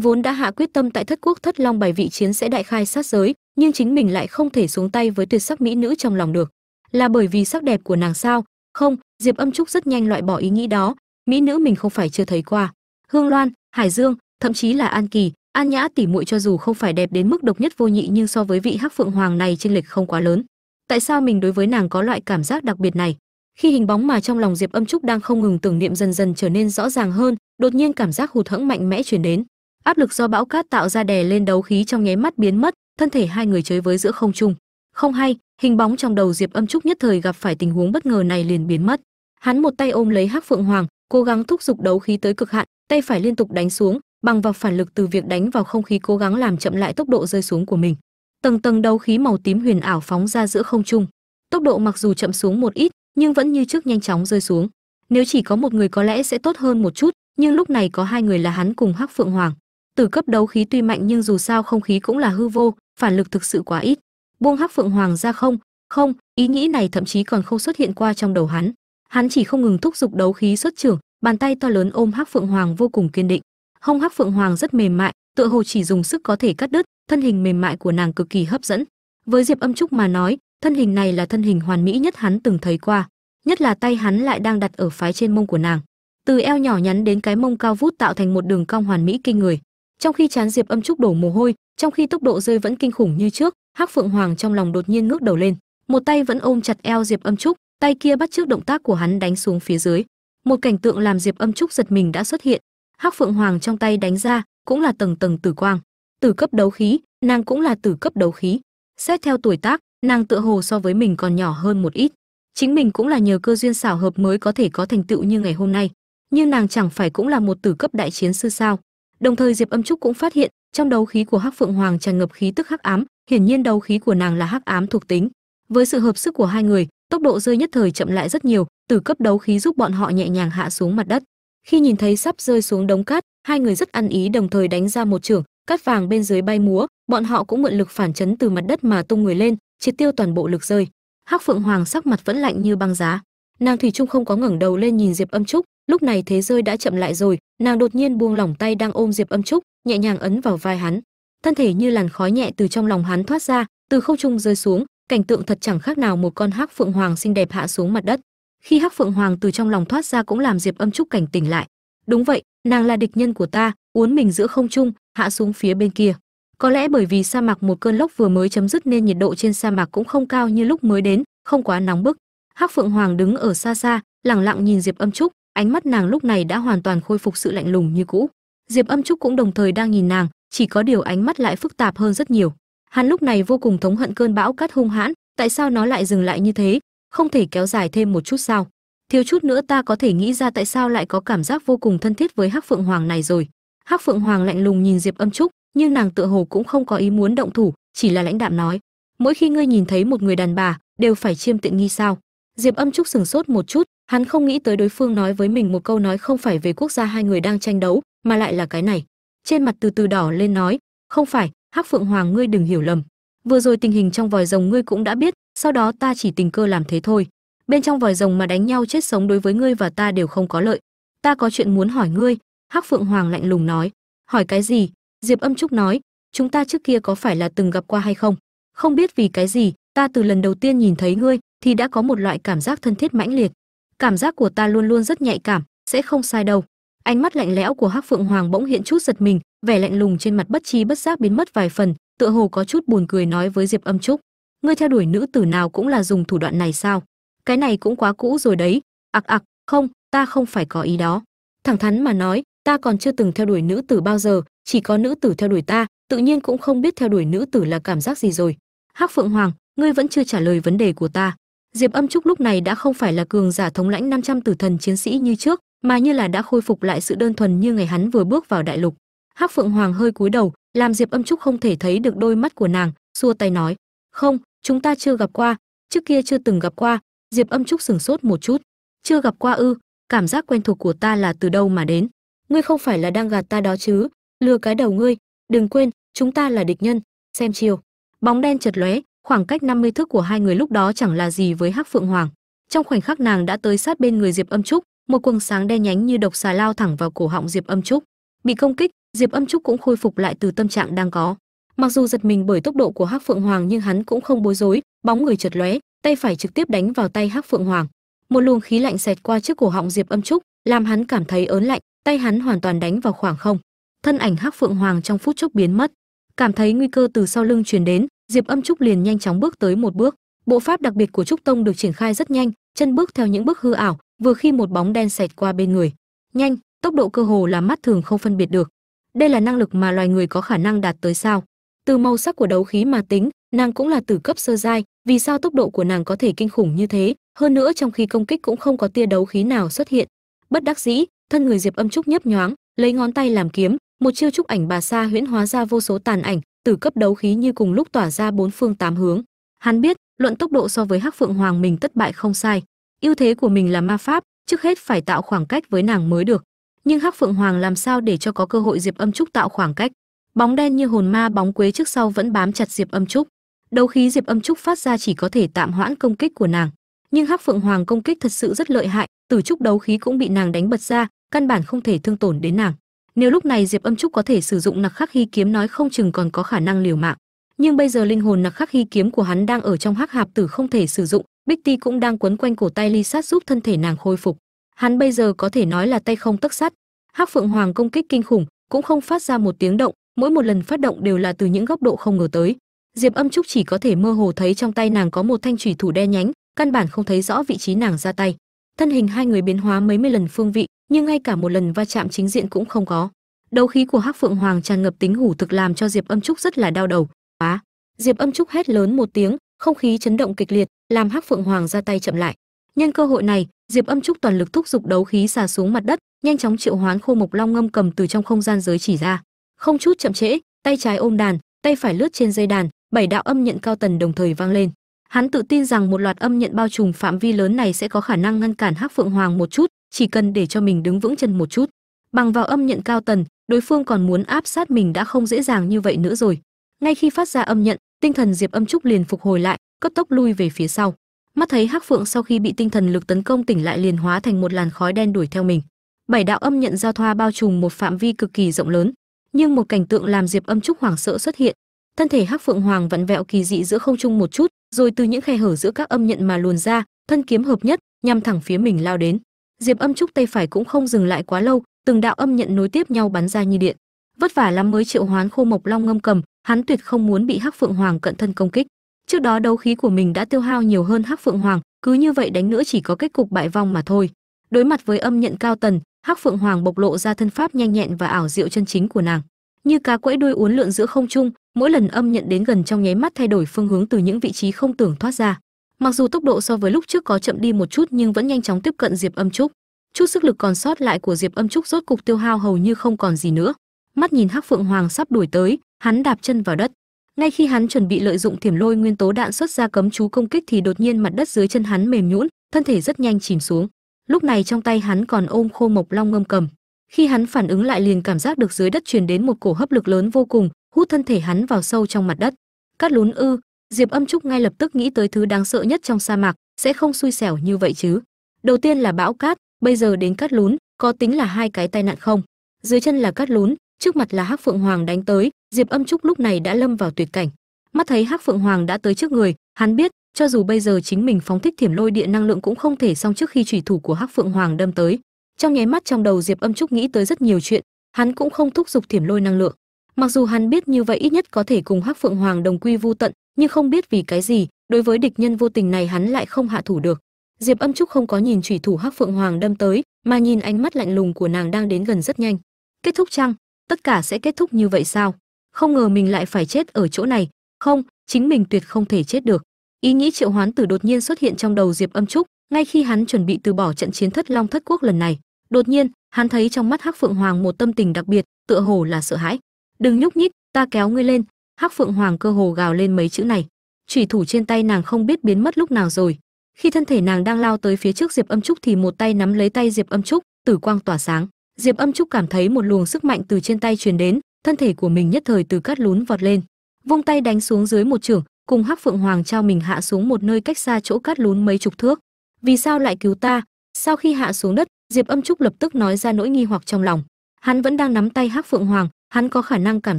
vốn đã hạ quyết tâm tại thất quốc thất long bài vị chiến sẽ đại khai sát giới, nhưng chính mình lại không thể xuống tay với tuyệt sắc mỹ nữ trong lòng được. Là bởi vì sắc đẹp của nàng sao? Không, diệp âm trúc rất nhanh loại bỏ ý nghĩ đó. Mỹ nữ mình không phải chưa thấy qua. Hương loan, hải dương, thậm chí là an kỳ an nhã tỉ muội cho dù không phải đẹp đến mức độc nhất vô nhị nhưng so với vị hắc phượng hoàng này chênh lệch không quá lớn. Tại sao mình đối với nàng có loại cảm giác đặc biệt này? Khi hình bóng mà trong lòng diệp âm trúc đang không ngừng tưởng niệm dần dần trở nên rõ ràng hơn, đột nhiên cảm giác hụt hẫng mạnh mẽ truyền đến. Áp lực do bão cát tạo ra đè lên đấu khí trong nháy mắt biến mất, thân thể hai người chơi với giữa không trung. Không hay, hình bóng trong đầu diệp âm trúc nhất thời gặp phải tình huống bất ngờ này liền biến mất. Hắn một tay ôm lấy hắc phượng hoàng, cố gắng thúc giục đấu khí tới cực hạn, tay phải liên tục đánh xuống bằng vào phản lực từ việc đánh vào không khí cố gắng làm chậm lại tốc độ rơi xuống của mình. Tầng tầng đấu khí màu tím huyền ảo phóng ra giữa không trung. Tốc độ mặc dù chậm xuống một ít, nhưng vẫn như trước nhanh chóng rơi xuống. Nếu chỉ có một người có lẽ sẽ tốt hơn một chút, nhưng lúc này có hai người là hắn cùng hắc phượng hoàng. Từ cấp đấu khí tuy mạnh nhưng dù sao không khí cũng là hư vô, phản lực thực sự quá ít. Buông hắc phượng hoàng ra không không, ý nghĩ này thậm chí còn không xuất hiện qua trong đầu hắn. Hắn chỉ không ngừng thúc giục đấu khí xuất trưởng, bàn tay to lớn ôm hắc phượng hoàng vô cùng kiên định hông hắc phượng hoàng rất mềm mại, tựa hồ chỉ dùng sức có thể cắt đứt, thân hình mềm mại của nàng cực kỳ hấp dẫn. Với diệp âm trúc mà nói, thân hình này là thân hình hoàn mỹ nhất hắn từng thấy qua, nhất là tay hắn lại đang đặt ở phái trên mông của nàng. Từ eo nhỏ nhắn đến cái mông cao vút tạo thành một đường cong hoàn mỹ kinh người. Trong khi chán diệp âm trúc đổ mồ hôi, trong khi tốc độ rơi vẫn kinh khủng như trước, hắc phượng hoàng trong lòng đột nhiên ngước đầu lên. Một tay vẫn ôm chặt eo diệp âm trúc, tay kia bắt trước động tác của hắn đánh xuống phía dưới. Một cảnh tượng làm diệp âm trúc giật mình đã xuất hiện hắc phượng hoàng trong tay đánh ra cũng là tầng tầng tử quang, tử cấp đấu khí, nàng cũng là tử cấp đấu khí. Xét theo tuổi tác, nàng tựa hồ so với mình còn nhỏ hơn một ít. Chính mình cũng là nhờ cơ duyên xảo hợp mới có thể có thành tựu như ngày hôm nay, nhưng nàng chẳng phải cũng là một tử cấp đại chiến sư sao? Đồng thời diệp âm trúc cũng phát hiện, trong đấu khí của hắc phượng hoàng tràn ngập khí tức hắc ám, hiển nhiên đấu khí của nàng là hắc ám thuộc tính. Với sự hợp sức của hai người, tốc độ rơi nhất thời chậm lại rất nhiều từ cấp đấu khí giúp bọn họ nhẹ nhàng hạ xuống mặt đất khi nhìn thấy sắp rơi xuống đống cát hai người rất ăn ý đồng thời đánh ra một trưởng, cát vàng bên dưới bay múa bọn họ cũng mượn lực phản chấn từ mặt đất mà tung người lên triệt tiêu toàn bộ lực rơi. Hắc phượng hoàng sắc mặt vẫn lạnh như băng giá. Nàng thủy trung không có ngẩng đầu lên nhìn diệp âm trúc lúc này thế rơi đã chậm lại rồi nàng đột nhiên buông lỏng tay đang ôm diệp âm trúc nhẹ nhàng ấn vào vai hắn. Thân thể như làn khói nhẹ từ trong lòng hắn thoát ra từ không trung rơi xuống cảnh tượng thật chẳng khác nào một con hắc phượng hoàng xinh đẹp hạ xuống mặt đất khi hắc phượng hoàng từ trong lòng thoát ra cũng làm diệp âm trúc cảnh tỉnh lại. Đúng vậy, nàng là địch nhân của ta, uốn mình giữa không trung, hạ xuống phía bên kia. Có lẽ bởi vì sa mạc một cơn lốc vừa mới chấm dứt nên nhiệt độ trên sa mạc cũng không cao như lúc mới đến, không quá nóng bức. Hắc phượng hoàng đứng ở xa xa, lẳng lặng nhìn diệp âm trúc, ánh mắt nàng lúc này đã hoàn toàn khôi phục sự lạnh lùng như cũ. Diệp âm trúc cũng đồng thời đang nhìn nàng, chỉ có điều ánh mắt lại phức tạp hơn rất nhiều. Hắn lúc này vô cùng thống hận cơn bão cát hung hãn, tại sao nó lại dừng lại như thế? Không thể kéo dài thêm một chút sao? Thiếu chút nữa ta có thể nghĩ ra tại sao lại có cảm giác vô cùng thân thiết với hắc phượng hoàng này rồi. Hắc phượng hoàng lạnh lùng nhìn diệp âm trúc nhưng nàng tựa hồ cũng không có ý muốn động thủ, chỉ là lãnh đạm nói, mỗi khi ngươi nhìn thấy một người đàn bà, đều phải chiêm tiện nghi sao? Diệp âm trúc sừng sốt một chút, hắn không nghĩ tới đối phương nói với mình một câu nói không phải về quốc gia hai người đang tranh đấu, mà lại là cái này. Trên mặt từ từ đỏ lên nói, không phải, hắc phượng hoàng ngươi đừng hiểu lầm vừa rồi tình hình trong vòi rồng ngươi cũng đã biết, sau đó ta chỉ tình cơ làm thế thôi. Bên trong vòi rồng mà đánh nhau chết sống đối với ngươi và ta đều không có lợi. Ta có chuyện muốn hỏi ngươi. Hắc phượng hoàng lạnh lùng nói. Hỏi cái gì? Diệp âm trúc nói. Chúng ta trước kia có phải là từng gặp qua hay không? Không biết vì cái gì, ta từ lần đầu tiên nhìn thấy ngươi thì đã có một loại cảm giác thân thiết mãnh liệt. Cảm giác của ta luôn luôn rất nhạy cảm, sẽ không sai đâu ánh mắt lạnh lẽo của hắc phượng hoàng bỗng hiện chút giật mình, vẻ lạnh lùng trên mặt bất chi bất giác biến mất vài phần, tựa hồ có chút buồn cười nói với diệp âm trúc, ngươi theo đuổi nữ tử nào cũng là dùng thủ đoạn này sao? Cái này cũng quá cũ rồi đấy. Ặc ặc, không, ta không phải có ý đó. Thẳng thắn mà nói, ta còn chưa từng theo đuổi nữ tử bao giờ, chỉ có nữ tử theo đuổi ta, tự nhiên cũng không biết theo đuổi nữ tử là cảm giác gì rồi. Hắc phượng hoàng, ngươi vẫn chưa trả lời vấn đề của ta. Diệp âm trúc lúc này đã không phải là cường giả thống lãnh 500 tử thần chiến sĩ như trước mà như là đã khôi phục lại sự đơn thuần như ngày hắn vừa bước vào đại lục. Hắc phượng hoàng hơi cúi đầu làm diệp âm trúc không thể thấy được đôi mắt của nàng, xua tay nói, không, chúng ta chưa gặp qua, trước kia chưa từng gặp qua. Diệp âm trúc sửng sốt một chút, chưa gặp qua ư, cảm giác quen thuộc của ta là từ đâu mà đến? Ngươi không phải là đang gạt ta đó chứ? Lừa cái đầu ngươi, đừng quên, chúng ta là địch nhân, xem chiều bóng đen chật lóe, khoảng cách 50 thước của hai người lúc đó chẳng là gì với hắc phượng hoàng. Trong khoảnh khắc nàng đã tới sát bên người diệp âm trúc một quầng sáng đen nhánh như độc xà lao thẳng vào cổ họng diệp âm trúc. Bị công kích, diệp âm trúc cũng khôi phục lại từ tâm trạng đang có. Mặc dù giật mình bởi tốc độ của hắc phượng hoàng nhưng hắn cũng không bối rối, bóng người chợt lóe, tay phải trực tiếp đánh vào tay hắc phượng hoàng. Một luồng khí lạnh xẹt qua trước cổ họng diệp âm trúc, làm hắn cảm thấy ớn lạnh, tay hắn hoàn toàn đánh vào khoảng không. Thân ảnh hắc phượng hoàng trong phút chốc biến mất. Cảm thấy nguy cơ từ sau lưng truyền đến, diệp âm trúc liền nhanh chóng bước tới một bước. Bộ pháp đặc biệt của trúc tông được triển khai rất nhanh, chân bước theo những bước hư ảo vừa khi một bóng đen xẹt qua bên người. Nhanh, tốc độ cơ hồ là mắt thường không phân biệt được. Đây là năng lực mà loài người có khả năng đạt tới sao? Từ màu sắc của đấu khí mà tính, nàng cũng là tử cấp sơ giai, vì sao tốc độ của nàng có thể kinh khủng như thế? Hơn nữa trong khi công kích cũng không có tia đấu khí nào xuất hiện. Bất đắc dĩ, thân người diệp âm trúc nhấp nhoáng, lấy ngón tay làm kiếm, một chiêu trúc ảnh bà sa huyễn hóa ra vô số tàn ảnh, tử cấp đấu khí như cùng lúc tỏa ra bốn phương tám hướng. Hắn biết, luận tốc độ so với hắc phượng hoàng mình tất bại không sai ưu thế của mình là ma pháp, trước hết phải tạo khoảng cách với nàng mới được. Nhưng hắc phượng hoàng làm sao để cho có cơ hội diệp âm trúc tạo khoảng cách? Bóng đen như hồn ma bóng quế trước sau vẫn bám chặt diệp âm trúc. Đấu khí diệp âm trúc phát ra chỉ có thể tạm hoãn công kích của nàng. Nhưng hắc phượng hoàng công kích thật sự rất lợi hại tử trúc đấu khí cũng bị nàng đánh bật ra, căn bản không thể thương tổn đến nàng. Nếu lúc này diệp âm trúc có thể sử dụng nặc khắc hy kiếm nói không chừng còn có khả năng liều mạng. Nhưng bây giờ linh hồn nặc khắc hy kiếm của hắn đang ở trong hắc hạp tử không thể sử dụng bích ti cũng đang quấn quanh cổ tay ly sát giúp thân thể nàng khôi phục. Hắn bây giờ có thể nói là tay không tấc sắt hắc phượng hoàng công kích kinh khủng, cũng không phát ra một tiếng động, mỗi một lần phát động đều là từ những góc độ không ngờ tới. Diệp âm trúc chỉ có thể mơ hồ thấy trong tay nàng có một thanh chủy thủ đen nhánh, căn bản không thấy rõ vị trí nàng ra tay. Thân hình hai người biến hóa mấy mươi lần phương vị, nhưng ngay cả một lần va chạm chính diện cũng không có. Đấu khí của hắc phượng hoàng tràn ngập tính hủ thực làm cho diệp âm trúc rất là đau đầu. Á! diệp âm trúc hét lớn một tiếng không khí chấn động kịch liệt làm hắc phượng hoàng ra tay chậm lại. Nhân cơ hội này, diệp âm trúc toàn lực thúc giục đấu khí xà xuống mặt đất, nhanh chóng triệu hoán khô mộc long ngâm cầm từ trong không gian giới chỉ ra. Không chút chậm trễ, tay trái ôm đàn, tay phải lướt trên dây đàn, bảy đạo âm nhận cao tần đồng thời vang lên. Hắn tự tin rằng một loạt âm nhận bao trùm phạm vi lớn này sẽ có khả năng ngăn cản hắc phượng hoàng một chút, chỉ cần để cho mình đứng vững chân một chút. Bằng vào âm nhận cao tần, đối phương còn muốn áp sát mình đã không dễ dàng như vậy nữa rồi. Ngay khi phát ra âm nhận tinh thần diệp âm trúc liền phục hồi lại, cấp tốc lui về phía sau. Mắt thấy hắc phượng sau khi bị tinh thần lực tấn công tỉnh lại liền hóa thành một làn khói đen đuổi theo mình. Bảy đạo âm nhận giao thoa bao trùm một phạm vi cực kỳ rộng lớn, nhưng một cảnh tượng làm diệp âm trúc hoảng sợ xuất hiện. Thân thể hắc phượng hoàng vặn vẹo kỳ dị giữa không trung một chút, rồi từ những khe hở giữa các âm nhận mà luồn ra, thân kiếm hợp nhất, nhằm thẳng phía mình lao đến. Diệp âm trúc tay phải cũng không dừng lại quá lâu, từng đạo âm nhận nối tiếp nhau bắn ra như điện. Vất vả lắm mới triệu hoán khô mộc long ngâm cầm hắn tuyệt không muốn bị hắc phượng hoàng cận thân công kích. Trước đó đấu khí của mình đã tiêu hao nhiều hơn hắc phượng hoàng, cứ như vậy đánh nữa chỉ có kết cục bại vong mà thôi. Đối mặt với âm nhận cao tần, hắc phượng hoàng bộc lộ ra thân pháp nhanh nhẹn và ảo diệu chân chính của nàng. Như cá quẫy đuôi uốn lượn giữa không trung, mỗi lần âm nhận đến gần trong nháy mắt thay đổi phương hướng từ những vị trí không tưởng thoát ra. Mặc dù tốc độ so với lúc trước có chậm đi một chút nhưng vẫn nhanh chóng tiếp cận diệp âm trúc. Chút sức lực còn sót lại của diệp âm trúc rốt cục tiêu hao hầu như không còn gì nữa mắt nhìn hắc phượng hoàng sắp đuổi tới, hắn đạp chân vào đất. Ngay khi hắn chuẩn bị lợi dụng thiểm lôi nguyên tố đạn xuất ra cấm chú công kích thì đột nhiên mặt đất dưới chân hắn mềm nhũn, thân thể rất nhanh chìm xuống. Lúc này trong tay hắn còn ôm khô mộc long ngâm cầm. Khi hắn phản ứng lại liền cảm giác được dưới đất truyền đến một cổ hấp lực lớn vô cùng, hút thân thể hắn vào sâu trong mặt đất. Cắt lún ư, diệp âm trúc ngay lập tức nghĩ tới thứ đáng sợ nhất trong sa mạc, sẽ không xui xẻo như vậy chứ. Đầu tiên là bão cát, bây giờ đến cát lún, có tính là hai cái tai nạn không? Dưới chân là cát lún trước mặt là hắc phượng hoàng đánh tới, diệp âm trúc lúc này đã lâm vào tuyệt cảnh. Mắt thấy hắc phượng hoàng đã tới trước người, hắn biết, cho dù bây giờ chính mình phóng thích thiểm lôi địa năng lượng cũng không thể xong trước khi thủy thủ của hắc phượng hoàng đâm tới. Trong nháy mắt trong đầu diệp âm trúc nghĩ tới rất nhiều chuyện, hắn cũng không thúc giục thiểm lôi năng lượng. Mặc dù hắn biết như vậy ít nhất có thể cùng hắc phượng hoàng đồng quy vu tận, nhưng không biết vì cái gì, đối với địch nhân vô tình này hắn lại không hạ thủ được. Diệp âm trúc không có nhìn thủy thủ hắc phượng hoàng đâm tới, mà nhìn ánh mắt lạnh lùng của nàng đang đến gần rất nhanh. Kết thúc chăng tất cả sẽ kết thúc như vậy sao? Không ngờ mình lại phải chết ở chỗ này. Không, chính mình tuyệt không thể chết được. Ý nghĩ triệu hoán tử đột nhiên xuất hiện trong đầu diệp âm trúc, ngay khi hắn chuẩn bị từ bỏ trận chiến thất long thất quốc lần này. Đột nhiên, hắn thấy trong mắt hắc phượng hoàng một tâm tình đặc biệt, tựa hồ là sợ hãi. Đừng nhúc nhích, ta kéo ngươi lên. Hắc phượng hoàng cơ hồ gào lên mấy chữ này. Chủy thủ trên tay nàng không biết biến mất lúc nào rồi. Khi thân thể nàng đang lao tới phía trước diệp âm trúc thì một tay nắm lấy tay diệp âm trúc, tử quang tỏa sáng diệp âm trúc cảm thấy một luồng sức mạnh từ trên tay truyền đến, thân thể của mình nhất thời từ cát lún vọt lên. Vung tay đánh xuống dưới một trường, cùng hắc phượng hoàng trao mình hạ xuống một nơi cách xa chỗ cát lún mấy chục thước. Vì sao lại cứu ta? Sau khi hạ xuống đất, diệp âm trúc lập tức nói ra nỗi nghi hoặc trong lòng. Hắn vẫn đang nắm tay hắc phượng hoàng, hắn có khả năng cảm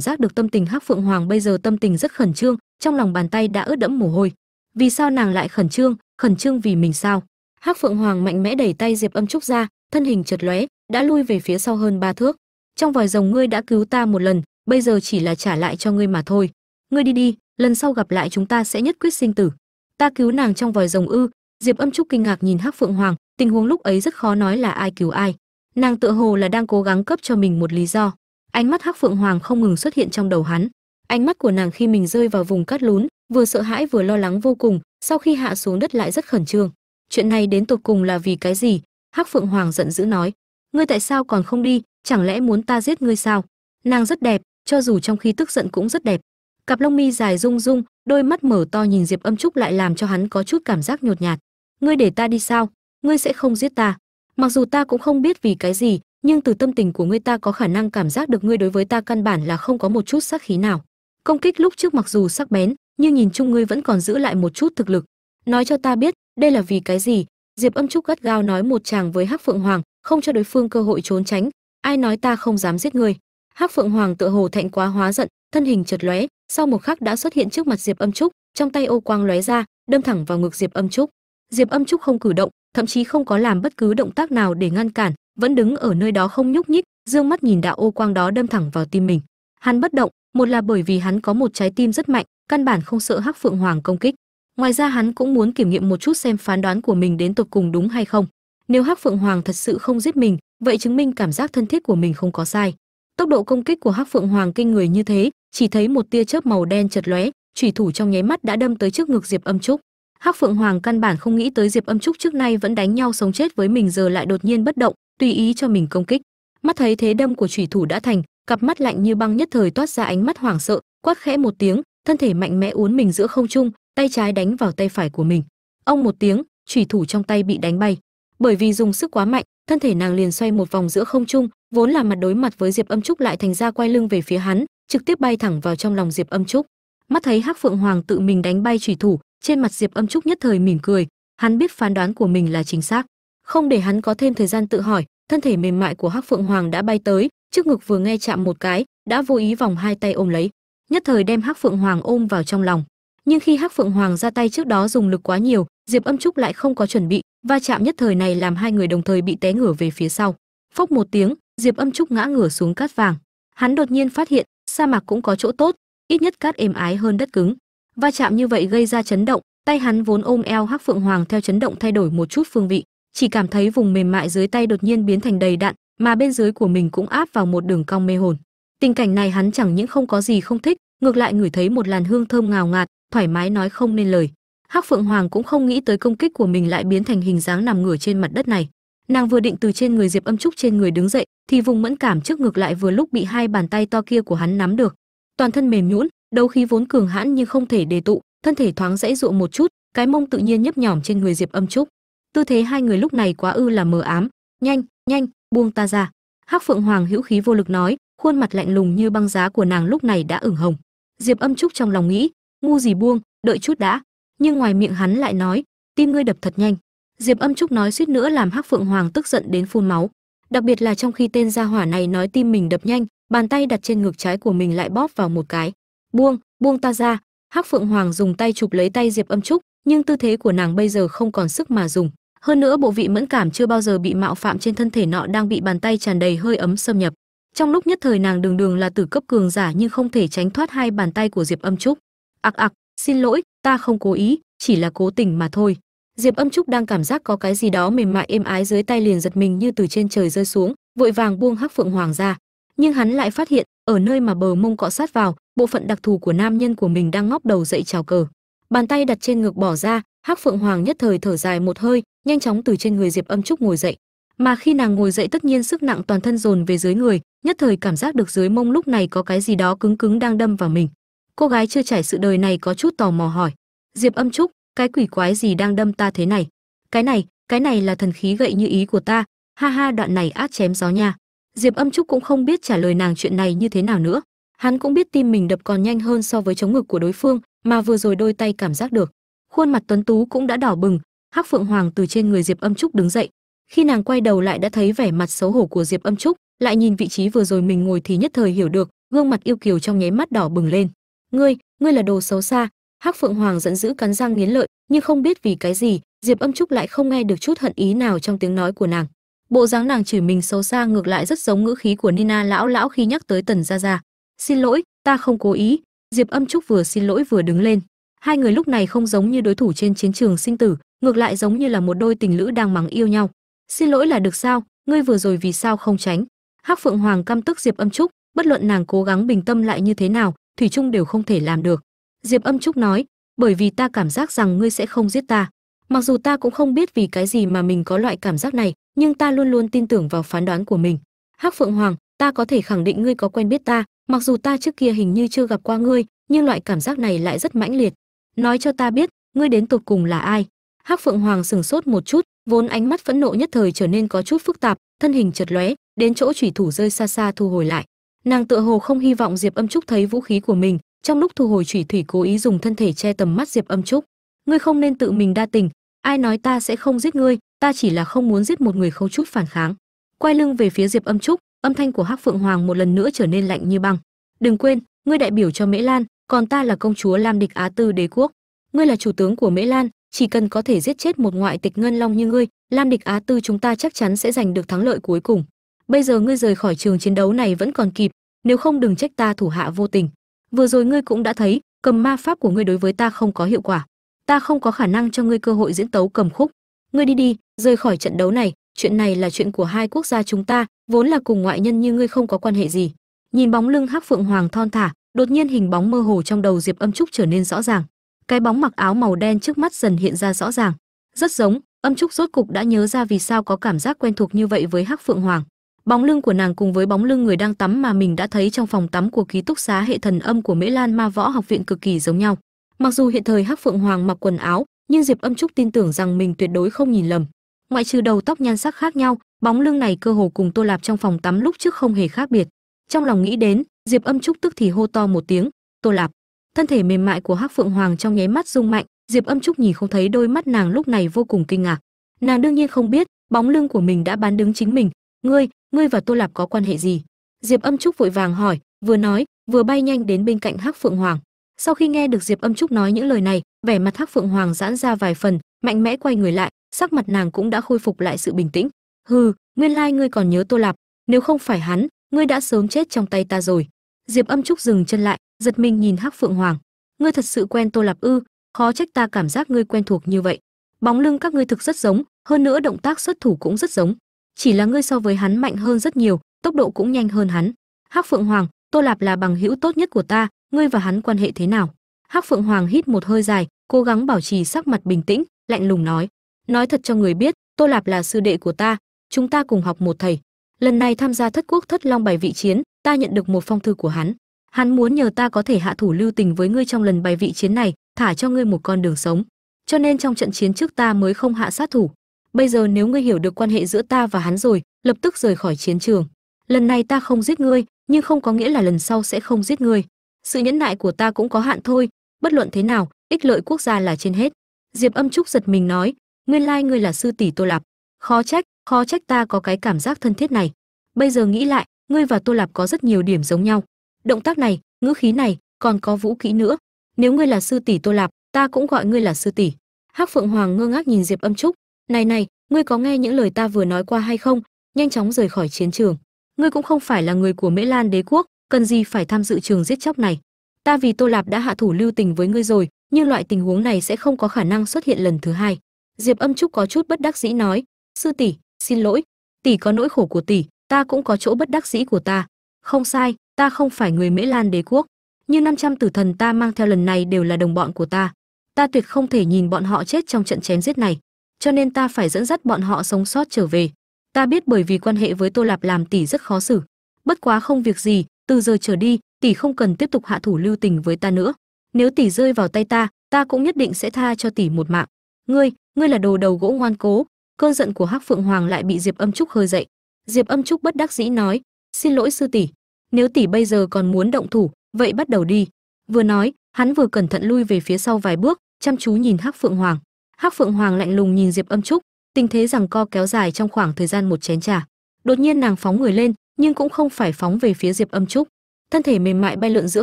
giác được tâm tình hắc phượng hoàng bây giờ tâm tình rất khẩn trương, trong lòng bàn tay đã ướt đẫm mồ hôi. Vì sao nàng lại khẩn trương? Khẩn trương vì mình sao? Hắc phượng hoàng mạnh mẽ đẩy tay diệp âm trúc ra, thân hình chật lóe đã lui về phía sau hơn ba thước. Trong vòi rồng ngươi đã cứu ta một lần, bây giờ chỉ là trả lại cho ngươi mà thôi. Ngươi đi đi, lần sau gặp lại chúng ta sẽ nhất quyết sinh tử. Ta cứu nàng trong vòi rồng ư? Diệp âm trúc kinh ngạc nhìn hắc phượng hoàng, tình huống lúc ấy rất khó nói là ai cứu ai. Nàng tựa hồ là đang cố gắng cấp cho mình một lý do. Ánh mắt hắc phượng hoàng không ngừng xuất hiện trong đầu hắn. Ánh mắt của nàng khi mình rơi vào vùng cát lún, vừa sợ hãi vừa lo lắng vô cùng, sau khi hạ xuống đất lại rất khẩn trương. Chuyện này đến tột cùng là vì cái gì? Hắc phượng hoàng giận dữ nói ngươi tại sao còn không đi? Chẳng lẽ muốn ta giết ngươi sao? Nàng rất đẹp, cho dù trong khi tức giận cũng rất đẹp. Cặp lông mi dài rung rung, đôi mắt mở to nhìn diệp âm trúc lại làm cho hắn có chút cảm giác nhột nhạt. Ngươi để ta đi sao? Ngươi sẽ không giết ta. Mặc dù ta cũng không biết vì cái gì, nhưng từ tâm tình của ngươi ta có khả năng cảm giác được ngươi đối với ta căn bản là không có một chút sát khí nào. Công kích lúc trước mặc dù sắc bén, nhưng nhìn chung ngươi vẫn còn giữ lại một chút thực lực. Nói cho ta biết, đây là vì cái gì? Diệp âm trúc gắt gao nói một chàng với hắc phượng hoàng không cho đối phương cơ hội trốn tránh, ai nói ta không dám giết ngươi hắc phượng hoàng tựa hồ thạnh quá hóa giận, thân hình chợt lóe, sau một khắc đã xuất hiện trước mặt diệp âm trúc, trong tay ô quang lóe ra, đâm thẳng vào ngực diệp âm trúc. Diệp âm trúc không cử động, thậm chí không có làm bất cứ động tác nào để ngăn cản, vẫn đứng ở nơi đó không nhúc nhích, dương mắt nhìn đạo ô quang đó đâm thẳng vào tim mình. Hắn bất động, một là bởi vì hắn có một trái tim rất mạnh, căn bản không sợ hắc phượng hoàng công kích. Ngoài ra hắn cũng muốn kiểm nghiệm một chút xem phán đoán của mình đến tột cùng đúng hay không nếu hắc phượng hoàng thật sự không giết mình, vậy chứng minh cảm giác thân thiết của mình không có sai. Tốc độ công kích của hắc phượng hoàng kinh người như thế, chỉ thấy một tia chớp màu đen chật lóe, chủy thủ trong nháy mắt đã đâm tới trước ngực diệp âm trúc. Hắc phượng hoàng căn bản không nghĩ tới diệp âm trúc trước nay vẫn đánh nhau sống chết với mình giờ lại đột nhiên bất động, tùy ý cho mình công kích. Mắt thấy thế đâm của chủy thủ đã thành, cặp mắt lạnh như băng nhất thời toát ra ánh mắt hoảng sợ, quát khẽ một tiếng, thân thể mạnh mẽ uốn mình giữa không trung, tay trái đánh vào tay phải của mình. Ông một tiếng, chủy thủ trong tay bị đánh bay bởi vì dùng sức quá mạnh, thân thể nàng liền xoay một vòng giữa không trung, vốn là mặt đối mặt với diệp âm trúc lại thành ra quay lưng về phía hắn, trực tiếp bay thẳng vào trong lòng diệp âm trúc. Mắt thấy hắc phượng hoàng tự mình đánh bay chủy thủ, trên mặt diệp âm trúc nhất thời mỉm cười, hắn biết phán đoán của mình là chính xác. Không để hắn có thêm thời gian tự hỏi, thân thể mềm mại của hắc phượng hoàng đã bay tới, trước ngực vừa nghe chạm một cái, đã vô ý vòng hai tay ôm lấy, nhất thời đem hắc phượng hoàng ôm vào trong lòng. Nhưng khi hắc phượng hoàng ra tay trước đó dùng lực quá nhiều diệp âm trúc lại không có chuẩn bị, va chạm nhất thời này làm hai người đồng thời bị té ngửa về phía sau. Phốc một tiếng, diệp âm trúc ngã ngửa xuống cát vàng. Hắn đột nhiên phát hiện, sa mạc cũng có chỗ tốt, ít nhất cát êm ái hơn đất cứng. Va chạm như vậy gây ra chấn động, tay hắn vốn ôm eo hắc phượng hoàng theo chấn động thay đổi một chút phương vị, chỉ cảm thấy vùng mềm mại dưới tay đột nhiên biến thành đầy đạn mà bên dưới của mình cũng áp vào một đường cong mê hồn. Tình cảnh này hắn chẳng những không có gì không thích, ngược lại ngửi thấy một làn hương thơm ngào ngạt, thoải mái nói không nên lời hắc phượng hoàng cũng không nghĩ tới công kích của mình lại biến thành hình dáng nằm ngửa trên mặt đất này. Nàng vừa định từ trên người diệp âm trúc trên người đứng dậy, thì vùng mẫn cảm trước ngực lại vừa lúc bị hai bàn tay to kia của hắn nắm được. Toàn thân mềm nhũn, đấu khí vốn cường hãn nhưng không thể đề tụ, thân thể thoáng dãy dụa một chút, cái mông tự nhiên nhấp nhỏm trên người diệp âm trúc. Tư thế hai người lúc này quá ư là mờ ám. Nhanh nhanh, buông ta ra. Hắc phượng hoàng hữu khí vô lực nói, khuôn mặt lạnh lùng như băng giá của nàng lúc này đã ửng hồng. Diệp âm trúc trong lòng nghĩ, ngu gì buông, đợi chút đã nhưng ngoài miệng hắn lại nói, tim ngươi đập thật nhanh. Diệp âm trúc nói suýt nữa làm hắc phượng hoàng tức giận đến phun máu. Đặc biệt là trong khi tên gia hỏa này nói tim mình đập nhanh, bàn tay đặt trên ngực trái của mình lại bóp vào một cái. Buông buông ta ra. Hắc phượng hoàng dùng tay chụp lấy tay diệp âm trúc, nhưng tư thế của nàng bây giờ không còn sức mà dùng. Hơn nữa bộ vị mẫn cảm chưa bao giờ bị mạo phạm trên thân thể nọ đang bị bàn tay tràn đầy hơi ấm xâm nhập. Trong lúc nhất thời nàng đường đường là tử cấp cường giả nhưng không thể tránh thoát hai bàn tay của diệp âm trúc. Ạc ạc xin lỗi, ta không cố ý, chỉ là cố tình mà thôi. Diệp âm trúc đang cảm giác có cái gì đó mềm mại êm ái dưới tay liền giật mình như từ trên trời rơi xuống, vội vàng buông hắc phượng hoàng ra. Nhưng hắn lại phát hiện, ở nơi mà bờ mông cọ sát vào, bộ phận đặc thù của nam nhân của mình đang ngóc đầu dậy chào cờ. Bàn tay đặt trên ngực bỏ ra, hắc phượng hoàng nhất thời thở dài một hơi, nhanh chóng từ trên người diệp âm trúc ngồi dậy. Mà khi nàng ngồi dậy tất nhiên sức nặng toàn thân dồn về dưới người, nhất thời cảm giác được dưới mông lúc này có cái gì đó cứng cứng đang đâm vào mình cô gái chưa trải sự đời này có chút tò mò hỏi. Diệp âm trúc, cái quỷ quái gì đang đâm ta thế này? Cái này cái này là thần khí gậy như ý của ta. Ha ha, đoạn này át chém gió nha. Diệp âm trúc cũng không biết trả lời nàng chuyện này như thế nào nữa. Hắn cũng biết tim mình đập còn nhanh hơn so với chống ngực của đối phương, mà vừa rồi đôi tay cảm giác được. Khuôn mặt tuấn tú cũng đã đỏ bừng. Hắc phượng hoàng từ trên người diệp âm trúc đứng dậy. Khi nàng quay đầu lại đã thấy vẻ mặt xấu hổ của diệp âm trúc, lại nhìn vị trí vừa rồi mình ngồi thì nhất thời hiểu được, gương mặt yêu kiều trong nháy mắt đỏ bừng lên ngươi ngươi là đồ xấu xa. Hắc phượng hoàng giận dữ cắn răng nghiến lợi, nhưng không biết vì cái gì, diệp âm trúc lại không nghe được chút hận ý nào trong tiếng nói của nàng. Bộ dáng nàng chửi mình xấu xa ngược lại rất giống ngữ khí của nina lão lão khi nhắc tới tần gia gia. Xin lỗi, ta không cố ý. Diệp âm trúc vừa xin lỗi vừa đứng lên. Hai người lúc này không giống như đối thủ trên chiến trường sinh tử, ngược lại giống như là một đôi tình lữ đang mắng yêu nhau. Xin lỗi là được sao? Ngươi vừa rồi vì sao không tránh? Hắc phượng hoàng căm tức diệp âm trúc, bất luận nàng cố gắng bình tâm lại như thế nào thủy trung đều không thể làm được. Diệp âm trúc nói, bởi vì ta cảm giác rằng ngươi sẽ không giết ta. Mặc dù ta cũng không biết vì cái gì mà mình có loại cảm giác này, nhưng ta luôn luôn tin tưởng vào phán đoán của mình. Hắc phượng hoàng, ta có thể khẳng định ngươi có quen biết ta. Mặc dù ta trước kia hình như chưa gặp qua ngươi, nhưng loại cảm giác này lại rất mãnh liệt. Nói cho ta biết, ngươi đến tột cùng là ai? Hắc phượng hoàng sừng sốt một chút, vốn ánh mắt phẫn nộ nhất thời trở nên có chút phức tạp, thân hình chật lóe, đến chỗ chủy thủ rơi xa xa thu hồi lại nàng tựa hồ không hy vọng diệp âm trúc thấy vũ khí của mình. Trong lúc thu hồi chủy thủy cố ý dùng thân thể che tầm mắt diệp âm trúc. Ngươi không nên tự mình đa tình. Ai nói ta sẽ không giết ngươi, ta chỉ là không muốn giết một người không chút phản kháng. Quay lưng về phía diệp âm trúc, âm thanh của hắc phượng hoàng một lần nữa trở nên lạnh như băng. Đừng quên, ngươi đại biểu cho mễ lan, còn ta là công chúa lam địch á tư đế quốc. Ngươi là chủ tướng của mễ lan, chỉ cần có thể giết chết một ngoại tịch ngân long như ngươi, lam địch á tư chúng ta chắc chắn sẽ giành được thắng lợi cuối cùng bây giờ ngươi rời khỏi trường chiến đấu này vẫn còn kịp, nếu không đừng trách ta thủ hạ vô tình. Vừa rồi ngươi cũng đã thấy, cầm ma pháp của ngươi đối với ta không có hiệu quả. Ta không có khả năng cho ngươi cơ hội diễn tấu cầm khúc. Ngươi đi đi, rời khỏi trận đấu này, chuyện này là chuyện của hai quốc gia chúng ta, vốn là cùng ngoại nhân như ngươi không có quan hệ gì. Nhìn bóng lưng hắc phượng hoàng thon thả, đột nhiên hình bóng mơ hồ trong đầu diệp âm trúc trở nên rõ ràng. Cái bóng mặc áo màu đen trước mắt dần hiện ra rõ ràng. Rất giống, âm trúc rốt cục đã nhớ ra vì sao có cảm giác quen thuộc như vậy với hắc phượng hoàng bóng lưng của nàng cùng với bóng lưng người đang tắm mà mình đã thấy trong phòng tắm của ký túc xá hệ thần âm của mễ lan ma võ học viện cực kỳ giống nhau. Mặc dù hiện thời hắc phượng hoàng mặc quần áo, nhưng diệp âm trúc tin tưởng rằng mình tuyệt đối không nhìn lầm. Ngoại trừ đầu tóc nhan sắc khác nhau, bóng lưng này cơ hồ cùng tô lạp trong phòng tắm lúc trước không hề khác biệt. Trong lòng nghĩ đến, diệp âm trúc tức thì hô to một tiếng, tô lạp. Thân thể mềm mại của hắc phượng hoàng trong nháy mắt rung mạnh, diệp âm trúc nhìn không thấy đôi mắt nàng lúc này vô cùng kinh ngạc. Nàng đương nhiên không biết, bóng lưng của mình đã bán đứng chính mình ngươi ngươi và tô lạp có quan hệ gì? Diệp âm trúc vội vàng hỏi, vừa nói, vừa bay nhanh đến bên cạnh hắc phượng hoàng. Sau khi nghe được diệp âm trúc nói những lời này, vẻ mặt hắc phượng hoàng giãn ra vài phần, mạnh mẽ quay người lại, sắc mặt nàng cũng đã khôi phục lại sự bình tĩnh. Hừ, nguyên lai ngươi còn nhớ tô lạp, nếu không phải hắn, ngươi đã sớm chết trong tay ta rồi. Diệp âm trúc dừng chân lại, giật mình nhìn hắc phượng hoàng. Ngươi thật sự quen tô lạp ư? Khó trách ta cảm giác ngươi quen thuộc như vậy. Bóng lưng các ngươi thực rất giống, hơn nữa động tác xuất thủ cũng rất giống chỉ là ngươi so với hắn mạnh hơn rất nhiều, tốc độ cũng nhanh hơn hắn. Hắc phượng hoàng, tô lạp là bằng hữu tốt nhất của ta, ngươi và hắn quan hệ thế nào? Hắc phượng hoàng hít một hơi dài, cố gắng bảo trì sắc mặt bình tĩnh, lạnh lùng nói. Nói thật cho người biết, tô lạp là sư đệ của ta, chúng ta cùng học một thầy. Lần này tham gia thất quốc thất long bài vị chiến, ta nhận được một phong thư của hắn. Hắn muốn nhờ ta có thể hạ thủ lưu tình với ngươi trong lần bài vị chiến này, thả cho ngươi một con đường sống. Cho nên trong trận chiến trước ta mới không hạ sát thủ bây giờ nếu ngươi hiểu được quan hệ giữa ta và hắn rồi, lập tức rời khỏi chiến trường. Lần này ta không giết ngươi, nhưng không có nghĩa là lần sau sẽ không giết ngươi. Sự nhẫn nại của ta cũng có hạn thôi, bất luận thế nào, ích lợi quốc gia là trên hết. Diệp âm trúc giật mình nói, nguyên lai ngươi là sư tỷ tô lạp. Khó trách khó trách ta có cái cảm giác thân thiết này. Bây giờ nghĩ lại, ngươi và tô lạp có rất nhiều điểm giống nhau. Động tác này, ngữ khí này, còn có vũ kỹ nữa. Nếu ngươi là sư tỷ tô lạp, ta cũng gọi ngươi là sư tỷ. Hắc phượng hoàng ngơ ngác nhìn diệp âm trúc này này, ngươi có nghe những lời ta vừa nói qua hay không? Nhanh chóng rời khỏi chiến trường. Ngươi cũng không phải là người của mễ lan đế quốc, cần gì phải tham dự trường giết chóc này. Ta vì tô lạp đã hạ thủ lưu tình với ngươi rồi, nhưng loại tình huống này sẽ không có khả năng xuất hiện lần thứ hai. Diệp âm trúc có chút bất đắc dĩ nói, sư tỷ, xin lỗi. Tỷ có nỗi khổ của tỷ, ta cũng có chỗ bất đắc dĩ của ta. Không sai, ta không phải người mễ lan đế quốc. Như 500 tử thần ta mang theo lần này đều là đồng bọn của ta. Ta tuyệt không thể nhìn bọn họ chết trong trận chém giết này cho nên ta phải dẫn dắt bọn họ sống sót trở về. Ta biết bởi vì quan hệ với tô lạp làm tỷ rất khó xử. Bất quá không việc gì, từ giờ trở đi, tỷ không cần tiếp tục hạ thủ lưu tình với ta nữa. Nếu tỷ rơi vào tay ta ta cũng nhất định sẽ tha cho tỷ một mạng. Ngươi ngươi là đồ đầu gỗ ngoan cố. Cơn giận của hắc phượng hoàng lại bị diệp âm trúc hơi dậy. Diệp âm trúc bất đắc dĩ nói, xin lỗi sư tỷ. Nếu tỷ bây giờ còn muốn động thủ, vậy bắt đầu đi. Vừa nói, hắn vừa cẩn thận lui về phía sau vài bước, chăm chú nhìn hắc phượng hoàng hắc phượng hoàng lạnh lùng nhìn diệp âm trúc, tình thế rằng co kéo dài trong khoảng thời gian một chén trà. Đột nhiên nàng phóng người lên, nhưng cũng không phải phóng về phía diệp âm trúc. Thân thể mềm mại bay lượn giữa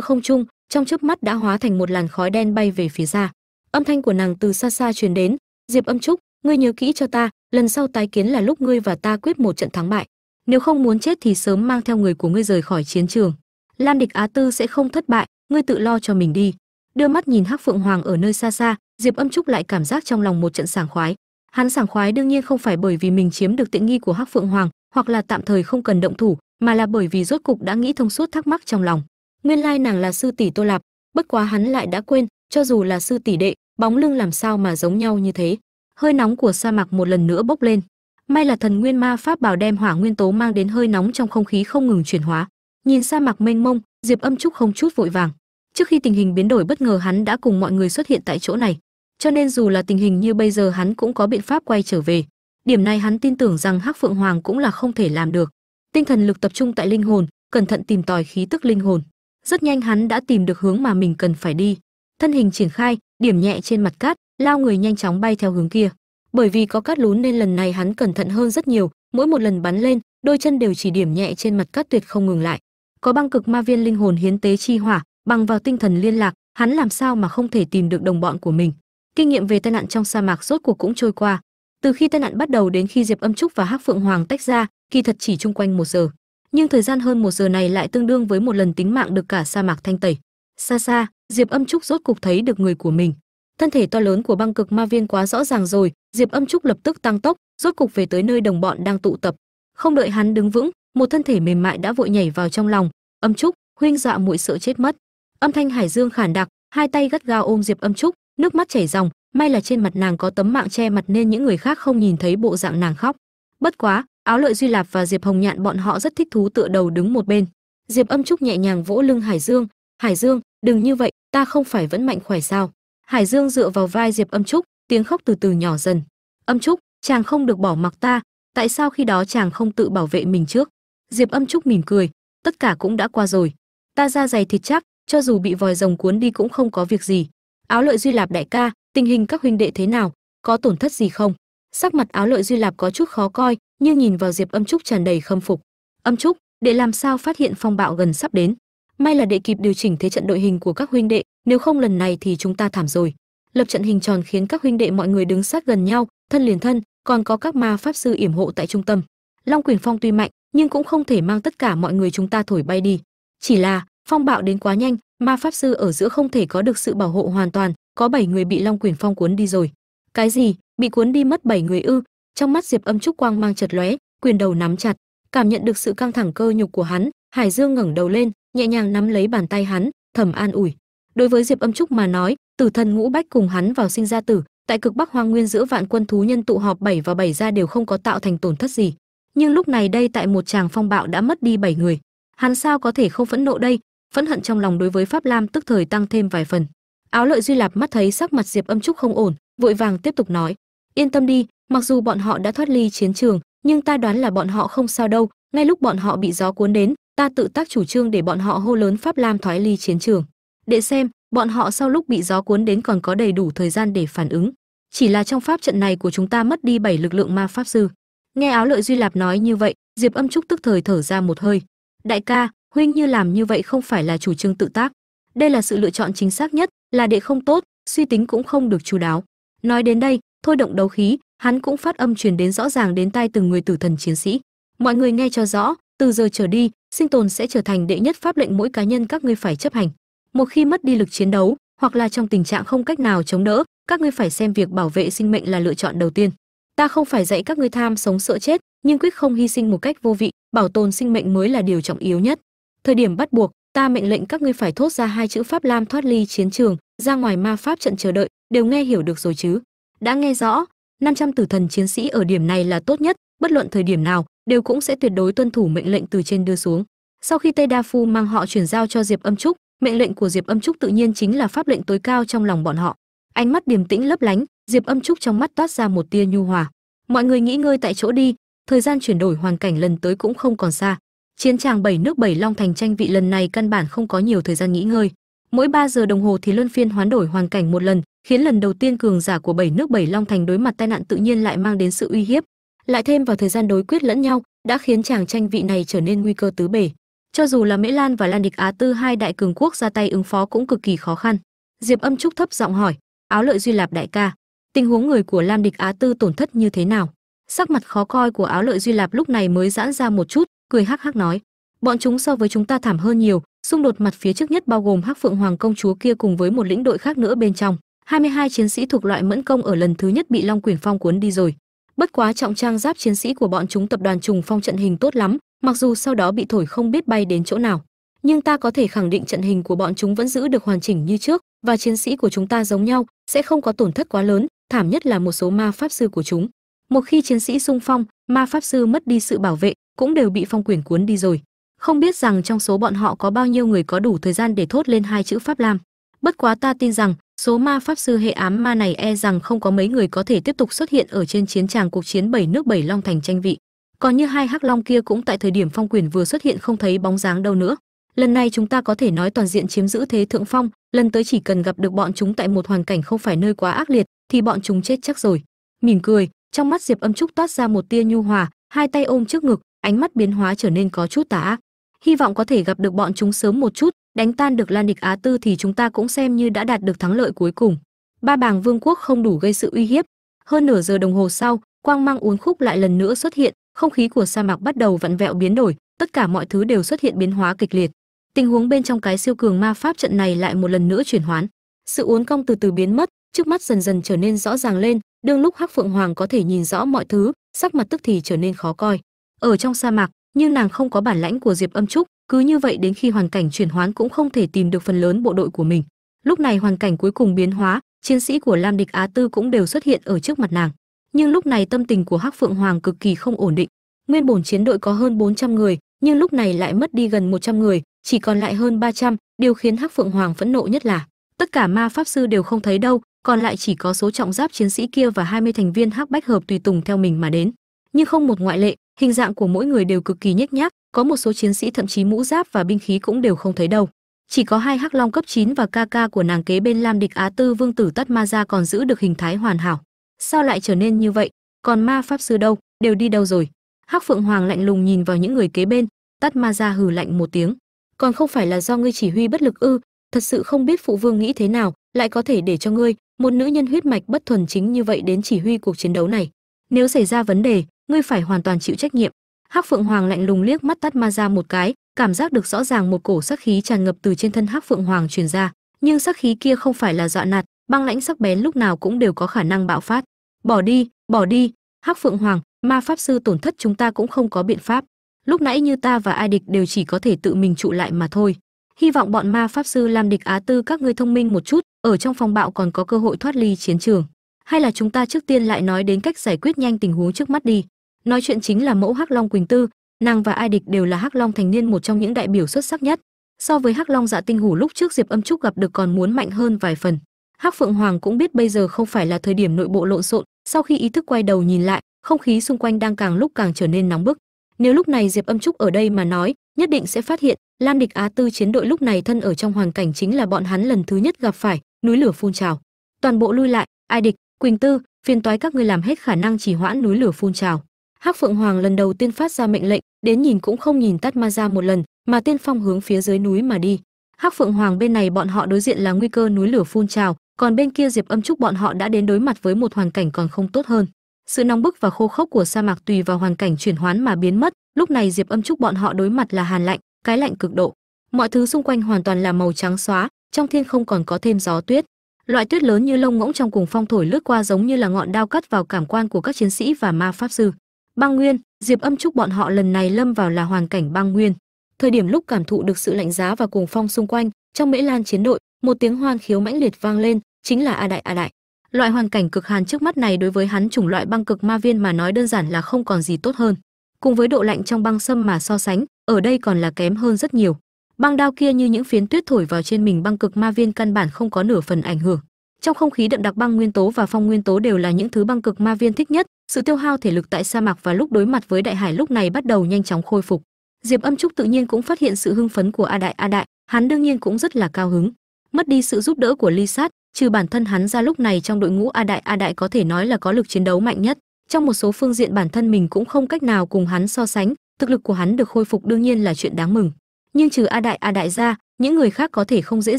không trung, trong chớp mắt đã hóa thành một làn khói đen bay về phía xa. Âm thanh của nàng từ xa xa truyền đến, diệp âm trúc, ngươi nhớ kỹ cho ta, lần sau tái kiến là lúc ngươi và ta quyết một trận thắng bại. Nếu không muốn chết thì sớm mang theo người của ngươi rời khỏi chiến trường. Lam địch á tư sẽ không thất bại, ngươi tự lo cho mình đi đưa mắt nhìn hắc phượng hoàng ở nơi xa xa, diệp âm trúc lại cảm giác trong lòng một trận sảng khoái. Hắn sảng khoái đương nhiên không phải bởi vì mình chiếm được tiện nghi của hắc phượng hoàng, hoặc là tạm thời không cần động thủ, mà là bởi vì rốt cục đã nghĩ thông suốt thắc mắc trong lòng. Nguyên lai nàng là sư tỷ tô lạp, bất quá hắn lại đã quên, cho dù là sư tỷ đệ, bóng lưng làm sao mà giống nhau như thế. Hơi nóng của sa mạc một lần nữa bốc lên. May là thần nguyên ma pháp bảo đem hỏa nguyên tố mang đến hơi nóng trong không khí không ngừng chuyển hóa. Nhìn sa mạc mênh mông, diệp âm trúc không chút vội vàng trước khi tình hình biến đổi bất ngờ, hắn đã cùng mọi người xuất hiện tại chỗ này. Cho nên dù là tình hình như bây giờ, hắn cũng có biện pháp quay trở về. Điểm này hắn tin tưởng rằng hắc phượng hoàng cũng là không thể làm được. Tinh thần lực tập trung tại linh hồn, cẩn thận tìm tòi khí tức linh hồn. Rất nhanh hắn đã tìm được hướng mà mình cần phải đi. Thân hình triển khai, điểm nhẹ trên mặt cát, lao người nhanh chóng bay theo hướng kia. Bởi vì có cát lún nên lần này hắn cẩn thận hơn rất nhiều, mỗi một lần bắn lên, đôi chân đều chỉ điểm nhẹ trên mặt cát tuyệt không ngừng lại. Có băng cực ma viên linh hồn hiến tế chi hỏa bằng vào tinh thần liên lạc, hắn làm sao mà không thể tìm được đồng bọn của mình. Kinh nghiệm về tai nạn trong sa mạc rốt cuộc cũng trôi qua. Từ khi tai nạn bắt đầu đến khi diệp âm trúc và hắc phượng hoàng tách ra, kỳ thật chỉ chung quanh một giờ. Nhưng thời gian hơn một giờ này lại tương đương với một lần tính mạng được cả sa mạc thanh tẩy. Xa xa, diệp âm trúc rốt cục thấy được người của mình. Thân thể to lớn của băng cực ma viên quá rõ ràng rồi, diệp âm trúc lập tức tăng tốc, rốt cục về tới nơi đồng bọn đang tụ tập. Không đợi hắn đứng vững, một thân thể mềm mại đã vội nhảy vào trong lòng. Âm trúc, huynh dọa muội sợ chết mất âm thanh hải dương khản đặc, hai tay gắt gao ôm diệp âm trúc, nước mắt chảy ròng, may là trên mặt nàng có tấm mạng che mặt nên những người khác không nhìn thấy bộ dạng nàng khóc. Bất quá, áo lợi duy lạp và diệp hồng nhạn bọn họ rất thích thú tựa đầu đứng một bên. Diệp âm trúc nhẹ nhàng vỗ lưng hải dương hải dương, đừng như vậy, ta không phải vẫn mạnh khỏe sao? Hải dương dựa vào vai diệp âm trúc, tiếng khóc từ từ nhỏ dần. Âm trúc, chàng không được bỏ mặc ta, tại sao khi đó chàng không tự bảo vệ mình trước? Diệp âm trúc mỉm cười, tất cả cũng đã qua rồi, ta ra giày thịt chắc cho dù bị vòi rồng cuốn đi cũng không có việc gì. Áo lợi duy lạp đại ca, tình hình các huynh đệ thế nào? Có tổn thất gì không? Sắc mặt áo lợi duy lạp có chút khó coi, nhưng nhìn vào diệp âm trúc tràn đầy khâm phục. Âm trúc, để làm sao phát hiện phong bạo gần sắp đến? May là đệ kịp điều chỉnh thế trận đội hình của các huynh đệ, nếu không lần này thì chúng ta thảm rồi. Lập trận hình tròn khiến các huynh đệ mọi người đứng sát gần nhau, thân liền thân, còn có các ma pháp sư yểm hộ tại trung tâm. Long quyền phong tuy mạnh, nhưng cũng không thể mang tất cả mọi người chúng ta thổi bay đi. Chỉ là phong bạo đến quá nhanh, ma pháp sư ở giữa không thể có được sự bảo hộ hoàn toàn, có bảy người bị long quyền phong cuốn đi rồi. Cái gì? Bị cuốn đi mất bảy người ư? Trong mắt diệp âm trúc quang mang chật lóe, quyền đầu nắm chặt, cảm nhận được sự căng thẳng cơ nhục của hắn, hải dương ngẩng đầu lên, nhẹ nhàng nắm lấy bàn tay hắn, thầm an ủi. Đối với diệp âm trúc mà nói, tử thần ngũ bách cùng hắn vào sinh ra tử, tại cực bắc hoang nguyên giữa vạn quân thú nhân tụ họp bảy và bảy ra đều không có tạo thành tổn thất gì. Nhưng lúc này đây tại một tràng phong bạo đã mất đi bảy người. Hắn sao có thể không phẫn nộ đây? Phẫn hận trong lòng đối với pháp lam tức thời tăng thêm vài phần. Áo lợi duy lạp mắt thấy sắc mặt diệp âm trúc không ổn, vội vàng tiếp tục nói, yên tâm đi, mặc dù bọn họ đã thoát ly chiến trường, nhưng ta đoán là bọn họ không sao đâu, ngay lúc bọn họ bị gió cuốn đến, ta tự tác chủ trương để bọn họ hô lớn pháp lam thoái ly chiến trường. Để xem, bọn họ sau lúc bị gió cuốn đến còn có đầy đủ thời gian để phản ứng. Chỉ là trong pháp trận này của chúng ta mất đi bảy lực lượng ma pháp sư. Nghe áo lợi duy lạp nói như vậy, diệp âm trúc tức thời thở ra một hơi. Đại ca huynh như làm như vậy không phải là chủ trương tự tác. Đây là sự lựa chọn chính xác nhất, là đệ không tốt, suy tính cũng không được chú đáo. Nói đến đây, thôi động đấu khí, hắn cũng phát âm truyền đến rõ ràng đến tai từng người tử thần chiến sĩ. Mọi người nghe cho rõ, từ giờ trở đi, sinh tồn sẽ trở thành đệ nhất pháp lệnh mỗi cá nhân các ngươi phải chấp hành. Một khi mất đi lực chiến đấu, hoặc là trong tình trạng không cách nào chống đỡ, các ngươi phải xem việc bảo vệ sinh mệnh là lựa chọn đầu tiên. Ta không phải dạy các ngươi tham sống sợ chết, nhưng quyết không hy sinh một cách vô vị, bảo tồn sinh mệnh mới là điều trọng yếu nhất thời điểm bắt buộc, ta mệnh lệnh các ngươi phải thốt ra hai chữ pháp lam thoát ly chiến trường, ra ngoài ma pháp trận chờ đợi, đều nghe hiểu được rồi chứ. Đã nghe rõ 500 tử thần chiến sĩ ở điểm này là tốt nhất, bất luận thời điểm nào, đều cũng sẽ tuyệt đối tuân thủ mệnh lệnh từ trên đưa xuống. Sau khi tây đa phu mang họ chuyển giao cho diệp âm trúc, mệnh lệnh của diệp âm trúc tự nhiên chính là pháp lệnh tối cao trong lòng bọn họ. Ánh mắt điềm tĩnh lấp lánh, diệp âm trúc trong mắt toát ra một tia nhu hòa. Mọi người nghỉ ngơi tại chỗ đi, thời gian chuyển đổi hoàn cảnh lần tới cũng không còn xa chiến tràng bảy nước bảy long thành tranh vị lần này căn bản không có nhiều thời gian nghỉ ngơi. Mỗi 3 giờ đồng hồ thì luân phiên hoán đổi hoàn cảnh một lần, khiến lần đầu tiên cường giả của bảy nước bảy long thành đối mặt tai nạn tự nhiên lại mang đến sự uy hiếp. Lại thêm vào thời gian đối quyết lẫn nhau, đã khiến chàng tranh vị này trở nên nguy cơ tứ bể. Cho dù là mễ lan và lan địch á tư, hai đại cường quốc ra tay ứng phó cũng cực kỳ khó khăn. Diệp âm trúc thấp giọng hỏi, áo lợi duy lạp đại ca, tình huống người của lam địch á tư tổn thất như thế nào? Sắc mặt khó coi của áo lợi duy lạp lúc này mới giãn ra một chút cười hắc hắc nói, bọn chúng so với chúng ta thảm hơn nhiều, xung đột mặt phía trước nhất bao gồm hắc phượng hoàng công chúa kia cùng với một lĩnh đội khác nữa bên trong. 22 chiến sĩ thuộc loại mẫn công ở lần thứ nhất bị long quyển phong cuốn đi rồi. Bất quá trọng trang giáp chiến sĩ của bọn chúng tập đoàn trùng phong trận hình tốt lắm, mặc dù sau đó bị thổi không biết bay đến chỗ nào. Nhưng ta có thể khẳng định trận hình của bọn chúng vẫn giữ được hoàn chỉnh như trước, và chiến sĩ của chúng ta giống nhau, sẽ không có tổn thất quá lớn, thảm nhất là một số ma pháp sư của chúng. Một khi chiến sĩ xung phong, ma pháp sư mất đi sự bảo vệ cũng đều bị phong quyền cuốn đi rồi. Không biết rằng trong số bọn họ có bao nhiêu người có đủ thời gian để thốt lên hai chữ pháp lam. Bất quá ta tin rằng, số ma pháp sư hệ ám ma này e rằng không có mấy người có thể tiếp tục xuất hiện ở trên chiến tràng cuộc chiến bảy nước bảy long thành tranh vị. Còn như hai hắc long kia cũng tại thời điểm phong quyền vừa xuất hiện không thấy bóng dáng đâu nữa. Lần này chúng ta có thể nói toàn diện chiếm giữ thế thượng phong, lần tới chỉ cần gặp được bọn chúng tại một hoàn cảnh không phải nơi quá ác liệt, thì bọn chúng chết chắc rồi. Mỉm cười, trong mắt diệp âm trúc toát ra một tia nhu hòa, hai tay ôm trước ngực ánh mắt biến hóa trở nên có chút tà ác. Hy vọng có thể gặp được bọn chúng sớm một chút, đánh tan được lan địch á tư thì chúng ta cũng xem như đã đạt được thắng lợi cuối cùng. Ba bàng vương quốc không đủ gây sự uy hiếp. Hơn nửa giờ đồng hồ sau, quang mang uốn khúc lại lần nữa xuất hiện, không khí của sa mạc bắt đầu vặn vẹo biến đổi, tất cả mọi thứ đều xuất hiện biến hóa kịch liệt. Tình huống bên trong cái siêu cường ma pháp trận này lại một lần nữa chuyển hoán. Sự uốn cong từ từ biến mất, trước mắt dần dần trở nên rõ ràng lên, đương lúc hắc phượng hoàng có thể nhìn rõ mọi thứ, sắc mặt tức thì trở nên khó coi ở trong sa mạc nhưng nàng không có bản lãnh của diệp âm trúc cứ như vậy đến khi hoàn cảnh chuyển hoán cũng không thể tìm được phần lớn bộ đội của mình. Lúc này hoàn cảnh cuối cùng biến hóa chiến sĩ của lam địch á tư cũng đều xuất hiện ở trước mặt nàng. Nhưng lúc này tâm tình của hắc phượng hoàng cực kỳ không ổn định. Nguyên bổn chiến đội có hơn 400 người nhưng lúc này lại mất đi gần 100 người chỉ còn lại hơn 300, điều khiến hắc phượng hoàng phẫn nộ nhất là tất cả ma pháp sư đều không thấy đâu còn lại chỉ có số trọng giáp chiến sĩ kia và 20 thành viên hắc bách hợp tùy tùng theo mình mà đến nhưng không một ngoại lệ, hình dạng của mỗi người đều cực kỳ nhếch nhác, có một số chiến sĩ thậm chí mũ giáp và binh khí cũng đều không thấy đâu. Chỉ có hai hắc long cấp 9 và ca ca của nàng kế bên lam địch á tư vương tử tất ma ra còn giữ được hình thái hoàn hảo. Sao lại trở nên như vậy? Còn ma pháp sư đâu? Đều đi đâu rồi? Hắc phượng hoàng lạnh lùng nhìn vào những người kế bên tất ma ra hừ lạnh một tiếng. Còn không phải là do ngươi chỉ huy bất lực ư? Thật sự không biết phụ vương nghĩ thế nào, lại có thể để cho ngươi, một nữ nhân huyết mạch bất thuần chính như vậy đến chỉ huy cuộc chiến đấu này. Nếu xảy ra vấn đề ngươi phải hoàn toàn chịu trách nhiệm. Hắc phượng hoàng lạnh lùng liếc mắt tắt ma ra một cái, cảm giác được rõ ràng một cổ sắc khí tràn ngập từ trên thân hắc phượng hoàng truyền ra. Nhưng sắc khí kia không phải là dọa nạt, băng lãnh sắc bén lúc nào cũng đều có khả năng bạo phát. Bỏ đi bỏ đi. Hắc phượng hoàng, ma pháp sư tổn thất chúng ta cũng không có biện pháp. Lúc nãy như ta và ai địch đều chỉ có thể tự mình trụ lại mà thôi. Hy vọng bọn ma pháp sư làm địch á tư các ngươi thông minh một chút, ở trong phòng bạo còn có cơ hội thoát ly chiến trường. Hay là chúng ta trước tiên lại nói đến cách giải quyết nhanh tình huống trước mắt đi nói chuyện chính là mẫu hắc long quỳnh tư, nàng và ai địch đều là hắc long thành niên một trong những đại biểu xuất sắc nhất. So với hắc long dạ tinh hủ lúc trước diệp âm trúc gặp được còn muốn mạnh hơn vài phần. Hắc phượng hoàng cũng biết bây giờ không phải là thời điểm nội bộ lộn xộn, sau khi ý thức quay đầu nhìn lại, không khí xung quanh đang càng lúc càng trở nên nóng bức. Nếu lúc này diệp âm trúc ở đây mà nói, nhất định sẽ phát hiện lam địch á tư chiến đội lúc này thân ở trong hoàn cảnh chính là bọn hắn lần thứ nhất gặp phải, núi lửa phun trào. Toàn bộ lui lại, ai địch, quỳnh tư, phiền toái các ngươi làm hết khả năng chỉ hoãn núi lửa phun trào hắc phượng hoàng lần đầu tiên phát ra mệnh lệnh, đến nhìn cũng không nhìn tắt ma ra một lần, mà tiên phong hướng phía dưới núi mà đi. Hắc phượng hoàng bên này bọn họ đối diện là nguy cơ núi lửa phun trào, còn bên kia diệp âm trúc bọn họ đã đến đối mặt với một hoàn cảnh còn không tốt hơn. Sự nóng bức và khô khốc của sa mạc tùy vào hoàn cảnh chuyển hoán mà biến mất, lúc này diệp âm trúc bọn họ đối mặt là hàn lạnh, cái lạnh cực độ. Mọi thứ xung quanh hoàn toàn là màu trắng xóa, trong thiên không còn có thêm gió tuyết. Loại tuyết lớn như lông ngỗng trong cùng phong thổi lướt qua giống như là ngọn đao cắt vào cảm quan của các chiến sĩ và ma pháp sư băng nguyên, diệp âm trúc bọn họ lần này lâm vào là hoàn cảnh băng nguyên. Thời điểm lúc cảm thụ được sự lạnh giá và cuồng phong xung quanh, trong mễ lan chiến đội, một tiếng hoan khiếu mãnh liệt vang lên, chính là a đại a đại. Loại hoàn cảnh cực hàn trước mắt này đối với hắn chủng loại băng cực ma viên mà nói đơn giản là không còn gì tốt hơn. Cùng với độ lạnh trong băng sâm mà so sánh, ở đây còn là kém hơn rất nhiều. Băng đao kia như những phiến tuyết thổi vào trên mình băng cực ma viên căn bản không có nửa phần ảnh hưởng. Trong không khí đậm đặc băng nguyên tố và phong nguyên tố đều là những thứ băng cực ma viên thích nhất sự tiêu hao thể lực tại sa mạc và lúc đối mặt với đại hải lúc này bắt đầu nhanh chóng khôi phục. Diệp âm trúc tự nhiên cũng phát hiện sự hưng phấn của a đại. A đại, hắn đương nhiên cũng rất là cao hứng. Mất đi sự giúp đỡ của ly sát, trừ bản thân hắn ra lúc này trong đội ngũ a đại a đại có thể nói là có lực chiến đấu mạnh nhất. Trong một số phương diện bản thân mình cũng không cách nào cùng hắn so sánh, thực lực của hắn được khôi phục đương nhiên là chuyện đáng mừng. Nhưng trừ a đại a đại ra, những người khác có thể không dễ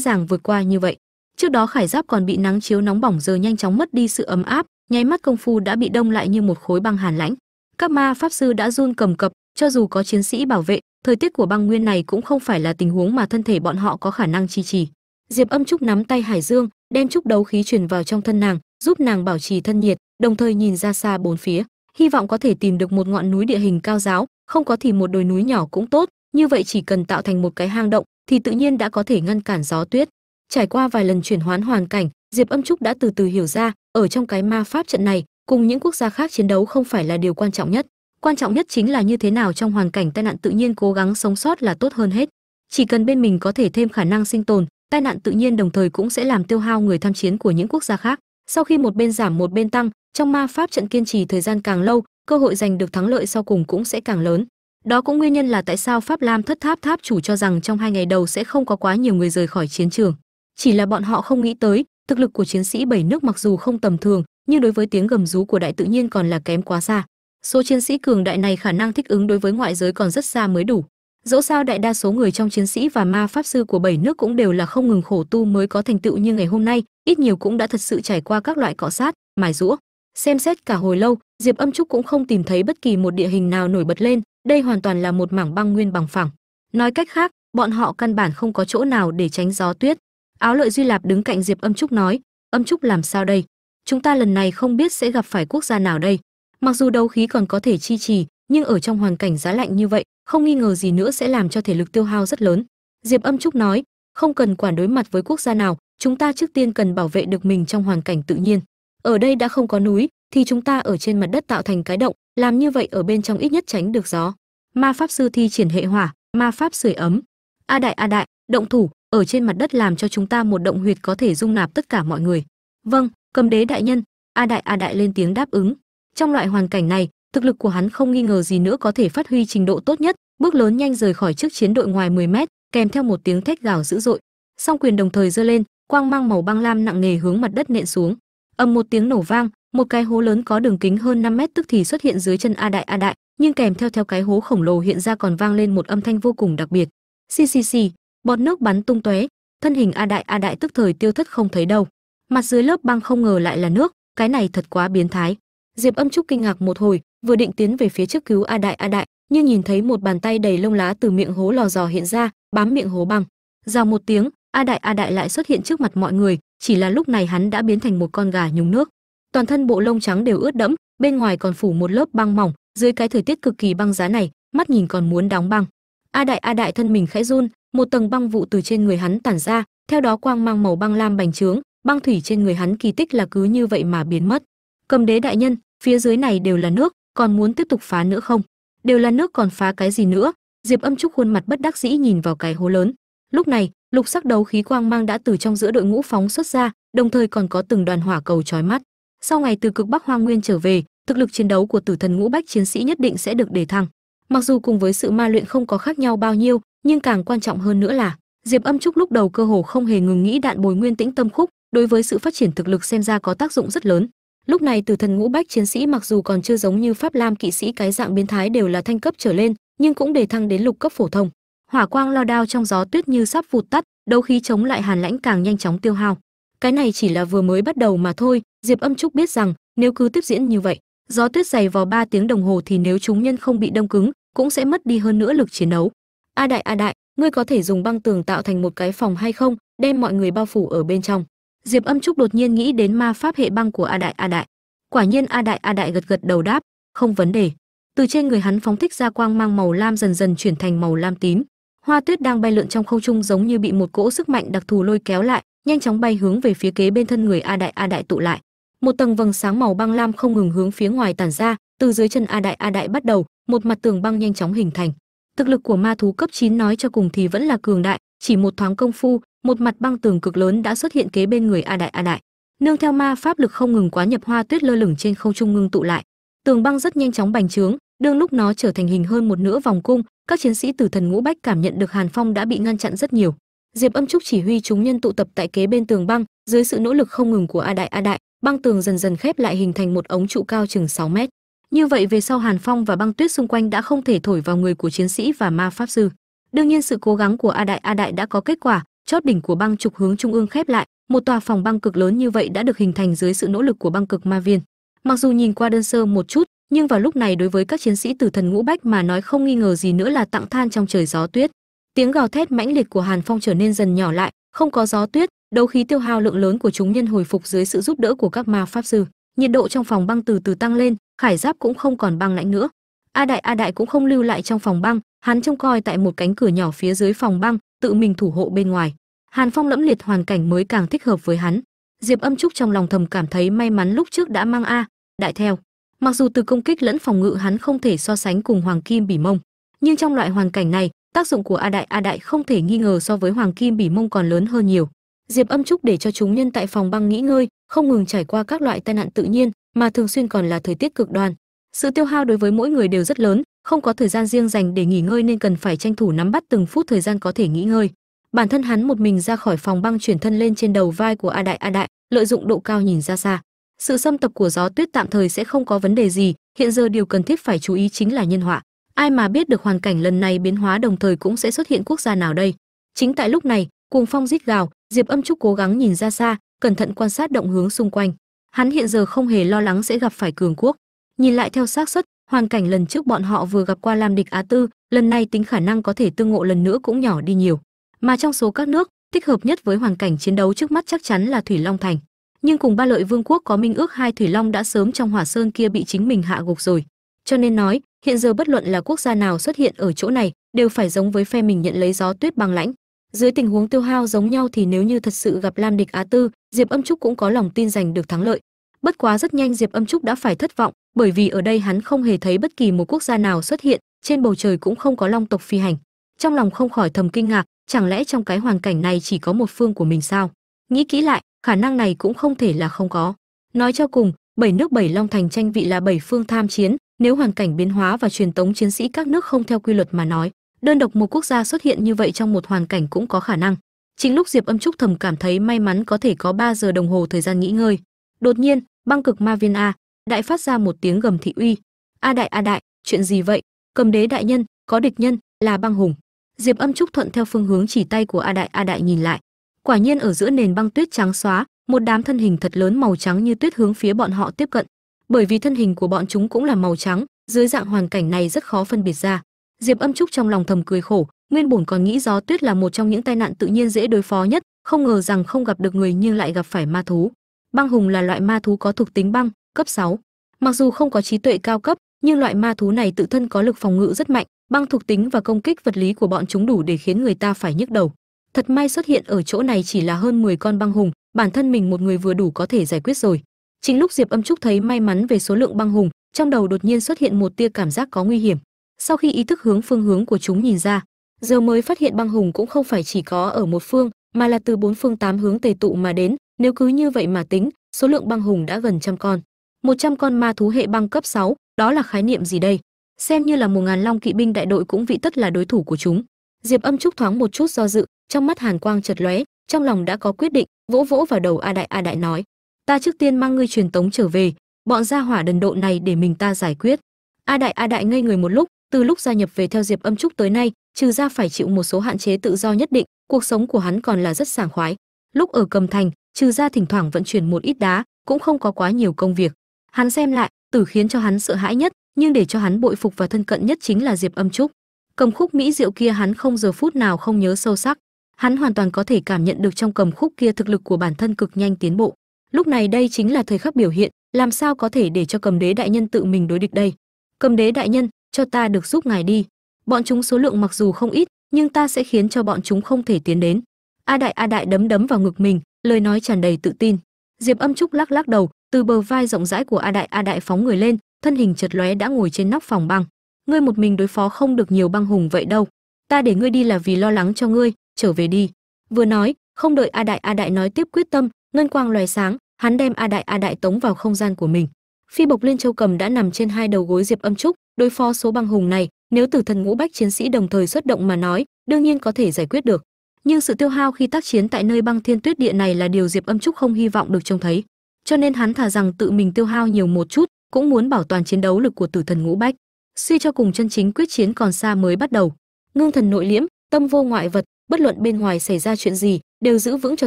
dàng vượt qua như vậy. Trước đó khải giáp còn bị nắng chiếu nóng bỏng giờ nhanh chóng mất đi sự ấm áp nháy mắt công phu đã bị đông lại như một khối băng hàn lãnh. Các ma pháp sư đã run cầm cập, cho dù có chiến sĩ bảo vệ, thời tiết của băng nguyên này cũng không phải là tình huống mà thân thể bọn họ có khả năng chi trì. Diệp âm trúc nắm tay hải dương, đem chút đấu khí truyền vào trong thân nàng, giúp nàng bảo trì thân nhiệt, đồng thời nhìn ra xa bốn phía, hy vọng có thể tìm được một ngọn núi địa hình cao giáo, không có thì một đồi núi nhỏ cũng tốt, như vậy chỉ cần tạo thành một cái hang động, thì tự nhiên đã có thể ngăn cản gió tuyết. Trải qua vài lần chuyển hoán hoàn cảnh diệp âm trúc đã từ từ hiểu ra, ở trong cái ma pháp trận này, cùng những quốc gia khác chiến đấu không phải là điều quan trọng nhất. Quan trọng nhất chính là như thế nào trong hoàn cảnh tai nạn tự nhiên cố gắng sống sót là tốt hơn hết. Chỉ cần bên mình có thể thêm khả năng sinh tồn, tai nạn tự nhiên đồng thời cũng sẽ làm tiêu hao người tham chiến của những quốc gia khác. Sau khi một bên giảm một bên tăng, trong ma pháp trận kiên trì thời gian càng lâu, cơ hội giành được thắng lợi sau cùng cũng sẽ càng lớn. Đó cũng nguyên nhân là tại sao pháp lam thất tháp tháp chủ cho rằng trong hai ngày đầu sẽ không có quá nhiều người rời khỏi chiến trường. Chỉ là bọn họ không nghĩ tới thực lực của chiến sĩ bảy nước mặc dù không tầm thường, nhưng đối với tiếng gầm rú của đại tự nhiên còn là kém quá xa. Số chiến sĩ cường đại này khả năng thích ứng đối với ngoại giới còn rất xa mới đủ. Dẫu sao đại đa số người trong chiến sĩ và ma pháp sư của bảy nước cũng đều là không ngừng khổ tu mới có thành tựu như ngày hôm nay, ít nhiều cũng đã thật sự trải qua các loại cọ sát, mài rũa. Xem xét cả hồi lâu, diệp âm trúc cũng không tìm thấy bất kỳ một địa hình nào nổi bật lên, đây hoàn toàn là một mảng băng nguyên bằng phẳng. Nói cách khác, bọn họ căn bản không có chỗ nào để tránh gió tuyết áo lợi duy lạp đứng cạnh diệp âm trúc nói, âm trúc làm sao đây? Chúng ta lần này không biết sẽ gặp phải quốc gia nào đây. Mặc dù đấu khí còn có thể chi trì, nhưng ở trong hoàn cảnh giá lạnh như vậy, không nghi ngờ gì nữa sẽ làm cho thể lực tiêu hao rất lớn. Diệp âm trúc nói, không cần quản đối mặt với quốc gia nào, chúng ta trước tiên cần bảo vệ được mình trong hoàn cảnh tự nhiên. Ở đây đã không có núi, thì chúng ta ở trên mặt đất tạo thành cái động, làm như vậy ở bên trong ít nhất tránh được gió. Ma pháp sư thi triển hệ hỏa, ma pháp sưởi ấm. A đại a đại, động thủ ở trên mặt đất làm cho chúng ta một động huyệt có thể dung nạp tất cả mọi người. Vâng cầm đế đại nhân. A đại a đại lên tiếng đáp ứng. Trong loại hoàn cảnh này, thực lực của hắn không nghi ngờ gì nữa có thể phát huy trình độ tốt nhất. Bước lớn nhanh rời khỏi trước chiến đội ngoài 10 mét, kèm theo một tiếng thét gào dữ dội. Song quyền đồng thời giơ lên, quang mang màu băng lam nặng nề hướng mặt đất nện xuống. Ầm một tiếng nổ vang, một cái hố lớn có đường kính hơn 5 mét tức thì xuất hiện dưới chân a đại a đại. Nhưng kèm theo theo cái hố khổng lồ hiện ra còn vang lên một âm thanh vô cùng đặc biệt. Xì xì xì bọt nước bắn tung tóe, thân hình a đại a đại tức thời tiêu thất không thấy đâu. Mặt dưới lớp băng không ngờ lại là nước, cái này thật quá biến thái. Diệp âm trúc kinh ngạc một hồi, vừa định tiến về phía trước cứu a đại a đại, nhưng nhìn thấy một bàn tay đầy lông lá từ miệng hố lò dò hiện ra, bám miệng hố băng. Rào một tiếng, a đại a đại lại xuất hiện trước mặt mọi người, chỉ là lúc này hắn đã biến thành một con gà nhúng nước. Toàn thân bộ lông trắng đều ướt đẫm, bên ngoài còn phủ một lớp băng mỏng, dưới cái thời tiết cực kỳ băng giá này, mắt nhìn còn muốn đóng băng a đại a đại thân mình khẽ run, một tầng băng vụ từ trên người hắn tản ra, theo đó quang mang màu băng lam bành trướng, băng thủy trên người hắn kỳ tích là cứ như vậy mà biến mất. Cầm đế đại nhân, phía dưới này đều là nước, còn muốn tiếp tục phá nữa không? Đều là nước còn phá cái gì nữa? Diệp âm trúc khuôn mặt bất đắc dĩ nhìn vào cái hố lớn. Lúc này, lục sắc đấu khí quang mang đã từ trong giữa đội ngũ phóng xuất ra, đồng thời còn có từng đoàn hỏa cầu chói mắt. Sau ngày từ cực bắc hoang nguyên trở về, thực lực chiến đấu của tử thần ngũ bách chiến sĩ nhất định sẽ được đề thăng mặc dù cùng với sự ma luyện không có khác nhau bao nhiêu, nhưng càng quan trọng hơn nữa là, diệp âm trúc lúc đầu cơ hồ không hề ngừng nghĩ đạn bồi nguyên tĩnh tâm khúc, đối với sự phát triển thực lực xem ra có tác dụng rất lớn. Lúc này từ thần ngũ bách chiến sĩ mặc dù còn chưa giống như pháp lam kỵ sĩ cái dạng biến thái đều là thanh cấp trở lên, nhưng cũng để thăng đến lục cấp phổ thông. Hỏa quang lao đao trong gió tuyết như sắp vụt tắt, đấu khí chống lại hàn lãnh càng nhanh chóng tiêu hao. Cái này chỉ là vừa mới bắt đầu mà thôi, diệp âm trúc biết rằng, nếu cứ tiếp diễn như vậy, gió tuyết dày vào 3 tiếng đồng hồ thì nếu chúng nhân không bị đông cứng cũng sẽ mất đi hơn nữa lực chiến đấu. A đại a đại, ngươi có thể dùng băng tường tạo thành một cái phòng hay không, đem mọi người bao phủ ở bên trong. Diệp âm trúc đột nhiên nghĩ đến ma pháp hệ băng của a đại a đại. Quả nhiên a đại a đại gật gật đầu đáp, không vấn đề. Từ trên người hắn phóng thích ra quang mang màu lam dần dần chuyển thành màu lam tím. Hoa tuyết đang bay lượn trong không trung giống như bị một cỗ sức mạnh đặc thù lôi kéo lại, nhanh chóng bay hướng về phía kế bên thân người a đại a đại tụ lại. Một tầng vầng sáng màu băng lam không ngừng hướng phía ngoài tản ra, từ dưới chân a đại a đại bắt đầu một mặt tường băng nhanh chóng hình thành. Thực lực của ma thú cấp 9 nói cho cùng thì vẫn là cường đại, chỉ một thoáng công phu, một mặt băng tường cực lớn đã xuất hiện kế bên người a đại a đại. Nương theo ma pháp lực không ngừng quá nhập hoa tuyết lơ lửng trên không trung ngưng tụ lại. Tường băng rất nhanh chóng bành trướng, đương lúc nó trở thành hình hơn một nửa vòng cung, các chiến sĩ tử thần ngũ bách cảm nhận được hàn phong đã bị ngăn chặn rất nhiều. Diệp âm trúc chỉ huy chúng nhân tụ tập tại kế bên tường băng, dưới sự nỗ lực không ngừng của a đại a đại, băng tường dần dần khép lại hình thành một ống trụ cao chừng 6 mét như vậy về sau hàn phong và băng tuyết xung quanh đã không thể thổi vào người của chiến sĩ và ma pháp sư. Đương nhiên sự cố gắng của a đại a đại đã có kết quả chót đỉnh của băng trục hướng trung ương khép lại. Một tòa phòng băng cực lớn như vậy đã được hình thành dưới sự nỗ lực của băng cực ma viên. Mặc dù nhìn qua đơn sơ một chút, nhưng vào lúc này đối với các chiến sĩ tử thần ngũ bách mà nói không nghi ngờ gì nữa là tặng than trong trời gió tuyết. Tiếng gào thét mãnh liệt của hàn phong trở nên dần nhỏ lại, không có gió tuyết, đấu khí tiêu hao lượng lớn của chúng nhân hồi phục dưới sự giúp đỡ của các ma pháp sư. Nhiệt độ trong phòng băng từ từ tăng lên khải giáp cũng không còn băng lãnh nữa. A đại a đại cũng không lưu lại trong phòng băng, hắn trông coi tại một cánh cửa nhỏ phía dưới phòng băng, tự mình thủ hộ bên ngoài. Hàn phong lẫm liệt hoàn cảnh mới càng thích hợp với hắn. Diệp âm trúc trong lòng thầm cảm thấy may mắn lúc trước đã mang a đại theo. Mặc dù từ công kích lẫn phòng ngự hắn không thể so sánh cùng hoàng kim bỉ mông, nhưng trong loại hoàn cảnh này, tác dụng của a đại a đại không thể nghi ngờ so với hoàng kim bỉ mông còn lớn hơn nhiều. Diệp âm trúc để cho chúng nhân tại phòng băng nghỉ ngơi, không ngừng trải qua các loại tai nạn tự nhiên mà thường xuyên còn là thời tiết cực đoan. Sự tiêu hao đối với mỗi người đều rất lớn, không có thời gian riêng dành để nghỉ ngơi nên cần phải tranh thủ nắm bắt từng phút thời gian có thể nghỉ ngơi. Bản thân hắn một mình ra khỏi phòng băng chuyển thân lên trên đầu vai của a đại a đại, lợi dụng độ cao nhìn ra xa. Sự xâm tập của gió tuyết tạm thời sẽ không có vấn đề gì, hiện giờ điều cần thiết phải chú ý chính là nhân họa. Ai mà biết được hoàn cảnh lần này biến hóa đồng thời cũng sẽ xuất hiện quốc gia nào đây? Chính tại lúc này, cuồng phong rít gào, diệp âm trúc cố gắng nhìn ra xa, cẩn thận quan sát động hướng xung quanh hắn hiện giờ không hề lo lắng sẽ gặp phải cường quốc. Nhìn lại theo xác suất, hoàn cảnh lần trước bọn họ vừa gặp qua lam địch á tư, lần này tính khả năng có thể tương ngộ lần nữa cũng nhỏ đi nhiều. Mà trong số các nước, thích hợp nhất với hoàn cảnh chiến đấu trước mắt chắc chắn là thủy long thành. Nhưng cùng ba lợi vương quốc có minh ước hai thủy long đã sớm trong hỏa sơn kia bị chính mình hạ gục rồi. Cho nên nói, hiện giờ bất luận là quốc gia nào xuất hiện ở chỗ này, đều phải giống với phe mình nhận lấy gió tuyết băng lãnh dưới tình huống tiêu hao giống nhau thì nếu như thật sự gặp lam địch á tư, diệp âm trúc cũng có lòng tin giành được thắng lợi. Bất quá rất nhanh diệp âm trúc đã phải thất vọng, bởi vì ở đây hắn không hề thấy bất kỳ một quốc gia nào xuất hiện, trên bầu trời cũng không có long tộc phi hành. Trong lòng không khỏi thầm kinh ngạc, chẳng lẽ trong cái hoàn cảnh này chỉ có một phương của mình sao? Nghĩ kỹ lại, khả năng này cũng không thể là không có. Nói cho cùng, bảy nước bảy long thành tranh vị là bảy phương tham chiến, nếu hoàn cảnh biến hóa và truyền tống chiến sĩ các nước không theo quy luật mà nói đơn độc một quốc gia xuất hiện như vậy trong một hoàn cảnh cũng có khả năng. Chính lúc diệp âm trúc thầm cảm thấy may mắn có thể có 3 giờ đồng hồ thời gian nghỉ ngơi. Đột nhiên, băng cực ma viên a đại phát ra một tiếng gầm thị uy. A đại a đại, chuyện gì vậy? Cầm đế đại nhân, có địch nhân là băng hùng. Diệp âm trúc thuận theo phương hướng chỉ tay của a đại a đại nhìn lại. Quả nhiên ở giữa nền băng tuyết trắng xóa, một đám thân hình thật lớn màu trắng như tuyết hướng phía bọn họ tiếp cận. Bởi vì thân hình của bọn chúng cũng là màu trắng, dưới dạng hoàn cảnh này rất khó phân biệt ra diệp âm trúc trong lòng thầm cười khổ, nguyên bổn còn nghĩ gió tuyết là một trong những tai nạn tự nhiên dễ đối phó nhất, không ngờ rằng không gặp được người nhưng lại gặp phải ma thú. Băng hùng là loại ma thú có thuộc tính băng, cấp 6. mặc dù không có trí tuệ cao cấp, nhưng loại ma thú này tự thân có lực phòng ngự rất mạnh, băng thuộc tính và công kích vật lý của bọn chúng đủ để khiến người ta phải nhức đầu. Thật may xuất hiện ở chỗ này chỉ là hơn 10 con băng hùng, bản thân mình một người vừa đủ có thể giải quyết rồi. Chính lúc diệp âm trúc thấy may mắn về số lượng băng hùng, trong đầu đột nhiên xuất hiện một tia cảm giác có nguy hiểm sau khi ý thức hướng phương hướng của chúng nhìn ra giờ mới phát hiện băng hùng cũng không phải chỉ có ở một phương mà là từ bốn phương tám hướng tề tụ mà đến. Nếu cứ như vậy mà tính số lượng băng hùng đã gần trăm con. Một trăm con ma thú hệ băng cấp 6, đó là khái niệm gì đây? Xem như là một ngàn long kỵ binh đại đội cũng vị tất là đối thủ của chúng. Diệp âm trúc thoáng một chút do dự trong mắt hàn quang chợt lóe trong lòng đã có quyết định vỗ vỗ vào đầu a đại a đại nói ta trước tiên mang ngươi truyền tống trở về bọn gia hỏa đần độ này để mình ta giải quyết. A đại a đại ngây người một lúc từ lúc gia nhập về theo diệp âm trúc tới nay, trừ ra phải chịu một số hạn chế tự do nhất định, cuộc sống của hắn còn là rất sảng khoái. Lúc ở cầm thành, trừ ra thỉnh thoảng vận chuyển một ít đá, cũng không có quá nhiều công việc. Hắn xem lại, tử khiến cho hắn sợ hãi nhất, nhưng để cho hắn bội phục và thân cận nhất chính là diệp âm trúc. Cầm khúc mỹ diệu kia hắn không giờ phút nào không nhớ sâu sắc. Hắn hoàn toàn có thể cảm nhận được trong cầm khúc kia thực lực của bản thân cực nhanh tiến bộ. Lúc này đây chính là thời khắc biểu hiện, làm sao có thể để cho cầm đế đại nhân tự mình đối địch đây? Cầm đế đại nhân cho ta được giúp ngài đi. Bọn chúng số lượng mặc dù không ít, nhưng ta sẽ khiến cho bọn chúng không thể tiến đến. A đại a đại đấm đấm vào ngực mình, lời nói tràn đầy tự tin. Diệp âm trúc lắc lắc đầu, từ bờ vai rộng rãi của a đại a đại phóng người lên, thân hình chật lóe đã ngồi trên nóc phòng băng. Ngươi một mình đối phó không được nhiều băng hùng vậy đâu. Ta để ngươi đi là vì lo lắng cho ngươi, trở về đi. Vừa nói, không đợi a đại a đại nói tiếp quyết tâm, ngân quang loài sáng, hắn đem a đại a đại tống vào không gian của mình phi bộc liên châu cầm đã nằm trên hai đầu gối diệp âm trúc, đối phó số băng hùng này, nếu tử thần ngũ bách chiến sĩ đồng thời xuất động mà nói, đương nhiên có thể giải quyết được. Nhưng sự tiêu hao khi tác chiến tại nơi băng thiên tuyết địa này là điều diệp âm trúc không hy vọng được trông thấy. Cho nên hắn thà rằng tự mình tiêu hao nhiều một chút, cũng muốn bảo toàn chiến đấu lực của tử thần ngũ bách. Suy cho cùng chân chính quyết chiến còn xa mới bắt đầu. Ngưng thần nội liễm, tâm vô ngoại vật, bất luận bên ngoài xảy ra chuyện gì, đều giữ vững cho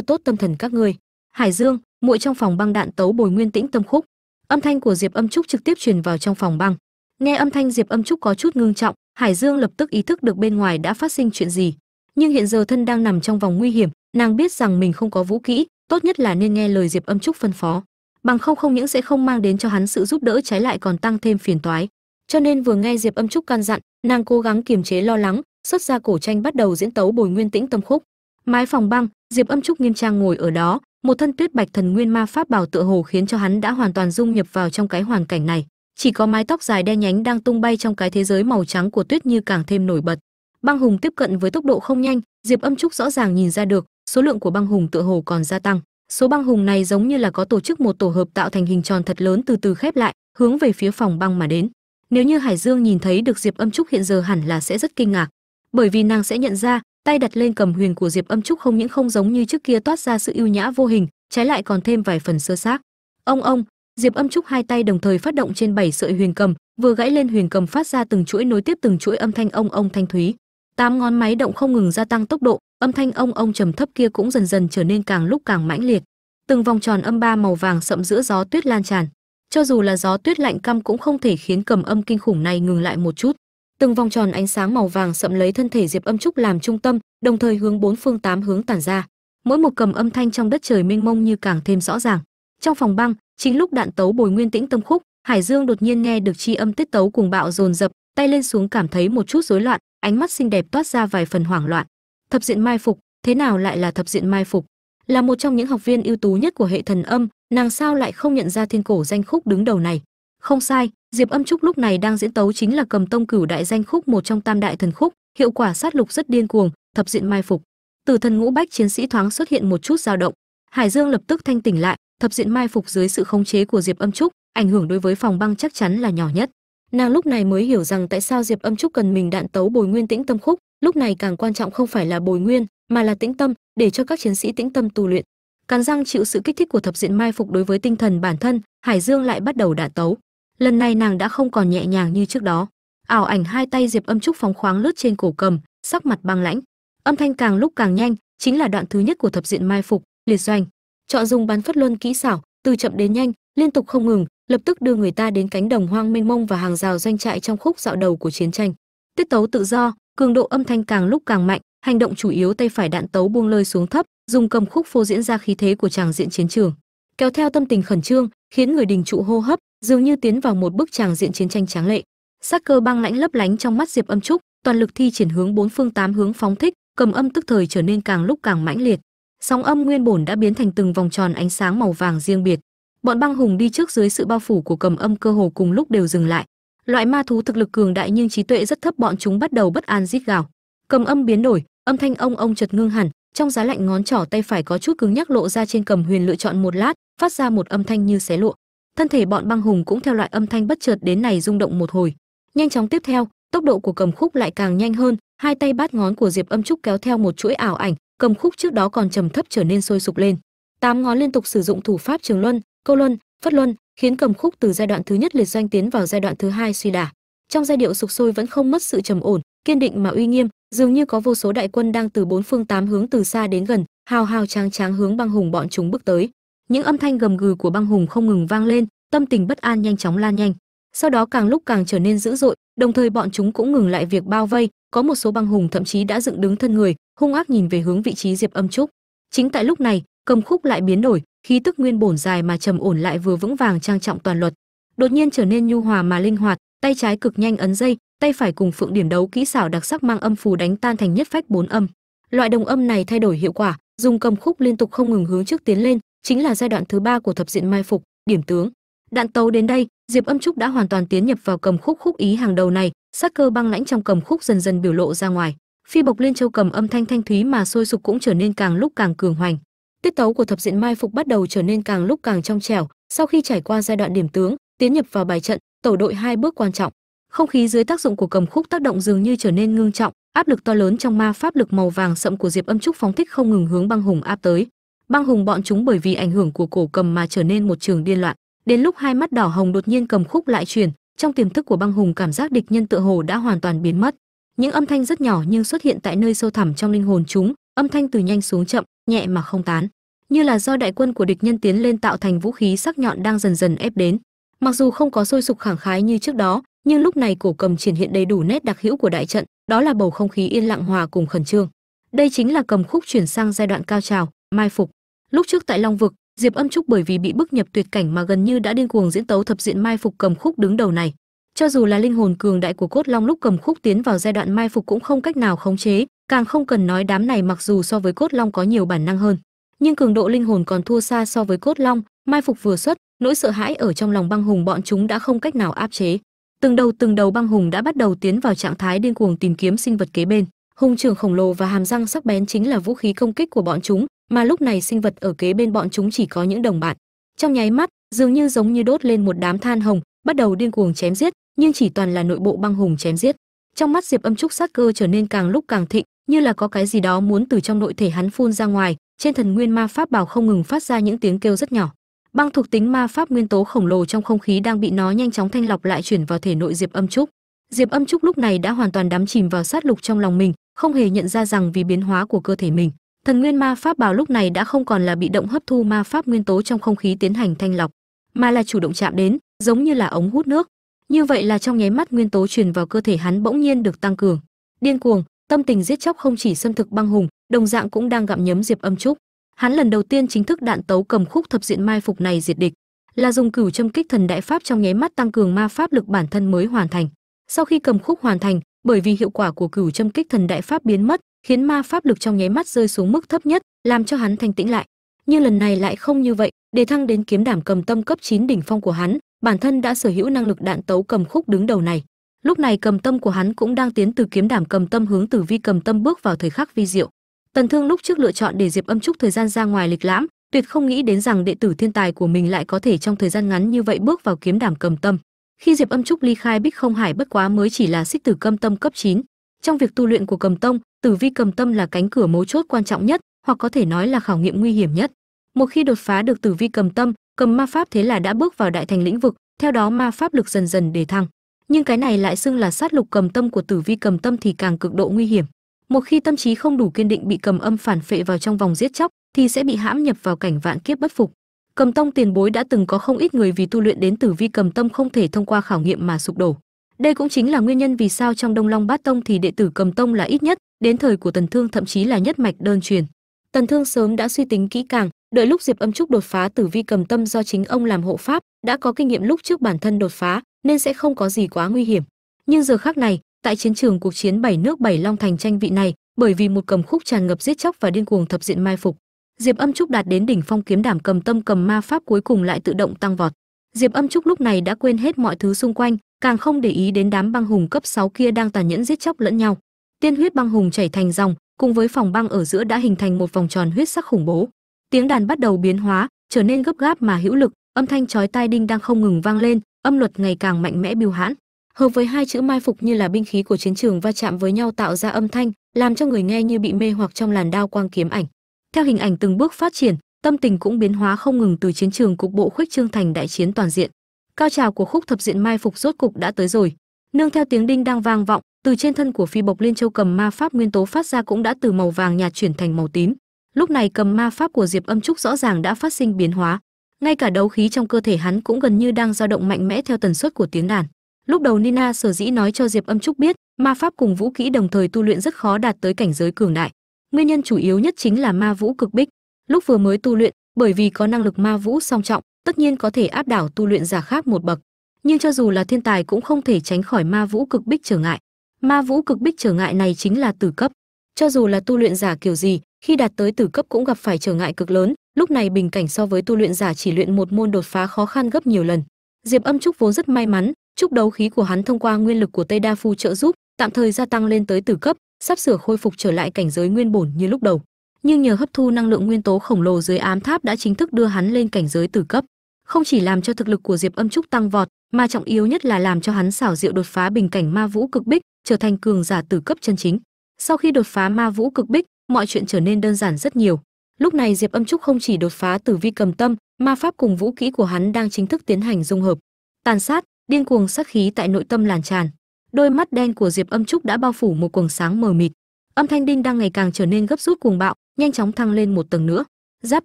tốt tâm thần các ngươi. Hải dương, muội trong phòng băng đạn tấu bồi nguyên tĩnh tâm khúc âm thanh của diệp âm trúc trực tiếp truyền vào trong phòng băng. Nghe âm thanh diệp âm trúc có chút ngưng trọng, hải dương lập tức ý thức được bên ngoài đã phát sinh chuyện gì. Nhưng hiện giờ thân đang nằm trong vòng nguy hiểm, nàng biết rằng mình không có vũ kỹ, tốt nhất là nên nghe lời diệp âm trúc phân phó. Bằng không không những sẽ không mang đến cho hắn sự giúp đỡ trái lại còn tăng thêm phiền toái. Cho nên vừa nghe diệp âm trúc can dặn, nàng cố gắng kiềm chế lo lắng, xuất ra cổ tranh bắt đầu diễn tấu bồi nguyên tĩnh tâm khúc. Mái phòng băng, diệp âm trúc nghiêm trang ngồi ở đó một thân tuyết bạch thần nguyên ma pháp bảo tựa hồ khiến cho hắn đã hoàn toàn dung nhập vào trong cái hoàn cảnh này. Chỉ có mái tóc dài đen nhánh đang tung bay trong cái thế giới màu trắng của tuyết như càng thêm nổi bật. Băng hùng tiếp cận với tốc độ không nhanh, diệp âm trúc rõ ràng nhìn ra được, số lượng của băng hùng tựa hồ còn gia tăng. Số băng hùng này giống như là có tổ chức một tổ hợp tạo thành hình tròn thật lớn từ từ khép lại, hướng về phía phòng băng mà đến. Nếu như hải dương nhìn thấy được diệp âm trúc hiện giờ hẳn là sẽ rất kinh ngạc, bởi vì nàng sẽ nhận ra tay đặt lên cầm huyền của diệp âm trúc không những không giống như trước kia toát ra sự ưu nhã vô hình, trái lại còn thêm vài phần sơ xác. Ông ông, diệp âm trúc hai tay đồng thời phát động trên bảy sợi huyền cầm, vừa gãy lên huyền cầm phát ra từng chuỗi nối tiếp từng chuỗi âm thanh ông ông thanh thúy. Tám ngón máy động không ngừng gia tăng tốc độ, âm thanh ông ông trầm thấp kia cũng dần dần trở nên càng lúc càng mãnh liệt. Từng vòng tròn âm ba màu vàng sậm giữa gió tuyết lan tràn. Cho dù là gió tuyết lạnh căm cũng không thể khiến cầm âm kinh khủng này ngừng lại một chút từng vòng tròn ánh sáng màu vàng sậm lấy thân thể diệp âm trúc làm trung tâm, đồng thời hướng bốn phương tám hướng tản ra. Mỗi một cầm âm thanh trong đất trời mênh mông như càng thêm rõ ràng. Trong phòng băng, chính lúc đạn tấu bồi nguyên tĩnh tâm khúc, hải dương đột nhiên nghe được chi âm tiết tấu cùng bạo dồn dập, tay lên xuống cảm thấy một chút rối loạn, ánh mắt xinh đẹp toát ra vài phần hoảng loạn. Thập diện mai phục, thế nào lại là thập diện mai phục? Là một trong những học viên ưu tú nhất của hệ thần âm, nàng sao lại không nhận ra thiên cổ danh khúc đứng đầu này? Không sai, diệp âm trúc lúc này đang diễn tấu chính là cầm tông cửu đại danh khúc một trong tam đại thần khúc, hiệu quả sát lục rất điên cuồng, thập diện mai phục. Từ thần ngũ bách chiến sĩ thoáng xuất hiện một chút dao động. Hải dương lập tức thanh tỉnh lại, thập diện mai phục dưới sự khống chế của diệp âm trúc, ảnh hưởng đối với phòng băng chắc chắn là nhỏ nhất. Nàng lúc này mới hiểu rằng tại sao diệp âm trúc cần mình đạn tấu bồi nguyên tĩnh tâm khúc, lúc này càng quan trọng không phải là bồi nguyên, mà là tĩnh tâm, để cho các chiến sĩ tĩnh tâm tu luyện. Cắn răng chịu sự kích thích của thập diện mai phục đối với tinh thần bản thân, hải dương lại bắt đầu đạn tấu lần này nàng đã không còn nhẹ nhàng như trước đó. Ảo ảnh hai tay diệp âm trúc phóng khoáng lướt trên cổ cầm, sắc mặt băng lãnh. Âm thanh càng lúc càng nhanh, chính là đoạn thứ nhất của thập diện mai phục, liệt doanh. Chọn dùng bắn phất luân kỹ xảo, từ chậm đến nhanh, liên tục không ngừng, lập tức đưa người ta đến cánh đồng hoang mênh mông và hàng rào doanh trại trong khúc dạo đầu của chiến tranh. Tiết tấu tự do, cường độ âm thanh càng lúc càng mạnh, hành động chủ yếu tay phải đạn tấu buông lơi xuống thấp, dùng cầm khúc phô diễn ra khí thế của tràng diện chiến trường. Kéo theo tâm tình khẩn trương, khiến người đình trụ hô hấp dường như tiến vào một bức tràng diện chiến tranh tráng lệ. Sắc cơ băng lãnh lấp lánh trong mắt diệp âm trúc, toàn lực thi triển hướng bốn phương tám hướng phóng thích, cầm âm tức thời trở nên càng lúc càng mãnh liệt. Sóng âm nguyên bổn đã biến thành từng vòng tròn ánh sáng màu vàng riêng biệt. Bọn băng hùng đi trước dưới sự bao phủ của cầm âm cơ hồ cùng lúc đều dừng lại. Loại ma thú thực lực cường đại nhưng trí tuệ rất thấp, bọn chúng bắt đầu bất an rít gào. Cầm âm biến đổi, âm thanh ông ông chợt ngưng hẳn, trong giá lạnh ngón trỏ tay phải có chút cứng nhắc lộ ra trên cầm huyền lựa chọn một lát, phát ra một âm thanh như xé lụa thân thể bọn băng hùng cũng theo loại âm thanh bất chợt đến này rung động một hồi. Nhanh chóng tiếp theo, tốc độ của cầm khúc lại càng nhanh hơn, hai tay bát ngón của diệp âm trúc kéo theo một chuỗi ảo ảnh, cầm khúc trước đó còn trầm thấp trở nên sôi sục lên. Tám ngón liên tục sử dụng thủ pháp trường luân, câu luân, phất luân, khiến cầm khúc từ giai đoạn thứ nhất liệt doanh tiến vào giai đoạn thứ hai suy đả trong giai điệu sục sôi vẫn không mất sự trầm ổn, kiên định mà uy nghiêm, dường như có vô số đại quân đang từ bốn phương tám hướng từ xa đến gần, hào hào tráng tráng hướng băng hùng bọn chúng bước tới những âm thanh gầm gừ của băng hùng không ngừng vang lên, tâm tình bất an nhanh chóng lan nhanh. Sau đó càng lúc càng trở nên dữ dội, đồng thời bọn chúng cũng ngừng lại việc bao vây, có một số băng hùng thậm chí đã dựng đứng thân người, hung ác nhìn về hướng vị trí diệp âm trúc. Chính tại lúc này cầm khúc lại biến đổi, khí tức nguyên bổn dài mà trầm ổn lại vừa vững vàng trang trọng toàn luật. Đột nhiên trở nên nhu hòa mà linh hoạt, tay trái cực nhanh ấn dây, tay phải cùng phượng điểm đấu kỹ xảo đặc sắc mang âm phù đánh tan thành nhất phách bốn âm. Loại đồng âm này thay đổi hiệu quả, dùng cầm khúc liên tục không ngừng hướng trước tiến lên chính là giai đoạn thứ ba của thập diện mai phục, điểm tướng. Đạn tấu đến đây, diệp âm trúc đã hoàn toàn tiến nhập vào cầm khúc khúc ý hàng đầu này, sát cơ băng lãnh trong cầm khúc dần dần biểu lộ ra ngoài. Phi bộc liên châu cầm âm thanh thanh thúy mà sôi sục cũng trở nên càng lúc càng cường hoành. Tiết tấu của thập diện mai phục bắt đầu trở nên càng lúc càng trong trẻo. Sau khi trải qua giai đoạn điểm tướng, tiến nhập vào bài trận, tổ đội hai bước quan trọng. Không khí dưới tác dụng của cầm khúc tác động dường như trở nên ngưng trọng, áp lực to lớn trong ma pháp lực màu vàng sậm của diệp âm trúc phóng thích không ngừng hướng băng hùng áp tới băng hùng bọn chúng bởi vì ảnh hưởng của cổ cầm mà trở nên một trường điên loạn. Đến lúc hai mắt đỏ hồng đột nhiên cầm khúc lại truyền, trong tiềm thức của băng hùng cảm giác địch nhân tựa hồ đã hoàn toàn biến mất. Những âm thanh rất nhỏ nhưng xuất hiện tại nơi sâu thẳm trong linh hồn chúng, âm thanh từ nhanh xuống chậm, nhẹ mà không tán, như là do đại quân của địch nhân tiến lên tạo thành vũ khí sắc nhọn đang dần dần ép đến. Mặc dù không có sôi sục khẳng khái như trước đó, nhưng lúc này cổ cầm triển hiện đầy đủ nét đặc hữu của đại trận, đó là bầu không khí yên lặng hòa cùng khẩn trương. Đây chính là cầm khúc chuyển sang giai đoạn cao trào, mai phục lúc trước tại long vực, diệp âm trúc bởi vì bị bức nhập tuyệt cảnh mà gần như đã điên cuồng diễn tấu thập diện mai phục cầm khúc đứng đầu này. Cho dù là linh hồn cường đại của cốt long lúc cầm khúc tiến vào giai đoạn mai phục cũng không cách nào khống chế, càng không cần nói đám này mặc dù so với cốt long có nhiều bản năng hơn. Nhưng cường độ linh hồn còn thua xa so với cốt long, mai phục vừa xuất, nỗi sợ hãi ở trong lòng băng hùng bọn chúng đã không cách nào áp chế. Từng đầu từng đầu băng hùng đã bắt đầu tiến vào trạng thái điên cuồng tìm kiếm sinh vật kế bên. Hung trường khổng lồ và hàm răng sắc bén chính là vũ khí công kích của bọn chúng mà lúc này sinh vật ở kế bên bọn chúng chỉ có những đồng bạn. Trong nháy mắt, dường như giống như đốt lên một đám than hồng, bắt đầu điên cuồng chém giết, nhưng chỉ toàn là nội bộ băng hùng chém giết. Trong mắt diệp âm trúc sát cơ trở nên càng lúc càng thịnh, như là có cái gì đó muốn từ trong nội thể hắn phun ra ngoài, trên thần nguyên ma pháp bảo không ngừng phát ra những tiếng kêu rất nhỏ. Băng thuộc tính ma pháp nguyên tố khổng lồ trong không khí đang bị nó nhanh chóng thanh lọc lại chuyển vào thể nội diệp âm trúc. Diệp âm trúc lúc này đã hoàn toàn đắm chìm vào sát lục trong lòng mình, không hề nhận ra rằng vì biến hóa của cơ thể mình thần nguyên ma pháp bào lúc này đã không còn là bị động hấp thu ma pháp nguyên tố trong không khí tiến hành thanh lọc, mà là chủ động chạm đến, giống như là ống hút nước. Như vậy là trong nháy mắt nguyên tố truyền vào cơ thể hắn bỗng nhiên được tăng cường. Điên cuồng, tâm tình giết chóc không chỉ xâm thực băng hùng, đồng dạng cũng đang gặm nhấm diệp âm trúc. Hắn lần đầu tiên chính thức đạn tấu cầm khúc thập diện mai phục này diệt địch, là dùng cửu châm kích thần đại pháp trong nháy mắt tăng cường ma pháp lực bản thân mới hoàn thành. Sau khi cầm khúc hoàn thành, bởi vì hiệu quả của cửu châm kích thần đại pháp biến mất khiến ma pháp lực trong nháy mắt rơi xuống mức thấp nhất, làm cho hắn thanh tĩnh lại. Nhưng lần này lại không như vậy, để thăng đến kiếm đảm cầm tâm cấp 9 đỉnh phong của hắn, bản thân đã sở hữu năng lực đạn tấu cầm khúc đứng đầu này. Lúc này cầm tâm của hắn cũng đang tiến từ kiếm đảm cầm tâm hướng tử vi cầm tâm bước vào thời khắc vi diệu. Tần thương lúc trước lựa chọn để diệp âm trúc thời gian ra ngoài lịch lãm, tuyệt không nghĩ đến rằng đệ tử thiên tài của mình lại có thể trong thời gian ngắn như vậy bước vào kiếm đảm cầm tâm. Khi diệp âm trúc ly khai bích không hải bất quá mới chỉ là xích tử cầm tâm cấp 9 trong việc tu luyện của cầm tông, tử vi cầm tâm là cánh cửa mấu chốt quan trọng nhất, hoặc có thể nói là khảo nghiệm nguy hiểm nhất. Một khi đột phá được tử vi cầm tâm cầm ma pháp thế là đã bước vào đại thành lĩnh vực, theo đó ma pháp lực dần dần đề thăng. Nhưng cái này lại xưng là sát lục cầm tâm của tử vi cầm tâm thì càng cực độ nguy hiểm. Một khi tâm trí không đủ kiên định bị cầm âm phản phệ vào trong vòng giết chóc, thì sẽ bị hãm nhập vào cảnh vạn kiếp bất phục. Cầm tông tiền bối đã từng có không ít người vì tu luyện đến tử vi cầm tâm không thể thông qua khảo nghiệm mà sụp đổ đây cũng chính là nguyên nhân vì sao trong đông long bát tông thì đệ tử cầm tông là ít nhất, đến thời của tần thương thậm chí là nhất mạch đơn truyền. Tần thương sớm đã suy tính kỹ càng, đợi lúc diệp âm trúc đột phá tử vi cầm tâm do chính ông làm hộ pháp, đã có kinh nghiệm lúc trước bản thân đột phá, nên sẽ không có gì quá nguy hiểm. Nhưng giờ khác này, tại chiến trường cuộc chiến bảy nước bảy long thành tranh vị này, bởi vì một cầm khúc tràn ngập giết chóc và điên cuồng thập diện mai phục, diệp âm trúc đạt đến đỉnh phong kiếm đảm cầm tâm cầm ma pháp cuối cùng lại tự động tăng vọt. Diệp âm trúc lúc này đã quên hết mọi thứ xung quanh càng không để ý đến đám băng hùng cấp 6 kia đang tàn nhẫn giết chóc lẫn nhau. Tiên huyết băng hùng chảy thành dòng, cùng với phòng băng ở giữa đã hình thành một vòng tròn huyết sắc khủng bố. Tiếng đàn bắt đầu biến hóa, trở nên gấp gáp mà hữu lực, âm thanh chói tai đinh đang không ngừng vang lên, âm luật ngày càng mạnh mẽ biêu hãn. Hợp với hai chữ mai phục như là binh khí của chiến trường va chạm với nhau tạo ra âm thanh, làm cho người nghe như bị mê hoặc trong làn đao quang kiếm ảnh. Theo hình ảnh từng bước phát triển, tâm tình cũng biến hóa không ngừng từ chiến trường cục bộ khuếch trương thành đại chiến toàn diện cao trào của khúc thập diện mai phục rốt cục đã tới rồi. Nương theo tiếng đinh đang vang vọng, từ trên thân của phi bộc liên châu cầm ma pháp nguyên tố phát ra cũng đã từ màu vàng nhạt chuyển thành màu tím. Lúc này cầm ma pháp của diệp âm trúc rõ ràng đã phát sinh biến hóa. Ngay cả đấu khí trong cơ thể hắn cũng gần như đang dao động mạnh mẽ theo tần suất của tiếng đàn. Lúc đầu nina sở dĩ nói cho diệp âm trúc biết, ma pháp cùng vũ kỹ đồng thời tu luyện rất khó đạt tới cảnh giới cường đại. Nguyên nhân chủ yếu nhất chính là ma vũ cực bích. Lúc vừa mới tu luyện, bởi vì có năng lực ma vũ song trọng tất nhiên có thể áp đảo tu luyện giả khác một bậc. Nhưng cho dù là thiên tài cũng không thể tránh khỏi ma vũ cực bích trở ngại. Ma vũ cực bích trở ngại này chính là tử cấp. Cho dù là tu luyện giả kiểu gì, khi đạt tới tử cấp cũng gặp phải trở ngại cực lớn. Lúc này bình cảnh so với tu luyện giả chỉ luyện một môn đột phá khó khăn gấp nhiều lần. Diệp âm trúc vốn rất may mắn, chúc đấu khí của hắn thông qua nguyên lực của tây đa phu trợ giúp, tạm thời gia tăng lên tới tử cấp, sắp sửa khôi phục trở lại cảnh giới nguyên bổn như lúc đầu. Nhưng nhờ hấp thu năng lượng nguyên tố khổng lồ dưới ám tháp đã chính thức đưa hắn lên cảnh giới tử cấp không chỉ làm cho thực lực của diệp âm trúc tăng vọt, mà trọng yếu nhất là làm cho hắn xảo diệu đột phá bình cảnh ma vũ cực bích, trở thành cường giả tử cấp chân chính. Sau khi đột phá ma vũ cực bích, mọi chuyện trở nên đơn giản rất nhiều. Lúc này diệp âm trúc không chỉ đột phá tử vi cầm tâm, ma pháp cùng vũ kỹ của hắn đang chính thức tiến hành dung hợp. Tàn sát, điên cuồng sát khí tại nội tâm làn tràn. Đôi mắt đen của diệp âm trúc đã bao phủ một quầng sáng mờ mịt. Âm thanh đinh đang ngày càng trở nên gấp rút cuồng bạo, nhanh chóng thăng lên một tầng nữa. Giáp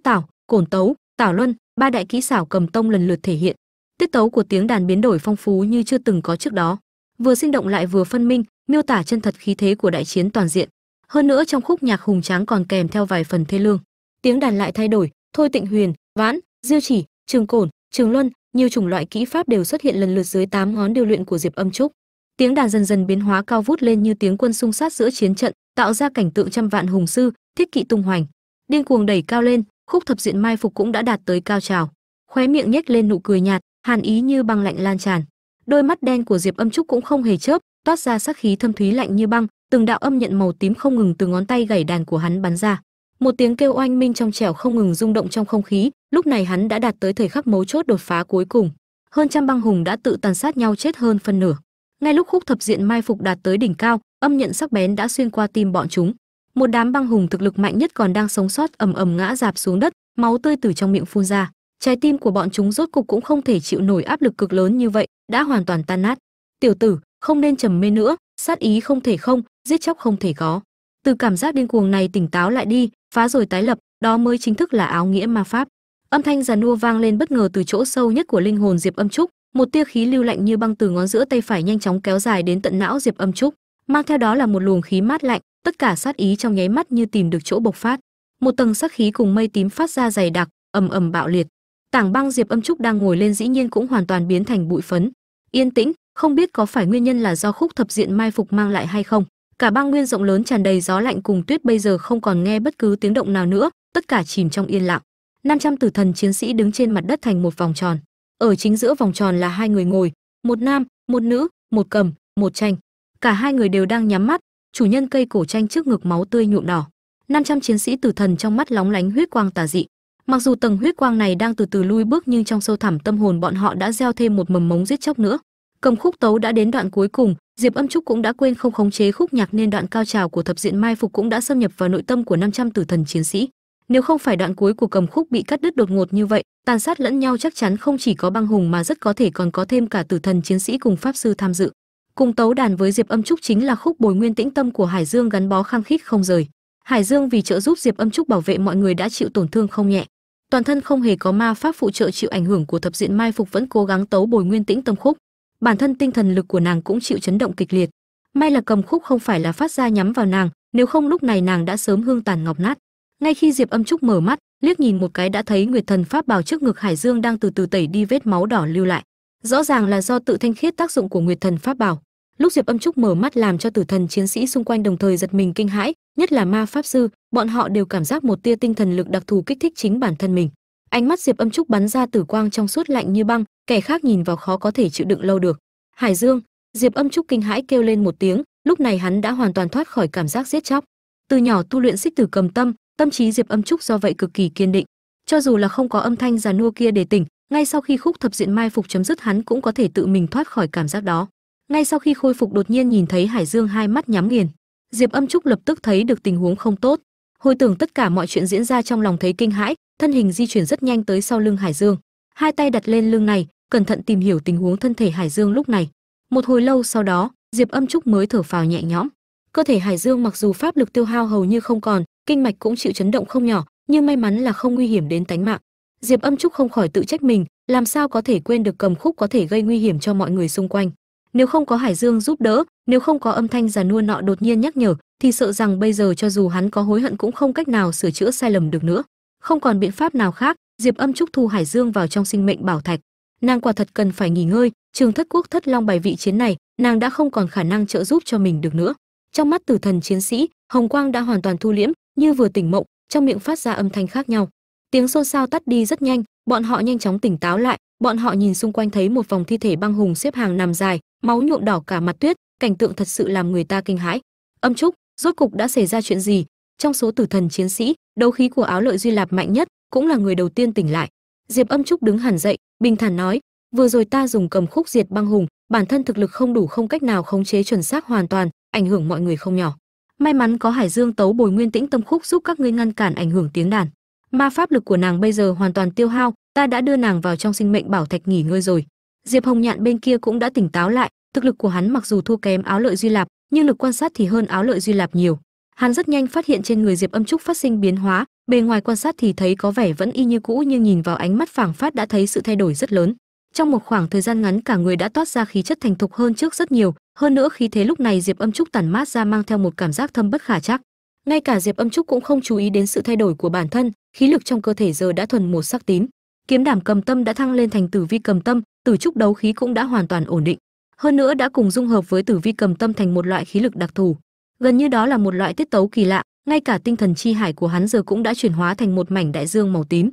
tảo, cổn tấu, tảo luân ba đại kỹ xảo cầm tông lần lượt thể hiện. Tiết tấu của tiếng đàn biến đổi phong phú như chưa từng có trước đó. Vừa sinh động lại vừa phân minh, miêu tả chân thật khí thế của đại chiến toàn diện. Hơn nữa trong khúc nhạc hùng tráng còn kèm theo vài phần thê lương. Tiếng đàn lại thay đổi, thôi tịnh huyền, vãn, diêu chỉ, trường cổn, trường luân, nhiều chủng loại kỹ pháp đều xuất hiện lần lượt dưới tám ngón điều luyện của diệp âm trúc. Tiếng đàn dần dần biến hóa cao vút lên như tiếng quân xung sát giữa chiến trận, tạo ra cảnh tượng trăm vạn hùng sư, thiết kỵ tung hoành. Điên cuồng đẩy cao lên khúc thập diện mai phục cũng đã đạt tới cao trào. Khóe miệng nhếch lên nụ cười nhạt, hàn ý như băng lạnh lan tràn. Đôi mắt đen của diệp âm trúc cũng không hề chớp, toát ra sắc khí thâm thúy lạnh như băng, từng đạo âm nhận màu tím không ngừng từ ngón tay gảy đàn của hắn bắn ra. Một tiếng kêu oanh minh trong trẻo không ngừng rung động trong không khí, lúc này hắn đã đạt tới thời khắc mấu chốt đột phá cuối cùng. Hơn trăm băng hùng đã tự tàn sát nhau chết hơn phân nửa. Ngay lúc khúc thập diện mai phục đạt tới đỉnh cao, âm nhận sắc bén đã xuyên qua tim bọn chúng một đám băng hùng thực lực mạnh nhất còn đang sống sót ầm ầm ngã dạp xuống đất, máu tươi từ trong miệng phun ra. Trái tim của bọn chúng rốt cục cũng không thể chịu nổi áp lực cực lớn như vậy, đã hoàn toàn tan nát. Tiểu tử, không nên trầm mê nữa, sát ý không thể không, giết chóc không thể có. Từ cảm giác điên cuồng này tỉnh táo lại đi, phá rồi tái lập, đó mới chính thức là áo nghĩa ma pháp. Âm thanh giàn nua vang lên bất ngờ từ chỗ sâu nhất của linh hồn diệp âm trúc. Một tia khí lưu lạnh như băng từ ngón giữa tay phải nhanh chóng kéo dài đến tận não diệp âm trúc. Mang theo đó là một luồng khí mát lạnh tất cả sát ý trong nháy mắt như tìm được chỗ bộc phát. Một tầng sát khí cùng mây tím phát ra dày đặc, ầm ầm bạo liệt. Tảng băng diệp âm trúc đang ngồi lên dĩ nhiên cũng hoàn toàn biến thành bụi phấn. Yên tĩnh, không biết có phải nguyên nhân là do khúc thập diện mai phục mang lại hay không. Cả băng nguyên rộng lớn tràn đầy gió lạnh cùng tuyết bây giờ không còn nghe bất cứ tiếng động nào nữa, tất cả chìm trong yên lặng. 500 tử thần chiến sĩ đứng trên mặt đất thành một vòng tròn. Ở chính giữa vòng tròn là hai người ngồi, một nam, một nữ, một cầm, một tranh. Cả hai người đều đang nhắm mắt chủ nhân cây cổ tranh trước ngực máu tươi nhuộm đỏ. 500 chiến sĩ tử thần trong mắt lóng lánh huyết quang tà dị. Mặc dù tầng huyết quang này đang từ từ lui bước nhưng trong sâu thẳm tâm hồn bọn họ đã gieo thêm một mầm mống giết chóc nữa. Cầm khúc tấu đã đến đoạn cuối cùng, diệp âm trúc cũng đã quên không khống chế khúc nhạc nên đoạn cao trào của thập diện mai phục cũng đã xâm nhập vào nội tâm của 500 tử thần chiến sĩ. Nếu không phải đoạn cuối của cầm khúc bị cắt đứt đột ngột như vậy, tàn sát lẫn nhau chắc chắn không chỉ có băng hùng mà rất có thể còn có thêm cả tử thần chiến sĩ cùng pháp sư tham dự cùng tấu đàn với diệp âm trúc chính là khúc bồi nguyên tĩnh tâm của hải dương gắn bó khăng khít không rời. Hải dương vì trợ giúp diệp âm trúc bảo vệ mọi người đã chịu tổn thương không nhẹ. Toàn thân không hề có ma pháp phụ trợ chịu ảnh hưởng của thập diện mai phục vẫn cố gắng tấu bồi nguyên tĩnh tâm khúc. Bản thân tinh thần lực của nàng cũng chịu chấn động kịch liệt. May là cầm khúc không phải là phát ra nhắm vào nàng, nếu không lúc này nàng đã sớm hương tàn ngọc nát. Ngay khi diệp âm trúc mở mắt, liếc nhìn một cái đã thấy nguyệt thần pháp bảo trước ngực hải dương đang từ từ tẩy đi vết máu đỏ lưu lại rõ ràng là do tự thanh khiết tác dụng của nguyệt thần pháp bảo. Lúc diệp âm trúc mở mắt làm cho tử thần chiến sĩ xung quanh đồng thời giật mình kinh hãi, nhất là ma pháp sư, bọn họ đều cảm giác một tia tinh thần lực đặc thù kích thích chính bản thân mình. Ánh mắt diệp âm trúc bắn ra tử quang trong suốt lạnh như băng, kẻ khác nhìn vào khó có thể chịu đựng lâu được. Hải dương, diệp âm trúc kinh hãi kêu lên một tiếng, lúc này hắn đã hoàn toàn thoát khỏi cảm giác giết chóc. Từ nhỏ tu luyện xích tử cầm tâm tâm trí diệp âm trúc do vậy cực kỳ kiên định. Cho dù là không có âm thanh già nua kia để tỉnh ngay sau khi khúc thập diện mai phục chấm dứt, hắn cũng có thể tự mình thoát khỏi cảm giác đó. Ngay sau khi khôi phục đột nhiên nhìn thấy hải dương hai mắt nhắm nghiền, diệp âm trúc lập tức thấy được tình huống không tốt. Hồi tưởng tất cả mọi chuyện diễn ra trong lòng thấy kinh hãi, thân hình di chuyển rất nhanh tới sau lưng hải dương. Hai tay đặt lên lưng này, cẩn thận tìm hiểu tình huống thân thể hải dương lúc này. Một hồi lâu sau đó, diệp âm trúc mới thở phào nhẹ nhõm. Cơ thể hải dương mặc dù pháp lực tiêu hao hầu như không còn, kinh mạch cũng chịu chấn động không nhỏ, nhưng may mắn là không nguy hiểm đến tánh mạng diệp âm trúc không khỏi tự trách mình, làm sao có thể quên được cầm khúc có thể gây nguy hiểm cho mọi người xung quanh. Nếu không có hải dương giúp đỡ, nếu không có âm thanh già nua nọ đột nhiên nhắc nhở, thì sợ rằng bây giờ cho dù hắn có hối hận cũng không cách nào sửa chữa sai lầm được nữa. Không còn biện pháp nào khác, diệp âm trúc thu hải dương vào trong sinh mệnh bảo thạch. Nàng quả thật cần phải nghỉ ngơi, trường thất quốc thất long bài vị chiến này, nàng đã không còn khả năng trợ giúp cho mình được nữa. Trong mắt tử thần chiến sĩ, hồng quang đã hoàn toàn thu liễm, như vừa tỉnh mộng, trong miệng phát ra âm thanh khác nhau tiếng xôn xao tắt đi rất nhanh, bọn họ nhanh chóng tỉnh táo lại, bọn họ nhìn xung quanh thấy một vòng thi thể băng hùng xếp hàng nằm dài, máu nhuộm đỏ cả mặt tuyết, cảnh tượng thật sự làm người ta kinh hãi. Âm trúc, rốt cục đã xảy ra chuyện gì? Trong số tử thần chiến sĩ, đấu khí của áo lợi duy lạp mạnh nhất, cũng là người đầu tiên tỉnh lại. Diệp âm trúc đứng hẳn dậy, bình thản nói, vừa rồi ta dùng cầm khúc diệt băng hùng, bản thân thực lực không đủ không cách nào khống chế chuẩn xác hoàn toàn, ảnh hưởng mọi người không nhỏ. May mắn có hải dương tấu bồi nguyên tĩnh tâm khúc giúp các ngươi ngăn cản ảnh hưởng tiếng đàn ma pháp lực của nàng bây giờ hoàn toàn tiêu hao, ta đã đưa nàng vào trong sinh mệnh bảo thạch nghỉ ngơi rồi. Diệp hồng nhạn bên kia cũng đã tỉnh táo lại, thực lực của hắn mặc dù thua kém áo lợi duy lạp, nhưng lực quan sát thì hơn áo lợi duy lạp nhiều. Hắn rất nhanh phát hiện trên người diệp âm trúc phát sinh biến hóa, bề ngoài quan sát thì thấy có vẻ vẫn y như cũ nhưng nhìn vào ánh mắt phảng phát đã thấy sự thay đổi rất lớn. Trong một khoảng thời gian ngắn cả người đã toát ra khí chất thành thục hơn trước rất nhiều, hơn nữa khí thế lúc này diệp âm trúc tản mát ra mang theo một cảm giác thâm bất khả chắc. Ngay cả diệp âm trúc cũng không chú ý đến sự thay đổi của bản thân khí lực trong cơ thể giờ đã thuần một sắc tím, kiếm đảm cầm tâm đã thăng lên thành tử vi cầm tâm, tử trúc đấu khí cũng đã hoàn toàn ổn định. Hơn nữa đã cùng dung hợp với tử vi cầm tâm thành một loại khí lực đặc thù. Gần như đó là một loại tiết tấu kỳ lạ, ngay cả tinh thần chi hải của hắn giờ cũng đã chuyển hóa thành một mảnh đại dương màu tím.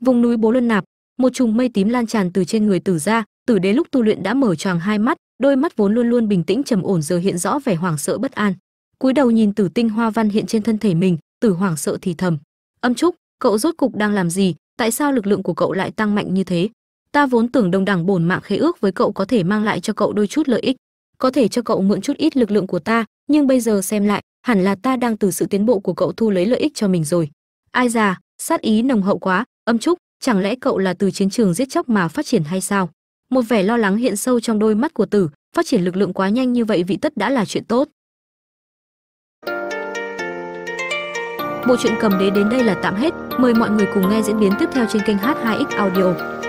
Vùng núi bố luân nạp, một chùm mây tím lan tràn từ trên người tử ra tử đế lúc tu luyện đã mở tròn hai mắt đôi mắt vốn luôn luôn bình tĩnh trầm ổn giờ hiện rõ vẻ hoảng sợ bất an. Cúi đầu nhìn tử tinh hoa văn hiện trên thân thể mình, tử hoảng sợ thì thầm. Âm trúc, cậu rốt cục đang làm gì? Tại sao lực lượng của cậu lại tăng mạnh như thế? Ta vốn tưởng đồng đẳng bổn mạng khế ước với cậu có thể mang lại cho cậu đôi chút lợi ích, có thể cho cậu mượn chút ít lực lượng của ta, nhưng bây giờ xem lại, hẳn là ta đang từ sự tiến bộ của cậu thu lấy lợi ích cho mình rồi. Ai già, sát ý nồng hậu quá. Âm trúc, chẳng lẽ cậu là từ chiến trường giết chóc mà phát triển hay sao? Một vẻ lo lắng hiện sâu trong đôi mắt của tử, phát triển lực lượng quá nhanh như vậy vị tất đã là chuyện tốt. Bộ truyện cầm đế đến đây là tạm hết. Mời mọi người cùng nghe diễn biến tiếp theo trên kênh h2x audio.